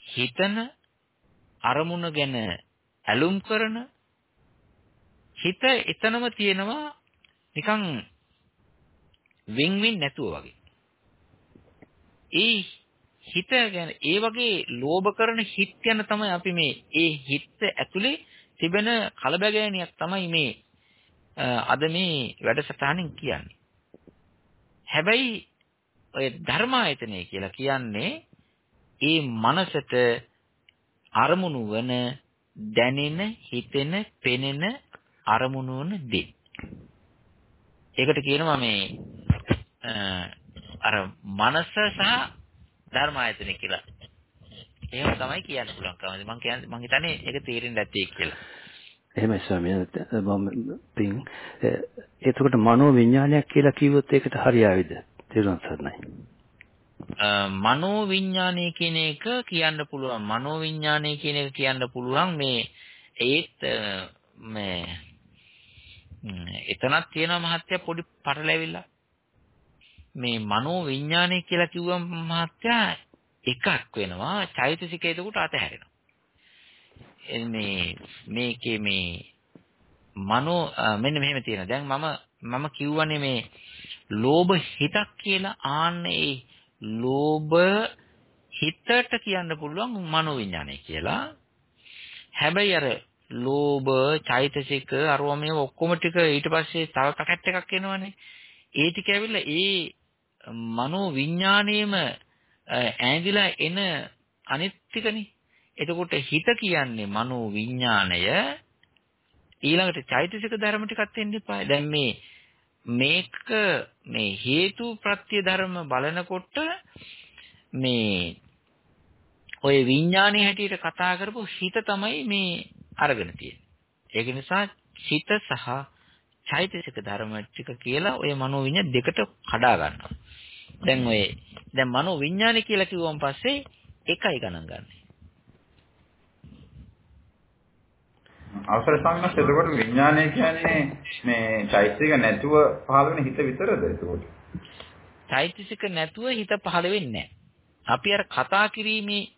හිතන අරමුණ ගැන ඇලුම් කරන හිත එතනම තියෙනවා නිකන් වින් වින් නැතුව වගේ. ඒ හිත ගැන ඒ වගේ ලෝභ කරන හිත් ගැන තමයි අපි මේ ඒ හිත ඇතුලේ තිබෙන කලබගෑනියක් තමයි මේ අද මේ වැඩසටහනින් කියන්නේ. හැබැයි ඔය ධර්මායතනය කියලා කියන්නේ ඒ මනසට අරමුණු වන දැනෙන, හිතෙන, පෙනෙන අරමුණු වන දේ. ඒකට කියනවා මේ අර මනස සහ ධර්මායතන කියලා. එහෙම තමයි කියන්න පුළුවන්. මම කියන්නේ මම හිතන්නේ ඒක තේරෙන්නේ නැත්තේ කියලා. එහෙමයි ස්වාමීන් වහන්සේ පින් එතකොට මනෝ විඥානයක් කියලා කිව්වොත් ඒකට හරියාවිද? තේරුම් සරණයි. මනෝ විඥානය කියන එක කියන්න පුළුවන්. මනෝ විඥානය කියන එක කියන්න පුළුවන් මේ ඒත් මේ එතනක් තියෙනවා මහත්ය පොඩි පටලැවිල්ල. මේ මනෝ විඥානය කියලා කිව්වම මහත්ය එකක් වෙනවා චෛතසික එතකොට අතහැරෙනවා. මේ මේකේ මේ මනෝ මෙන්න මෙහෙම තියෙනවා. දැන් මම මම කිව්වනේ මේ ලෝභ හිතක් කියලා ආන්නේ ලෝභ හිතට කියන්න පුළුවන් මනෝවිඤ්ඤාණය කියලා. හැබැයි අර ලෝභ, චෛතසික, අරව මේ ඔක්කොම ටික ඊට පස්සේ තව පැකට් එකක් එනවනේ. ඒ ටික ඇවිල්ලා ඒ මනෝවිඤ්ඤාණයෙම ඈඳිලා එන අනිත් ටිකනේ. එතකොට හිත කියන්නේ මනෝවිඤ්ඤාණය ඊළඟට චෛතසික ධර්ම ටිකක් එන්න එපා. දැන් මේ මේක මේ හේතු ප්‍රත්‍ය ධර්ම බලනකොට මේ ඔය විඥානයේ හැටියට කතා කරපු හිත තමයි මේ අරගෙන තියෙන්නේ. ඒක නිසා හිත සහ චෛතසික ධර්ම ටික කියලා ඔය මනෝ විඤ්ඤා දෙකට කඩා ගන්නවා. දැන් ඔය දැන් මනෝ විඤ්ඤාණය කියලා කිව්වන් පස්සේ එකයි ගණන් ගන්න. අවසර සංගස් එතකොට විඥානය කියන්නේ මේ චෛතසික නැතුව පහළ වෙන හිත විතරද එතකොට? චෛතසික නැතුව හිත පහළ වෙන්නේ අපි අර කතා කිරීමේ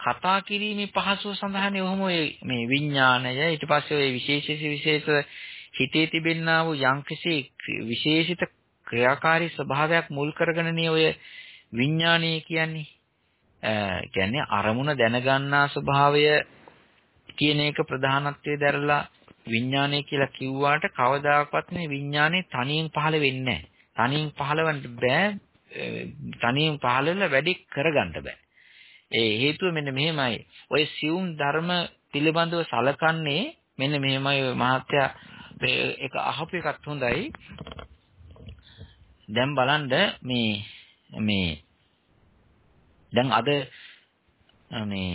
කතා කිරීමේ පහසුව සඳහානේ ඔහොම මේ විඥානය ඊට පස්සේ ඔය විශේෂ විශේෂ හිතේ තිබෙන්නා වූ යම්කිසි විශේෂිත ක්‍රියාකාරී ස්වභාවයක් මුල් කරගෙනනේ ඔය විඥානය කියන්නේ. කියන්නේ අරමුණ දැනගන්නා ස්වභාවය කියන එක ප්‍රධානත්වයේ දැරලා විඥානය කියලා කිව්වාට කවදාකවත් මේ විඥානේ තනියෙන් පහළ වෙන්නේ නැහැ. තනියෙන් පහළවන්න බෑ. තනියෙන් පහළ වෙලා වැඩි කරගන්න බෑ. ඒ හේතුව මෙන්න මෙහෙමයි. ඔය සියුම් ධර්ම පිළිබඳව සලකන්නේ මෙන්න මෙහෙමයි මහත්යා ඒක අහපු එකත් හොඳයි. දැන් බලන්න මේ මේ දැන් අද මේ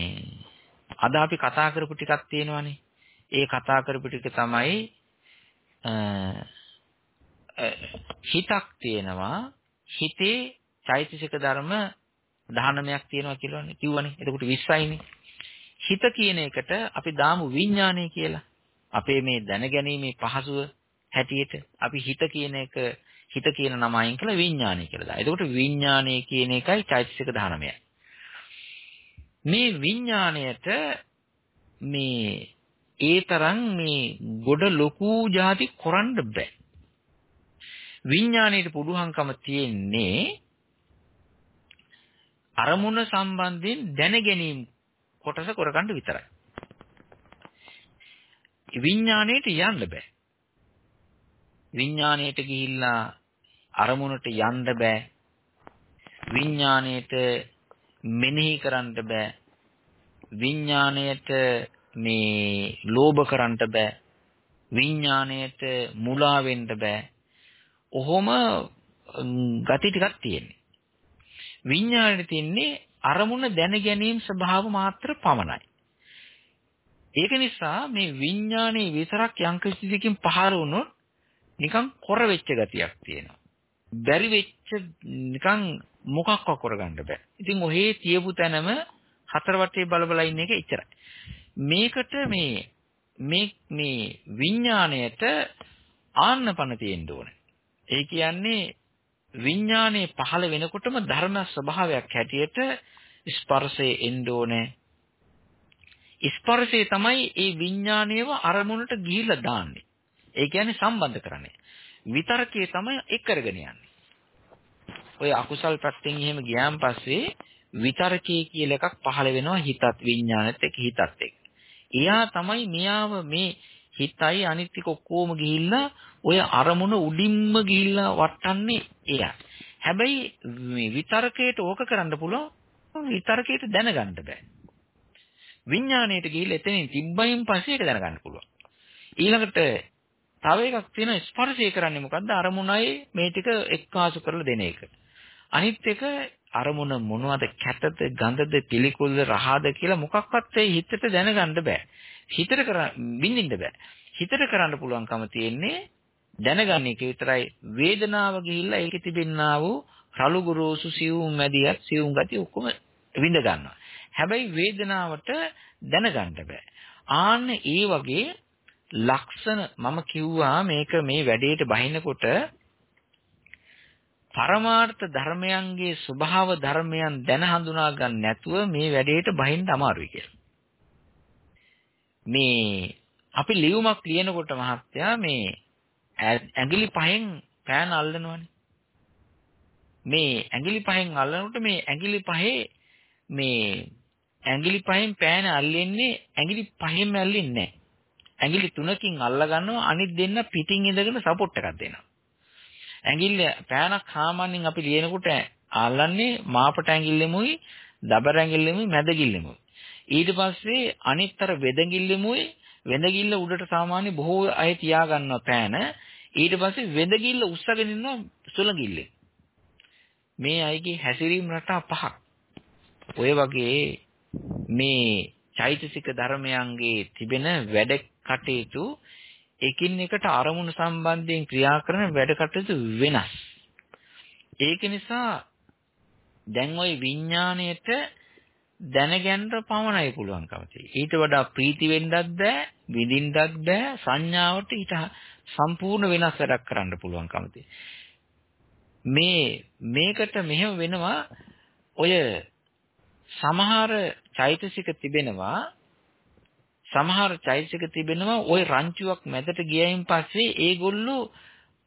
අද අපි කතා කරපු ටිකක් තියෙනවානේ. ඒ කතා කරපු ටික තමයි හිතක් තියෙනවා. හිතේ චෛතසික ධර්ම 19ක් තියෙනවා කියලානේ කිව්වනේ. එතකොට 20යිනේ. හිත කියන එකට අපි දාමු විඥානය කියලා. අපේ මේ දැනගැනීමේ පහසුව හැටියට අපි හිත කියන එක හිත කියන නම අයින් කළා විඥානය කියලා දානවා. එතකොට විඥානය කියන එකයි චෛතසික 19යි. මේ විඥාණයට මේ ඒ තරම් මේ ගොඩ ලොකු જાති කරන්න බෑ. විඥාණයට පුළුවන්කම තියෙන්නේ අරමුණ සම්බන්ධයෙන් දැන ගැනීම කොටස කරගන්න විතරයි. විඥාණයට යන්න බෑ. විඥාණයට ගිහිල්ලා අරමුණට යන්න බෑ. විඥාණයට මෙනෙහි කරන්න බෑ. විඥාණයට මේ ලෝභ කරන්න බෑ. විඥාණයට මුලා වෙන්න බෑ. ඔහොම ගති ටිකක් තියෙන්නේ. විඥාණයට තියන්නේ අරමුණ දැන ගැනීම ස්වභාව මාත්‍ර පමණයි. ඒක නිසා මේ විඥානේ විතරක් යම් කිසි දෙකින් පහළ වුණොත් නිකන් කොර වෙච්ච ගතියක් තියෙනවා. බැරි වෙච්ච නිකන් මොකක්ව කරගන්න බෑ. ඉතින් ඔහේ තියපු තැනම හතර වටේ බල බල ඉන්න එක එච්චරයි. මේකට මේ මේ මේ විඥාණයට ආන්නපන තියෙන්න ඕනේ. ඒ කියන්නේ විඥානයේ පහළ වෙනකොටම ධර්ම ස්වභාවයක් හැටියට ස්පර්ශයේ එන්න ඕනේ. ස්පර්ශය තමයි ඒ විඥානයව අරමුණට ගිහිල්ලා දාන්නේ. ඒ කියන්නේ සම්බන්ධ කරන්නේ. විතරකයේ තමයි එක් කරගෙන යන්නේ. ඔය අකුසල් පැත්තෙන් එහෙම ගියාන් පස්සේ විතරකයේ කියලා එකක් පහළ වෙනවා හිතත් විඥානෙත් එක්ක හිතත් එක්ක. එයා තමයි මෙයාව මේ හිතයි අනිත්‍යක ඔක්කොම ගිහිල්ලා ඔය අරමුණ උඩින්ම ගිහිල්ලා වටන්නේ එයා. හැබැයි මේ විතරකයට ඕක කරන්න පුළුවන් විතරකයට දැනගන්න බෑ. විඥාණයට ගිහිල්ලා එතනින් තිබ්බයින් පස්සේ ඒක දැනගන්න පුළුවන්. ඊළඟට තව එකක් තියෙන ස්පර්ශය කරන්නේ මොකද්ද? අරමුණයි මේ ටික එක්කාසු කරලා දෙන එක. අනිත් එක අරමුණ මොනවද කැතද ගඳද පිළිකුල්ද රහද කියලා මොකක්වත් ඒ හිතට දැනගන්න බෑ. හිතට කර විඳින්න බෑ. හිතට කරන්න පුළුවන්කම තියෙන්නේ දැනගන්න එක විතරයි වේදනාව ගිහිල්ලා ඒකේ තිබෙන්නා වූ රළු ගොරෝසු සියුම් මැදියත් සියුම් ගතිය ඔක්කොම විඳ ගන්නවා. හැබැයි වේදනාවට දැනගන්න බෑ. ආන්න ඒ වගේ ලක්ෂණ මම කිව්වා මේක මේ වැඩේට බහිනකොට පරමාර්ථ ධර්මයන්ගේ ස්වභාව ධර්මයන් දැන හඳුනා ගන්න නැතුව මේ වැඩේට බහින්න අමාරුයි කියලා. මේ අපි ලියුමක් ලියනකොට මහත්තයා මේ ඇඟිලි පහෙන් පෑන අල්ලනවනේ. මේ ඇඟිලි පහෙන් අල්ලනකොට මේ ඇඟිලි පහේ මේ ඇඟිලි පහෙන් පෑන අල්ලෙන්නේ ඇඟිලි පහෙන්ම අල්ලෙන්නේ නැහැ. ඇඟිලි තුනකින් අල්ල ගන්නවා අනිත් දෙන්න පිටින් ඉඳගෙන සපෝට් එකක් දෙනවා. ඇඟිල්ල පෑනක් සාමාන්‍යයෙන් අපි ලියනකොට අල්ලන්නේ මාපට ඇඟිල්ලෙමුයි දබර ඇඟිල්ලෙමුයි මැදගිල්ලෙමුයි. ඊට පස්සේ අනිත්තර වෙදගිල්ලෙමුයි වෙදගිල්ල උඩට සාමාන්‍ය බොහෝ අය තියා ගන්නවා පෑන. ඊට පස්සේ වෙදගිල්ල උස්සගෙන ඉන්නවා සුළඟිල්ලේ. මේ අයගේ හැසිරීම රටා පහක්. ඔය වගේ මේ චෛතසික ධර්මයන්ගේ තිබෙන වැඩ කටයුතු එකින් එකට අරමුණු සම්බන්ධයෙන් ක්‍රියා කරන වැඩ කටයුතු වෙනස්. ඒක නිසා දැන් ওই විඥාණයට දැනගන්න පමණයි පුළුවන්කම තියෙන්නේ. ඊට වඩා ප්‍රීති වෙන්නත් බෑ, විඳින්නත් බෑ, සංඥාවට ඊට සම්පූර්ණ වෙනස් වැඩක් කරන්න පුළුවන්කම මේ මේකට මෙහෙම වෙනවා ඔය සමහර චෛතසික තිබෙනවා සමහර චෛතසික තිබෙනවා ওই රංචුවක් මැදට ගියයින් පස්සේ ඒගොල්ලෝ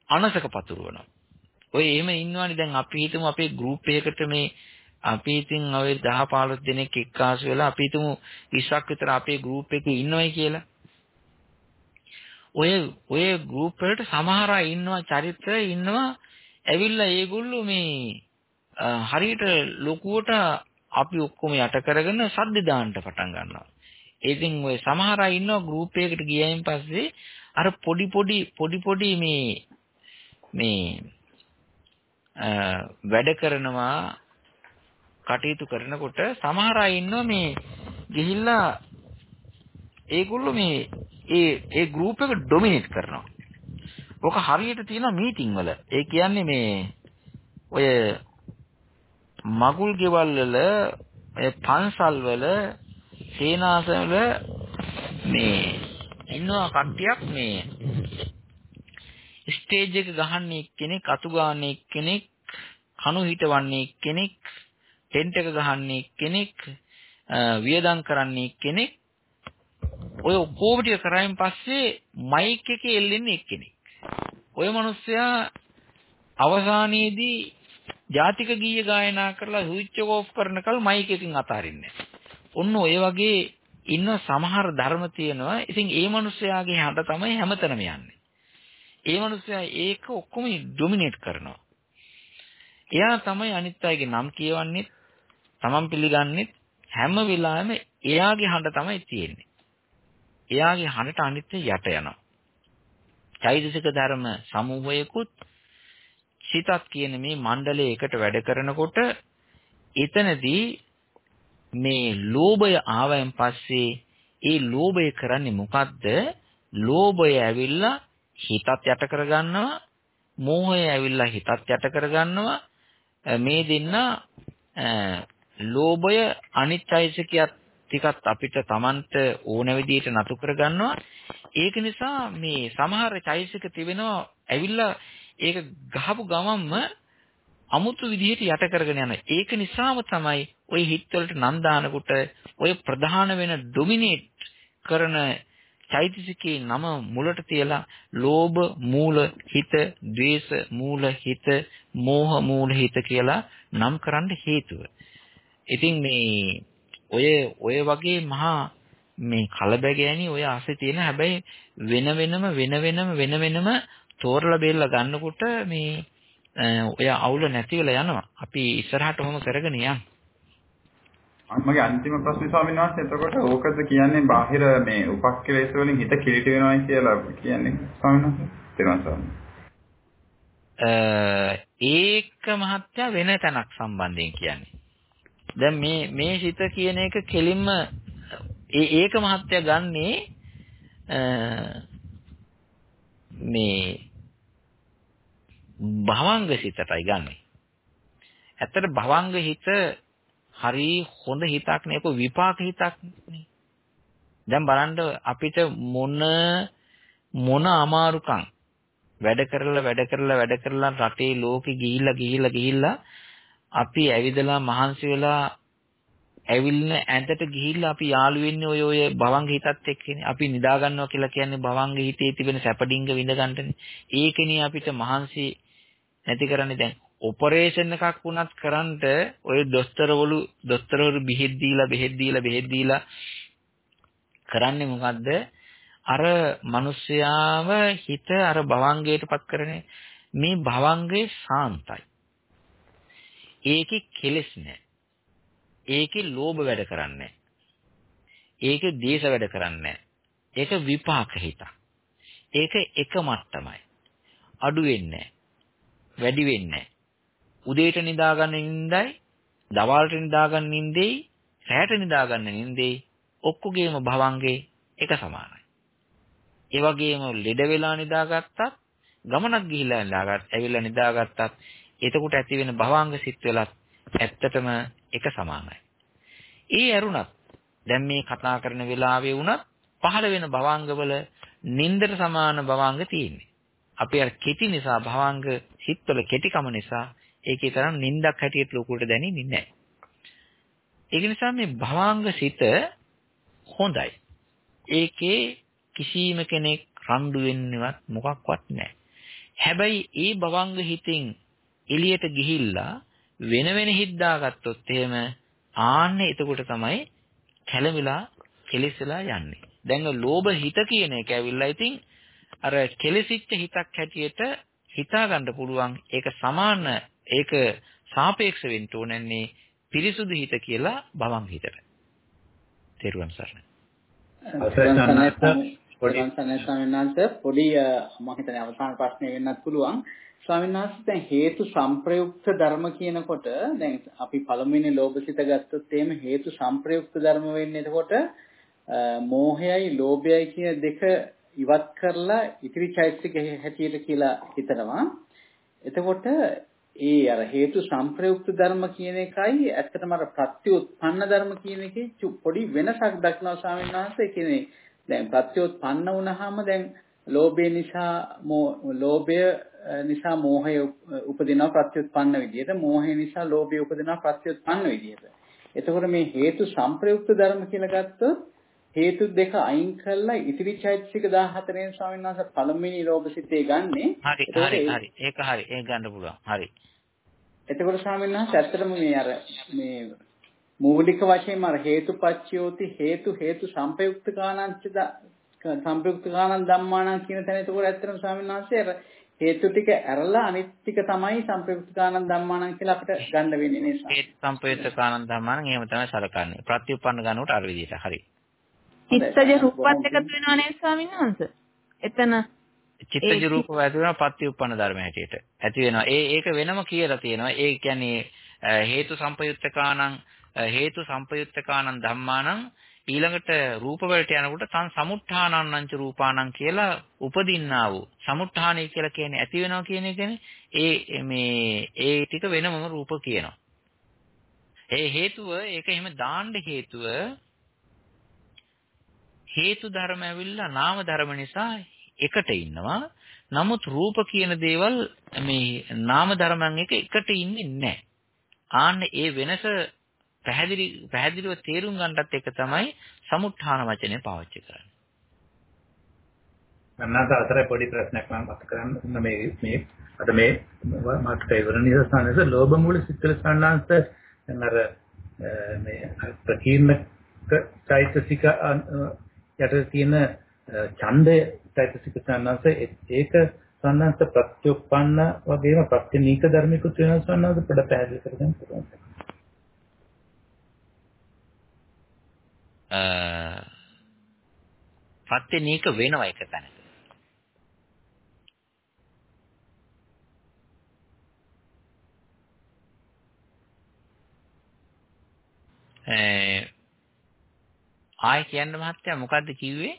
අනසක පතුරවනවා. ඔය එහෙම ඉන්නවනේ දැන් අපි හිතමු අපේ ගෲප් එකකට මේ අපි ඉතින් ඔය 10 15 දෙනෙක් එක්කාසු වෙලා අපි හිතමු 20ක් විතර අපේ ගෲප් එකේ ඉන්නවයි කියලා. ඔය ඔය ගෲප් වලට සමහර අය ඉන්නවා චරිත ඉන්නවා ඇවිල්ලා ඒගොල්ලෝ මේ හරියට ලොකුවට අපි ඔක්කොම යට කරගෙන සද්ද දාන්න පටන් ගන්නවා. ඉතින් ඔය සමහර අය ඉන්නවා ගෲප් එකකට ගියයින් පස්සේ අර පොඩි පොඩි පොඩි පොඩි මේ මේ වැඩ කරනවා කටයුතු කරනකොට සමහර අය ඉන්නවා මේ ගිහිල්ලා ඒගොල්ලෝ මේ ඒ ඒ ගෲප් එක ඩොමිනේට් කරනවා. ඔක හරියට තියෙනවා මීටින් වල. ඒ කියන්නේ මේ ඔය මගුල් ගෙවල් වල පන්සල් වල සේනාසන වල මේ ඉන්නවා කට්ටියක් මේ ස්ටේජ් එක ගහන්නේ කෙනෙක්, අතු ගාන්නේ කෙනෙක්, කණු හිටවන්නේ කෙනෙක්, ටෙන්ට් එක ගහන්නේ කෙනෙක්, වියදම් කරන්නේ කෙනෙක්. ඔය ඔක්කොම ටික කරායින් පස්සේ මයික් එකේ එල්ලෙන්නේ එක්කෙනෙක්. ඔය මිනිස්සයා අවසානයේදී ජාතික ගීය ගායනා කරලා ස්විච් එක ඕෆ් කරනකල් මයික් එකකින් අතාරින්නේ ඔන්න ඔය වගේ ඉන්න සමහර ධර්ම තියෙනවා. ඉතින් ඒ මිනිස්යාගේ හඬ තමයි හැමතැනම යන්නේ. ඒ මිනිස්යා ඒක ඔක්කොම ඩොමිනේට් කරනවා. එයා තමයි අනිත් අයගේ නම් කියවන්නේ, තමන් පිළිගන්නේ හැම වෙලාවෙම එයාගේ හඬ තමයි තියෙන්නේ. එයාගේ හඬට අනිත් යට යනවා. චෛතසික ධර්ම සමූහයකුත් සිතක් කියන මේ මණ්ඩලයේ එකට වැඩ කරනකොට එතනදී මේ ලෝභය ආවයන් පස්සේ ඒ ලෝභය කරන්නේ මොකද්ද? ලෝභය ඇවිල්ලා හිතත් යට කරගන්නවා, මෝහය ඇවිල්ලා හිතත් යට කරගන්නවා. මේ දෙන්න ලෝභය අනිත්‍යයිසිකියත් ටිකත් අපිට Tamanට ඕන විදිහට නතු කරගන්නවා. ඒක නිසා මේ සමහර චෛසික තිබෙනවා ඇවිල්ලා ඒක ගහපු ගමන්ම අමුතු විදිහට යට කරගෙන යන. ඒක නිසාම තමයි ওই හිත් වලට නම් දානකොට ඔය ප්‍රධාන වෙන ඩොමිනේට් කරන චෛතසිකේ නම මුලට තියලා ලෝභ මූල හිත, ද්වේෂ මූල හිත, මෝහ මූල හිත කියලා නම් කරන්න හේතුව. ඉතින් මේ ඔය ඔය වගේ මහා මේ කලබගෑනි ඔය ආසේ තියෙන හැබැයි වෙන වෙනම වෙන වෙනම වෙන වෙනම තෝරලා බේරලා ගන්නකොට මේ ඔය අවුල නැති වෙලා යනවා. අපි ඉස්සරහට ඔහොම කරගෙන යන්න. මගේ අන්තිම ප්‍රශ්නේ ස්වාමීන් වහන්සේ එතකොට ඕකද කියන්නේ බාහිර මේ උපක්ලේශ වලින් හිත කිලිට වෙනවා කියලා කියන්නේ ස්වාමීන් වහන්සේ? තේරුම් ගන්න. ඒක මහත්ය වෙන තැනක් සම්බන්ධයෙන් කියන්නේ. දැන් මේ මේ සිත කියන එක කෙලින්ම ඒ ඒක මහත්ය ගන්නේ මේ භවංග සිතටයි ගන්නෙ. ඇත්තට භවංග හිත හරි හොඳ හිතක් නේ. ඒක විපාක හිතක් නේ. දැන් බලන්න අපිට මොන මොන අමාරුකම් වැඩ කරලා වැඩ කරලා වැඩ කරලා රටේ ලෝකෙ ගිහිල්ලා ගිහිල්ලා ගිහිල්ලා අපි ඇවිදලා මහන්සි වෙලා ඇවිල්න ඇඳට ගිහිල්ලා අපි යාළු වෙන්නේ ඔය ඔය භවංග හිතත් එක්කනේ. අපි නිදා ගන්නවා කියලා කියන්නේ භවංග හිතේ තිබෙන සැපඩිංග විඳ ගන්නනේ. ඒකනේ අපිට මහන්සි නැති කරන්නේ දැන් ඔපරේෂන් එකක් වුණත් කරන්ට ඔය දොස්තරවලු දොස්තරවරු බෙහෙත් දීලා බෙහෙත් දීලා බෙහෙත් දීලා කරන්නේ මොකද්ද? අර මිනිස්යාව හිත අර භවංගයටපත් කරන්නේ මේ භවංගේ සාන්තයි. ඒකේ කෙලෙස් නැහැ. ඒකේ ලෝභ වැඩ කරන්නේ ඒකේ දේශ වැඩ කරන්නේ ඒක විපාක හිතක්. ඒක එක මට්ටමයි. අඩු වෙන්නේ වැඩි වෙන්නේ උදේට නිදාගන්න නිින්දයි, දවල්ට නිදාගන්න නිින්දෙයි, රැට නිදාගන්න නිින්දෙයි ඔක්කොගේම භවංගේ එක සමානයි. ඒ වගේම ලෙඩ වෙලා නිදාගත්තත්, ගමනක් ගිහිල්ලා නිදාගත්ත, ඇවිල්ලා නිදාගත්තත්, එතකොට ඇති වෙන භවංග සිත් වලත් ඇත්තටම එක සමානයි. ඒ ඇරුණත් දැන් මේ කතා කරන වෙලාවේ වුණත් පහළ වෙන භවංගවල නින්දට සමාන භවංග තියෙන්නේ. අපි අර කෙටි නිසා භවංග හිතවල කෙටිකම නිසා ඒකේ තරම් නින්දක් හැටියට ලොකුට දැනෙන්නේ නැහැ. ඒක නිසා මේ භවංග සිත හොඳයි. ඒකේ කිසිම කෙනෙක් රණ්ඩු වෙන්නවත් මොකක්වත් නැහැ. හැබැයි ඒ භවංග හිතෙන් එළියට ගිහිල්ලා වෙන වෙන හිත් දාගත්තොත් එහෙම ආන්නේ එතකොට තමයි කැළමිලා කෙලිසලා යන්නේ. දැන් ලෝභ හිත කියන එක ඇවිල්ලා ඉතින් අර කෙලසිච්ච හිතක් හැටියට හිතා ගන්න පුළුවන් ඒක සමාන ඒක සාපේක්ෂ වෙන්න ඕනන්නේ පිරිසුදු හිත කියලා භවං හිතට. තේරුවන් සරණයි. පොඩි සංසනසමිනාන්ත පොඩි මම හිතන්නේ අවසාන ප්‍රශ්නේ වෙන්නත් පුළුවන්. ස්වාමීන් වහන්සේ දැන් හේතු සංප්‍රයුක්ත ධර්ම කියනකොට දැන් අපි පළමුවෙනි ලෝභසිත ගත්තොත් එහෙම හේතු සංප්‍රයුක්ත ධර්ම වෙන්නේ එතකොට මෝහයයි ලෝභයයි කියන දෙක ඉවත් කරලා ඉතිරි චෛතසික හැටියට කියලා හිතනවා. එතකොට ඒ අර හේතු සංප්‍රයුක්ත ධර්ම කියන එකයි ඇත්තටම අර ප්‍රත්‍යඋත්පන්න ධර්ම කියන එකේ පොඩි වෙනසක් දක්වනවා ස්වාමීන් වහන්සේ. කියන්නේ දැන් ප්‍රත්‍යඋත්පන්න වුණාම දැන් ලෝභය නිසා ලෝභය නිසා මෝහය උපදිනවා ප්‍රත්‍යুৎපන්න විදිහට මෝහය නිසා ලෝභය උපදිනවා ප්‍රත්‍යুৎපන්න විදිහට. එතකොට මේ හේතු සංප්‍රයුක්ත ධර්ම කියලා ගත්තොත් හේතු දෙක අයින් කළා ඉතිරි චෛතසික 14 වෙනි ස්වාමීන් වහන්සේ පළමුවෙනි ලෝභ සිතේ ගන්නෙ. හරි හරි හරි ඒක හරි ඒක ගන්න පුළුවන්. හරි. එතකොට ස්වාමීන් වහන්සේ ඇත්තටම මේ අර මේ මූලික වශයෙන්ම අර හේතුපච්චයෝති හේතු හේතු සංපයුක්ත කාණංච සංපයුක්ත කාණං ධම්මාණං කියන තැන එතකොට ඇත්තටම ස්වාමීන් වහන්සේ අර හේතු ටික ඇරලා අනිත් ටික තමයි සංපයුක්ත කාණං ධම්මාණං කියලා අපිට ගන්න වෙන්නේ නේද? හේතු සංපයුක්ත කාණං ධම්මාණං එහෙම තමයි සලකන්නේ. ප්‍රත්‍යুৎපන්න ගන්නකොට අර විදිහට හරි. චිත්තජ රූපත් එකතු වෙනවා නේද ස්වාමීන් වහන්සේ? එතන චිත්තජ රූප ඇති වෙනවා ප්‍රත්‍යুৎපන්න ධර්ම හැටියට. ඇති වෙනවා. ඒ ඒක වෙනම කියලා තියෙනවා. ඒ කියන්නේ හේතු සංපයුත්තකානං හේතු සංපයුත්තකානං ධම්මානං ඊළඟට රූප වලට යනකොට තන් සමුත්ථානන්නංච රූපානං කියලා උපදින්නා වූ සමුත්ථානයි කියලා කියන්නේ ඇති වෙනවා කියන එකනේ ඒ මේ ඒ ටික වෙනමම රූප කියනවා. ඒ හේතුව ඒක එහෙම දාන්න හේතුව හේතු ධර්ම ඇවිල්ලා නාම ධර්ම නිසා එකට ඉන්නවා. නමුත් රූප කියන දේවල් මේ නාම ධර්මයන් එක එකට ඉන්නේ නැහැ. ආන්න ඒ වෙනස පැහැදිලි පැහැදිලිව තේරුම් ගන්නටත් එක තමයි සමුත්ථාන වචනේ පාවිච්චි කරන්නේ. මන්නාත අතර පොඩි ප්‍රශ්නයක් මම අත කරන්න මේ මේ අද මේ මාකට ඉවරණ නිසානස ලෝභ මූල සිත්කල සම්මානස නර මේ ප්‍රකීර්ණක චෛතසික යට තියෙන ඡන්දය චෛතසික සම්මානස ඒක සම්මානස ප්‍රත්‍යুৎপন্ন වගේම ප්‍රතිනීක ධර්මිකුත් වෙනස් සම්මානස පොඩ පැහැදිලි කරගන්න පුළුවන්. ප්‍රත්‍යනීක වෙනවා එක තැන. ආයි කියන්න මහත්තයා මොකද්ද කිව්වේ?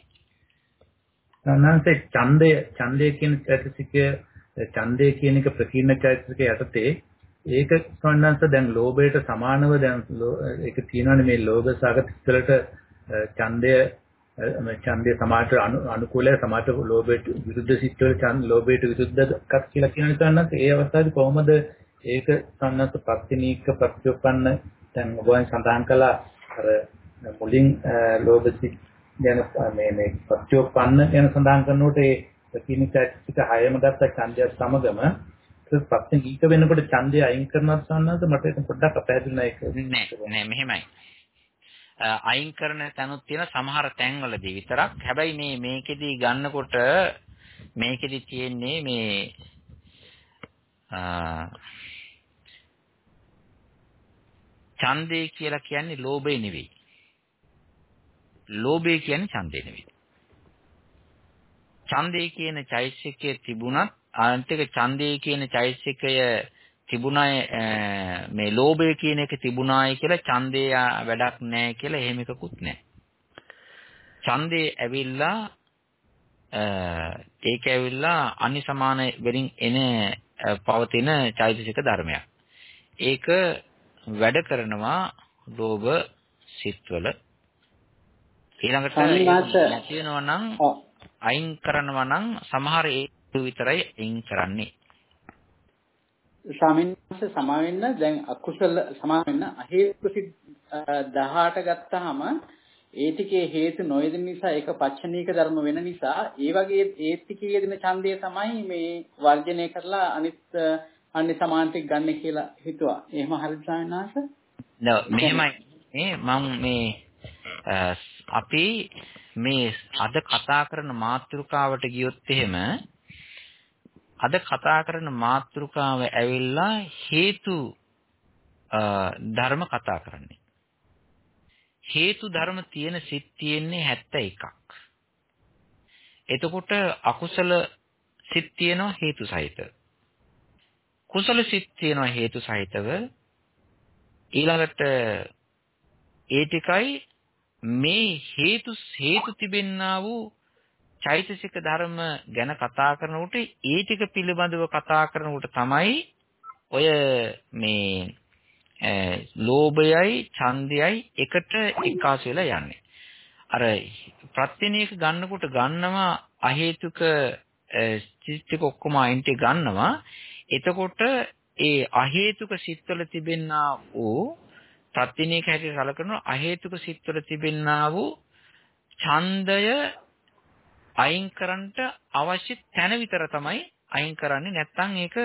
සන්නාංශේ ඡන්දය ඡන්දය කියන චෛතසිකය ඡන්දය කියන එක ප්‍රකීර්ණ චෛතසිකය යටතේ ඒක සන්නාංශ දැන් ලෝභයට සමානව දැන් ඒක තියෙනවානේ මේ ලෝභ සාගත සිතලට ඡන්දය ඡන්දය සමාජයට අනුකූලයි සමාජයට ලෝභයට විරුද්ධ සිත්වල ඡන්ද ලෝභයට විරුද්ධ කත් කියලා කියන සන්නාංශ ඒ අවස්ථාවේ කොහොමද ඒක සන්නාංශ ප්‍රත්‍යනීක ප්‍රත්‍යෝපන්න දැන් ඔබ සඳහන් කළා. අර මුලින් ලෝභ සිත් ගැන මේ මේ ප්‍රත්‍යෝපන්න ගැන සඳහන් කරනකොට ඒ ප්‍රතිනිචෛතසික හයම ගත්ත ඡන්දය සමගම ප්‍රත්‍යනීක වෙනකොට ඡන්දය අයින් කරනවා සන්නද මට ඒක පොඩ්ඩක් අපහැදිලි නැහැ නෑ නෑ මෙහෙමයි අයින් කරන තැනුත් තියෙන සමහර තැන්වලදී විතරක් හැබැයි මේ මේකෙදි ගන්නකොට මේකෙදි තියෙන්නේ මේ ඡන්දේ කියලා කියන්නේ ලෝභය නෙවෙයි. ලෝභය කියන්නේ ඡන්දේ නෙවෙයි. ඡන්දේ කියන චෛසිකයේ තිබුණත් අන්තික ඡන්දේ කියන චෛසිකය තිබුණාය මේ ලෝභය කියන එක තිබුණායි කියලා ඡන්දේ වැඩක් නැහැ කියලා එහෙම එකකුත් නැහැ. ඡන්දේ ඇවිල්ලා ඒක ඇවිල්ලා අනිසමාන වෙලින් එන පවතින චෛතසික ධර්මයක්. ඒක වැඩ කරනවා ලෝභ සිත්වල ඊළඟට වෙනවා නම් අයින් කරනවා නම් සමහර ඒ විතරයි අයින් කරන්නේ ස්වාමීන් වහන්සේ සමා වෙන්න දැන් අකුසල සමා වෙන්න සිත් 18 ගත්තාම ඒ ටිකේ හේතු නොයෙදෙන නිසා ඒක පච්චනීක ධර්ම වෙන නිසා ඒ වගේ ඒ ටිකේ යෙදෙන ඡන්දය තමයි මේ වර්ජනය කරලා අනිත් අන්නේ සමාන ටික ගන්න කියලා හිතුවා. එහෙම හරිද ස්වාමීන් වහන්සේ? නෑ මෙහෙමයි මේ මම මේ අපි මේ අද කතා කරන මාතෘකාවට ගියොත් එහෙම අද කතා කරන මාතෘකාව ඇවිල්ලා හේතු ධර්ම කතා කරන්නේ. හේතු ධර්ම තියෙන සිත් තියෙන්නේ 71ක්. එතකොට අකුසල සිත් තියෙනවා හේතු සහිත. කුසල සිත් තියෙනවා හේතු සහිතව. ඊළඟට ඒ ටිකයි මේ හේතු හේතු තිබෙන්නා වූ චෛතසික ධර්ම ගැන කතා කරනකොට ඒ ටික පිළිබඳව කතා කරනකොට තමයි ඔය මේ ලෝභයයි ඡන්දයයි එකට එකාසු වෙලා යන්නේ. අර ප්‍රත්‍යනීක ගන්නකොට ගන්නවා අහේතුක සිත් ඔක්කොම අයින්ට ගන්නවා. එතකොට ඒ අහේතුක සිත්වල තිබෙනා වූ ප්‍රතිනේක හැටියට සලකන අහේතුක සිත්වල තිබෙනා වූ ඡන්දය අයින් කරන්නට අවශ්‍ය තැන විතර තමයි අයින් කරන්නේ නැත්නම් ඒක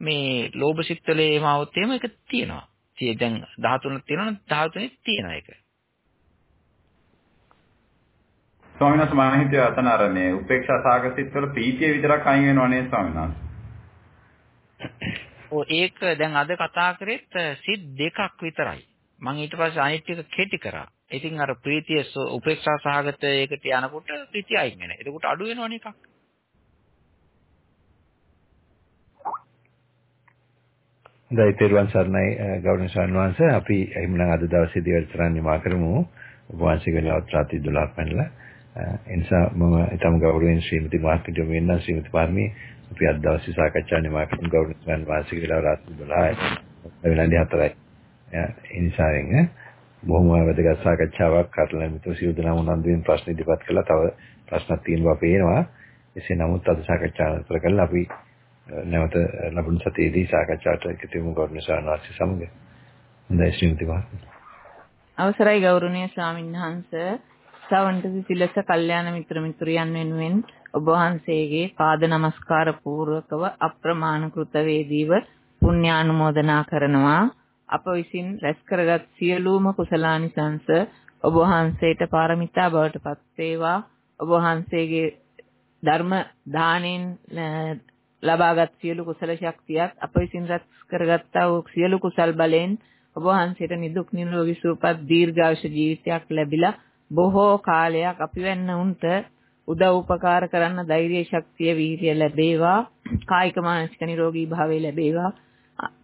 මේ ලෝභ සිත්වල ඒමවොත් එහෙම ඒක තියෙනවා. දැන් 13ක් තියෙනවා 13 තියෙනවා ඒක. ස්වාමීන් වහන්සේ මම හිතුවේ අතන අර මේ උපේක්ෂා සාගසිත වල ප්‍රීතිය විතරක් අයින් වෙනව නේද ස්වාමීන් වහන්සේ? ඔව් ඒක දැන් අද කතා කරෙත් සිත් දෙකක් විතරයි. මම ඊට පස්සේ අනිත් ටික කෙටි කරා. ඉතින් අර ප්‍රීතිය උපේක්ෂා සහගත ඒකට යනකොට ප්‍රීතිය අයින් වෙනවා. එතකොට අඩු වෙනවනේ එකක්. හොඳයි තෙරුවන් සරණයි ගෞරවනීය ස්වාමීන් වහන්සේ අපි එහෙමනම් අද දවසේදී වැඩසටහන නිමා කරමු. ඔබ වහන්සේගේ ලවත් රාත්‍රී 12ක් පැනලා එනිසා මම ඊටම ගෞරවයෙන් ශ්‍රීමති මාර්ගිට වෙන්න ශ්‍රීමති පාර්මී අපි අද දවසේ සාකච්ඡා නිමා කරමු ගෞරවනීය ස්වාමීන් වහන්සේගේ ලව රාත්‍රී 12යි විනාඩි 4යි. ඒ නිසා එන්නේ බොහොම වැදගත් සාකච්ඡාවක් කරලා මිතු සියලු දෙනාම උනන්දුවෙන් ප්‍රශ්න ඉදිරිපත් කළා. තව ප්‍රශ්නක් තියෙනවා පේනවා. එසේ නමුත් අද සාකච්ඡා නතර කළා අපි නැවත ලබන සතියේදී සාකච්ඡාට එකතු වෙමු ගෞරවනීය සාරණාසි සමග. හොඳයි ශ්‍රීමති මහත්මිය. අවසරයි ගෞරවනීය ස්වාමීන් වහන්සේ සවන්ත සිසිලස කල්යාණ මිත්‍ර මිත්‍රයන් වෙනුවෙන් ඔබ වහන්සේගේ පාද නමස්කාර පූර්වකව අප්‍රමාණ කෘත වේදීව පුණ්‍යානුමෝදනා කරනවා අප විසින් රැස් කරගත් සියලුම කුසලානිසංස ඔබ වහන්සේට පාරමිතා බවට පත් වේවා. ඔබ වහන්සේගේ ධර්ම දාණයෙන් ලබාගත් සියලු කුසල ශක්තියත් අප විසින් රැස් කරගත්තා වූ සියලු කුසල් බලයෙන් ඔබ වහන්සේට නිදුක් නිරෝගී සුවපත් දීර්ඝායුෂ ජීවිතයක් ලැබිලා බොහෝ කාලයක් අපි වෙන්න උන්ට උදව් උපකාර කරන්න ධෛර්ය ශක්තිය වීර්ය ලැබේවා. කායික මානසික නිරෝගී භාවය ලැබේවා.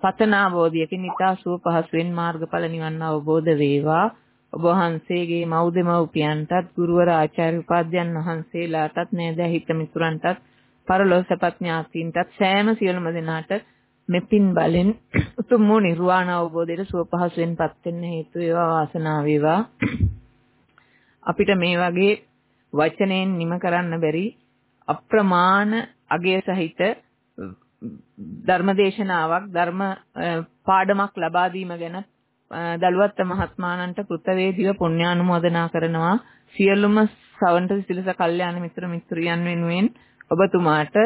පතනා බෝධියකින් ඊතා සුව පහසුවෙන් මාර්ගඵල නිවන් අවබෝධ වේවා. ඔබ වහන්සේගේ මව්දෙමව්පියන්ටත් ගුරුවර ආචාර්ය උපාධ්‍යයන් වහන්සේලාටත් නේද හිත මිතුරන්ටත් පරලෝසපත් ඥාතීන්ටත් සෑම සියලුම දෙනාට මෙපින් බලෙන් උතුම් වූ නිර්වාණ අවබෝධයට සුව පහසුවෙන්පත් වෙන්න හේතු වේවා වාසනාව වේවා. අපිට මේ වගේ වචනයෙන් නිම කරන්න බැරි අප්‍රමාණ අගය සහිත ධර්මදේශනාවක් ධර්ම පාඩමක් ලබා දීම ගැන දලුවත් මහත්මාණන්ට කෘතවේදීව පුණ්‍යානුමෝදනා කරනවා. සියලුම සවන්ත සිසිලස කල්යාණ මිත්‍ර මිත්‍රියන් වෙනුවෙන් ඔබතුමාට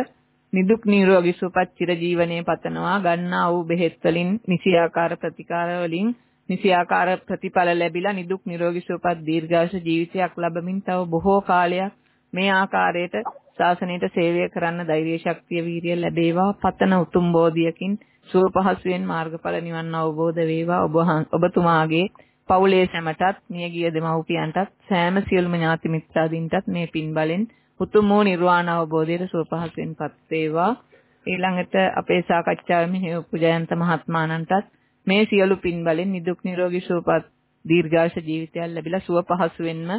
නිදුක් නිරෝගී සුවපත් චිර ජීවනයේ පතනවා. ගන්නා වූ බෙහෙත් වලින් නිසියාකාර ප්‍රතිකාර වලින් නිසියාකාර ප්‍රතිඵල ලැබිලා නිදුක් නිරෝගී සුවපත් දීර්ඝායුෂ ජීවිතයක් ලැබමින් තව බොහෝ කාලයක් මේ ආකාරයට ශාසනයට සේවය කරන්න ධෛර්ය ශක්තිය වීරිය ලැබේවා. පතන උතුම් බෝධියකින් සුව පහසුවෙන් මාර්ගඵල නිවන් අවබෝධ වේවා. ඔබ ඔබතුමාගේ පවුලේ සැමටත් මියගිය දෙමව්පියන්ටත් සෑම සියලුම ඥාති මිත්‍රාදීන්ටත් මේ පින් බලෙන් උතුම් වූ නිර්වාණ අවබෝධයට සුව පහසුවෙන්පත් වේවා ඊළඟට අපේ සාකච්ඡාවේ මෙහි උපජයන්ත මහත්මාණන්ටත් මේ සියලු පින් බලෙන් නිදුක් නිරෝගී සුවපත් දීර්ඝාෂ ජීවිතයක් ලැබිලා සුව පහසුවෙන්ම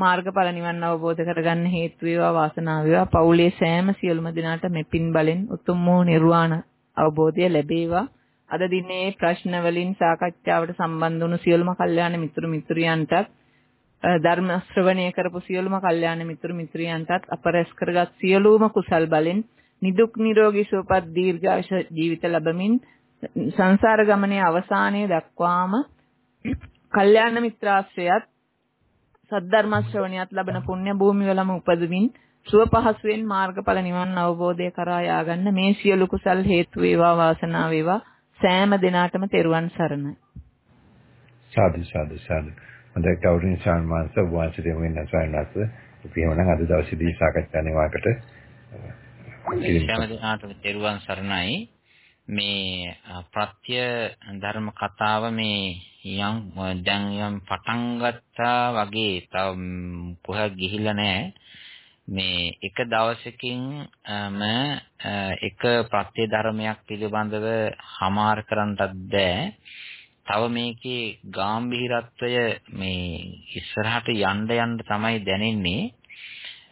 මාර්ගඵල නිවන් අවබෝධ කරගන්න හේතු වේවා වාසනාව වේවා. පවුලේ සෑම සියලුම දෙනාට මේ පින් බලෙන් උතුම් වූ නිර්වාණ අවබෝධය ලැබේවා. අද දිනේ ප්‍රශ්න වලින් සාකච්ඡාවට සම්බන්ධ වුණු සියලුම කල්යාණ මිතුරු මිතුරියන්ටත් ධර්ම ශ්‍රවණය කරපු සියලුම කල්යාණ මිතුරු මිතුරියන්ටත් අප රැස් කරගත් සියලුම කුසල් බලෙන් නිදුක් නිරෝගී සුවපත් දීර්ඝාෂ ජීවිත ලැබමින් සංසාර ගමනේ අවසානයේ දක්වාම කල්යාණ මිත්‍රාශ්‍රයත් සද්ධර්ම ශ්‍රවණියත් ලබන පුණ්‍ය භූමිවලම උපදමින් සුව පහසුවෙන් මාර්ගඵල නිවන් අවබෝධය කරා යාගන්න මේ සියලු කුසල් හේතු වේවා වාසනාව වේවා සෑම දිනාටම තෙරුවන් සරණයි. සාදු සාදු සාදු. හොඳයි කවුරුන් සාන්මාංශ වාසිතේ වෙන සායනස් අපි එහෙනම් අද දවසේදී සාකච්ඡා නිවාකට සෑම දිනාටම තෙරුවන් සරණයි. මේ ප්‍රත්‍ය ධර්ම කතාව මේ යම් දැන් යම් පටන් ගත්තා වගේ තව කොහෙත් ගිහිල්ලා නැහැ. මේ එක දවසකින් ම එක ප්‍රත්‍ය ධර්මයක් පිළිබඳව හමාර කරන්නටත් බෑ. තව මේකේ ගැඹිරත්වය මේ ඉස්සරහට යන්න යන්න තමයි දැනෙන්නේ.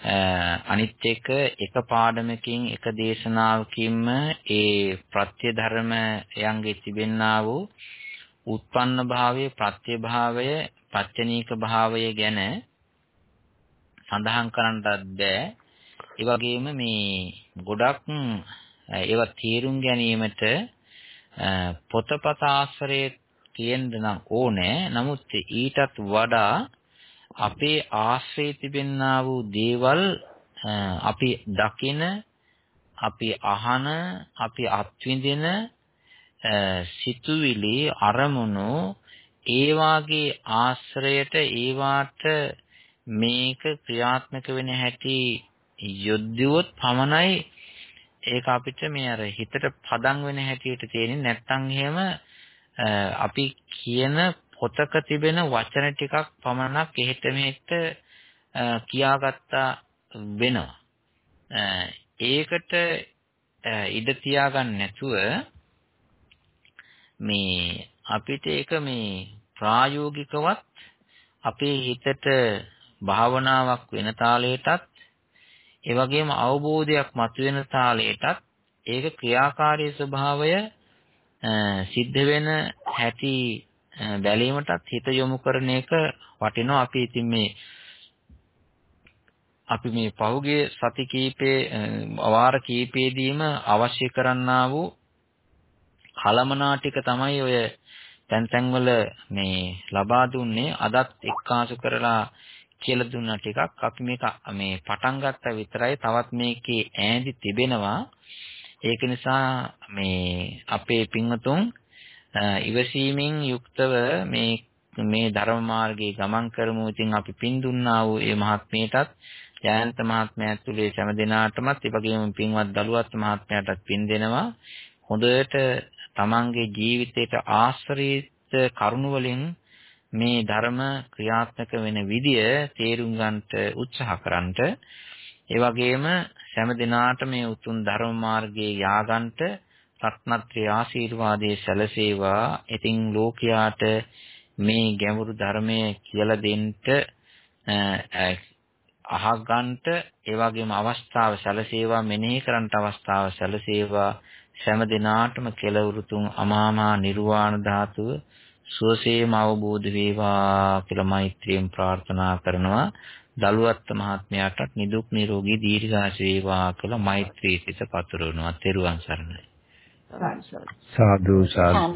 අනිත් එක එක පාඩමකින් එක දේශනාවකින්ම ඒ ප්‍රත්‍ය ධර්මයන්ගේ තිබෙන්නා වූ උත්පන්න භාවයේ ප්‍රත්‍ය භාවය පච්චනීක භාවය ගැන සඳහන් කරන්නටත් බෑ ඒ වගේම මේ ගොඩක් ඒවා තේරුම් ගැනීමට පොතපත ආශ්‍රය තියෙන්න නම් ඕනේ. නමුත් ඊටත් වඩා අපේ ආශ්‍රයේ තිබෙන්නා වූ දේවල් අපි දකින, අපි අහන, අපි අත්විඳින සිතුවිලි අරමුණු ඒ වාගේ ආශ්‍රයට ඒ වාට මේක ක්‍රියාත්මක වෙන හැටි යොද්දුවොත් පමණයි ඒක අපිට මේ අර හිතට පදම් වෙන හැටියට තේරෙන්නේ. නැත්නම් එහෙම අපි කියන පොතක තිබෙන වචන ටිකක් පමණක් එහෙට මෙහෙට කියාගත්තා වෙනවා. ඒකට ඉඩ තියාගන්න නැතුව මේ අපිට ඒක මේ ප්‍රායෝගිකවත් අපේ හිතට භාවනාවක් වෙන තාලයටත් ඒ වගේම අවබෝධයක් මතුවෙන තාලයටත් ඒක ක්‍රියාකාරී ස්වභාවය සිද්ධ වෙන හැටි බැලීමටත් හිත යොමු කරන එක වටිනවා. අපි ඉතින් මේ අපි මේ පහුගිය සති කීපේ වාර කීපෙදීම අවශ්‍ය කරන්නා වූ කලමනා ටික තමයි ඔය තැන් තැන්වල මේ ලබා දුන්නේ. අදත් එක්කාසු කරලා කියලා දුන්න ටිකක් අපි මේක මේ පටන් ගත්තා විතරයි තවත් මේකේ ඈඳි තිබෙනවා. ඒක නිසා මේ අපේ පින්වතුන් ඉවසීමෙන් යුක්තව මේ මේ ධර්ම මාර්ගයේ ගමන් කරමු. ඉතින් අපි පින් දුන්නා වූ මේ මහත්මියටත් ජයන්ත මහත්මයා ඇතුළේ හැම දිනාටමත් ඒ වගේම පින්වත් දලුවත් මහත්මයාටත් පින් දෙනවා. හොඳට තමන්ගේ ජීවිතයට ආශ්‍රිත කරුණු වලින් මේ ධර්ම ක්‍රියාත්මක වෙන විදිය තේරුම් ගන්නට උත්සාහ කරන්නට ඒ වගේම හැම දිනාට මේ උතුම් ධර්ම මාර්ගයේ යාගන්ට රත්නත්‍රි ආශිර්වාදයේ සැලසේවා. ඉතින් ලෝකයාට මේ ගැඹුරු ධර්මයේ කියලා දෙන්න අහගන්නට ඒ වගේම අවස්ථාව සැලසේවා මෙනෙහි කරන්නට අවස්ථාව සැලසේවා. හැම දිනාටම කෙලවුරුතුන් අමාමා නිර්වාණ ධාතුව සුවසේම අවබෝධ වේවා කියලා මෛත්‍රියෙන් ප්‍රාර්ථනා කරනවා. දලුවත් මහත්මයාටත් නිදුක් නිරෝගී දීර්ඝාස වේවා කියලා මෛත්‍රී සිත පතුරවනවා. තෙරුවන් සරණයි. සාදු. සාදු